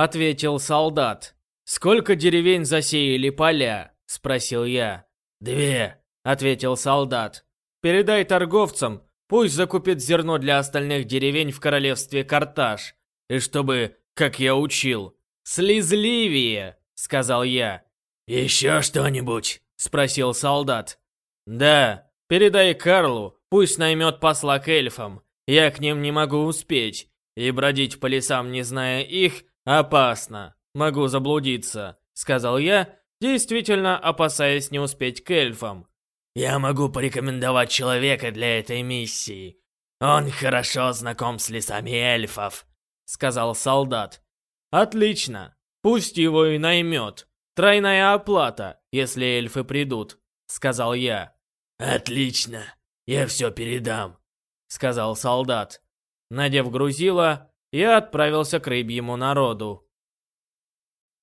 ответил солдат. «Сколько деревень засеяли поля?» – спросил я. «Две», – ответил солдат. «Передай торговцам, пусть закупят зерно для остальных деревень в королевстве Карташ. И чтобы, как я учил, слезливее», – сказал я. «Еще что-нибудь?» – спросил солдат. «Да, передай Карлу, пусть наймет посла к эльфам. Я к ним не могу успеть. И бродить по лесам, не зная их, «Опасно. Могу заблудиться», — сказал я, действительно опасаясь не успеть к эльфам. «Я могу порекомендовать человека для этой миссии. Он хорошо знаком с лесами эльфов», — сказал солдат. «Отлично. Пусть его и наймет. Тройная оплата, если эльфы придут», — сказал я. «Отлично. Я все передам», — сказал солдат. Надев грузило, я отправился к рыбьему народу.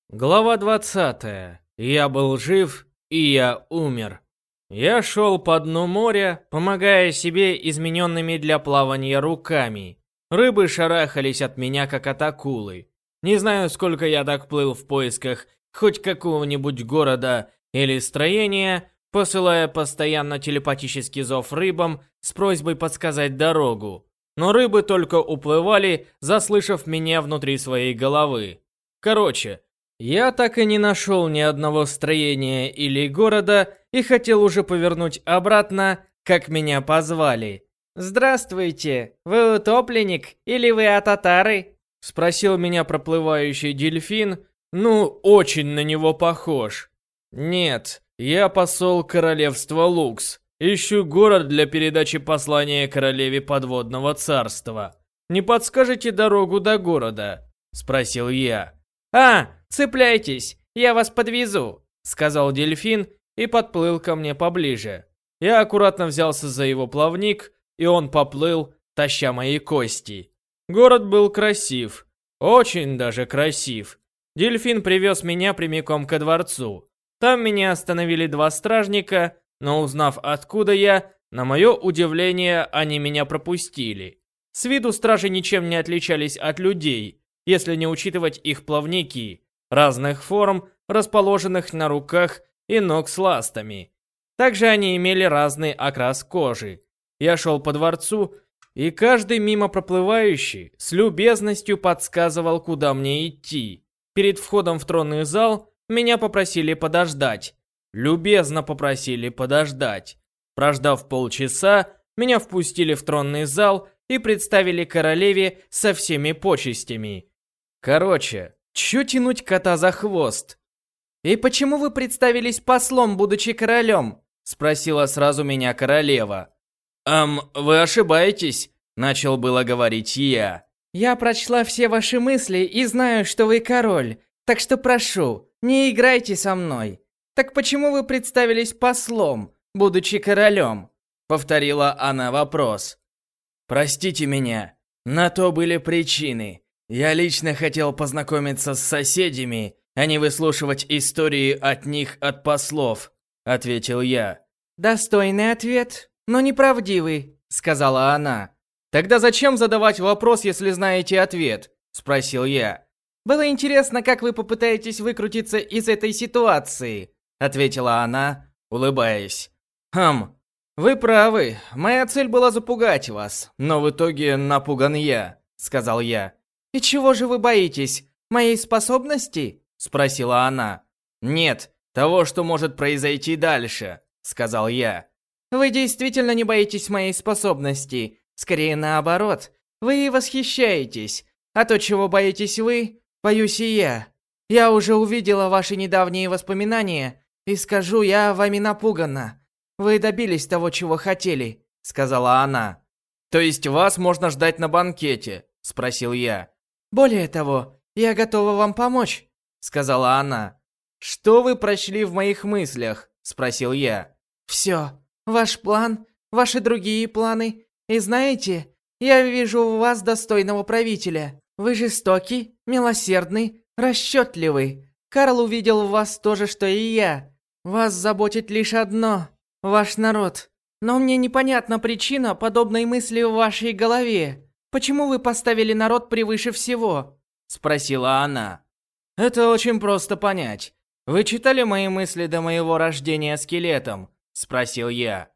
Глава 20. Я был жив, и я умер. Я шел по дну моря, помогая себе измененными для плавания руками. Рыбы шарахались от меня, как от акулы. Не знаю, сколько я так плыл в поисках хоть какого-нибудь города или строения, посылая постоянно телепатический зов рыбам с просьбой подсказать дорогу но рыбы только уплывали, заслышав меня внутри своей головы. Короче, я так и не нашел ни одного строения или города и хотел уже повернуть обратно, как меня позвали. «Здравствуйте, вы утопленник или вы от татары?» Спросил меня проплывающий дельфин, ну, очень на него похож. Нет, я посол королевства Лукс. Ищу город для передачи послания королеве подводного царства. Не подскажете дорогу до города?» – спросил я. «А, цепляйтесь, я вас подвезу», – сказал дельфин и подплыл ко мне поближе. Я аккуратно взялся за его плавник, и он поплыл, таща мои кости. Город был красив, очень даже красив. Дельфин привез меня прямиком ко дворцу. Там меня остановили два стражника – но узнав, откуда я, на мое удивление, они меня пропустили. С виду стражи ничем не отличались от людей, если не учитывать их плавники, разных форм, расположенных на руках и ног с ластами. Также они имели разный окрас кожи. Я шел по дворцу, и каждый мимо проплывающий с любезностью подсказывал, куда мне идти. Перед входом в тронный зал меня попросили подождать. Любезно попросили подождать. Прождав полчаса, меня впустили в тронный зал и представили королеве со всеми почестями. Короче, чё тянуть кота за хвост? «И почему вы представились послом, будучи королем?» Спросила сразу меня королева. «Эм, вы ошибаетесь», — начал было говорить я. «Я прочла все ваши мысли и знаю, что вы король, так что прошу, не играйте со мной. Так почему вы представились послом, будучи королем?» Повторила она вопрос. «Простите меня, на то были причины. Я лично хотел познакомиться с соседями, а не выслушивать истории от них от послов», — ответил я. «Достойный ответ, но неправдивый», — сказала она. «Тогда зачем задавать вопрос, если знаете ответ?» — спросил я. «Было интересно, как вы попытаетесь выкрутиться из этой ситуации», — ответила она, улыбаясь. «Хм, вы правы. Моя цель была запугать вас, но в итоге напуган я», — сказал я. «И чего же вы боитесь? Моей способности?» — спросила она. «Нет, того, что может произойти дальше», — сказал я. «Вы действительно не боитесь моей способности. Скорее наоборот. Вы восхищаетесь. А то, чего боитесь вы, боюсь и я. Я уже увидела ваши недавние воспоминания, и скажу, я вами напугана. Вы добились того, чего хотели», — сказала она. «То есть вас можно ждать на банкете?» — спросил я. «Более того, я готова вам помочь», — сказала она. «Что вы прочли в моих мыслях?» — спросил я. «Все. Ваш план, ваши другие планы. И знаете, я вижу у вас достойного правителя. Вы жестокий, милосердный, расчетливый. Карл увидел в вас то же, что и я. Вас заботит лишь одно – ваш народ. Но мне непонятна причина подобной мысли в вашей голове. Почему вы поставили народ превыше всего?» Спросила она. «Это очень просто понять. Вы читали мои мысли до моего рождения скелетом?» Спросил я.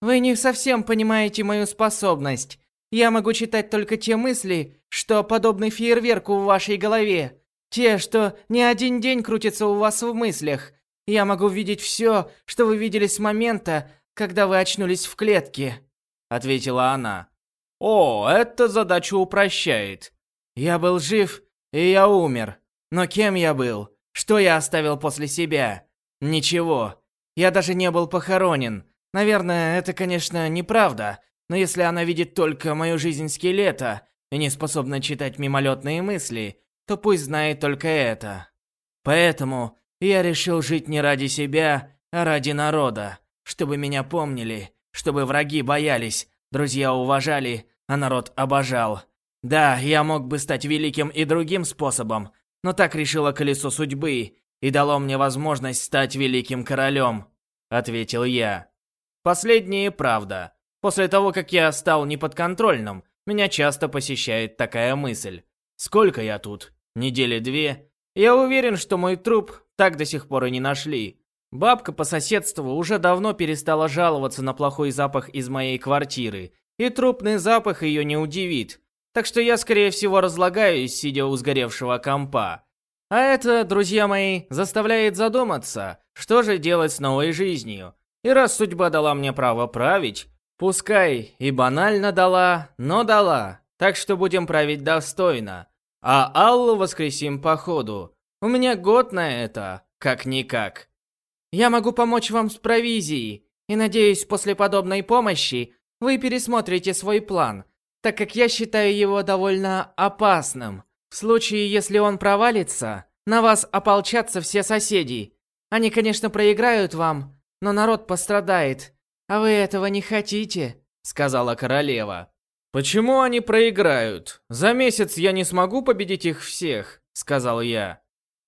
«Вы не совсем понимаете мою способность. Я могу читать только те мысли, что подобны фейерверку в вашей голове. Те, что не один день крутятся у вас в мыслях. Я могу видеть все, что вы видели с момента, когда вы очнулись в клетке», — ответила она. О, это задачу упрощает. Я был жив, и я умер. Но кем я был? Что я оставил после себя? Ничего. Я даже не был похоронен. Наверное, это, конечно, неправда, но если она видит только мою жизнь скелета и не способна читать мимолетные мысли, то пусть знает только это. Поэтому я решил жить не ради себя, а ради народа, чтобы меня помнили, чтобы враги боялись, Друзья уважали, а народ обожал. Да, я мог бы стать великим и другим способом, но так решило колесо судьбы и дало мне возможность стать великим королем, ответил я. Последнее правда. После того, как я стал неподконтрольным, меня часто посещает такая мысль. Сколько я тут? Недели две? Я уверен, что мой труп так до сих пор и не нашли. Бабка по соседству уже давно перестала жаловаться на плохой запах из моей квартиры, и трупный запах ее не удивит. Так что я, скорее всего, разлагаюсь, сидя у сгоревшего компа. А это, друзья мои, заставляет задуматься, что же делать с новой жизнью. И раз судьба дала мне право править, пускай и банально дала, но дала. Так что будем править достойно. А Аллу воскресим по ходу. У меня год на это, как-никак. Я могу помочь вам с провизией, и надеюсь, после подобной помощи вы пересмотрите свой план, так как я считаю его довольно опасным. В случае, если он провалится, на вас ополчатся все соседи. Они, конечно, проиграют вам, но народ пострадает. А вы этого не хотите, сказала королева. Почему они проиграют? За месяц я не смогу победить их всех, сказал я.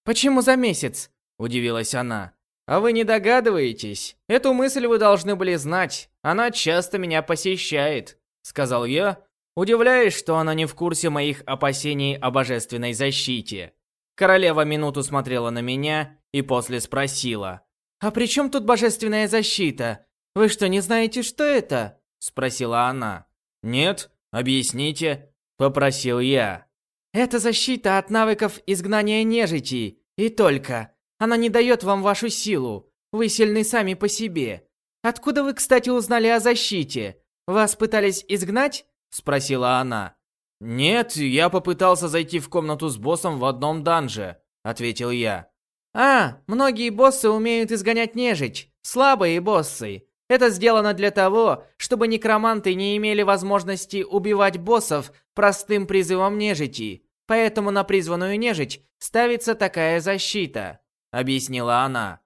Почему за месяц? удивилась она. А вы не догадываетесь? Эту мысль вы должны были знать. Она часто меня посещает, сказал я, удивляясь, что она не в курсе моих опасений о божественной защите. Королева минуту смотрела на меня и после спросила: «А при чем тут божественная защита? Вы что, не знаете, что это?» – спросила она. «Нет, объясните», – попросил я. «Это защита от навыков изгнания нежити, и только. Она не дает вам вашу силу. Вы сильны сами по себе. Откуда вы, кстати, узнали о защите? Вас пытались изгнать?» – спросила она. «Нет, я попытался зайти в комнату с боссом в одном данже», – ответил я. «А, многие боссы умеют изгонять нежить. Слабые боссы. Это сделано для того, чтобы некроманты не имели возможности убивать боссов простым призывом нежити. Поэтому на призванную нежить ставится такая защита», — объяснила она.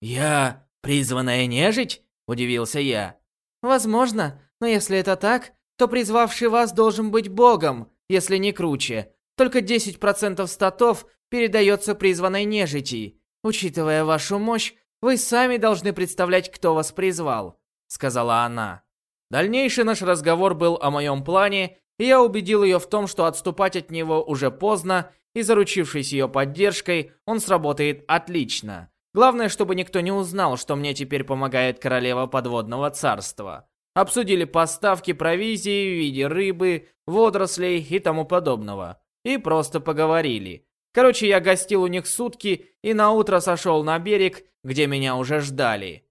«Я призванная нежить?» — удивился я. «Возможно, но если это так, то призвавший вас должен быть богом, если не круче. Только 10% статов передается призванной нежити. Учитывая вашу мощь, вы сами должны представлять, кто вас призвал», — сказала она. Дальнейший наш разговор был о моем плане, и я убедил ее в том, что отступать от него уже поздно, и заручившись ее поддержкой, он сработает отлично. Главное, чтобы никто не узнал, что мне теперь помогает королева подводного царства. Обсудили поставки провизии в виде рыбы, водорослей и тому подобного. И просто поговорили. Короче, я гостил у них сутки и на утро сошел на берег, где меня уже ждали.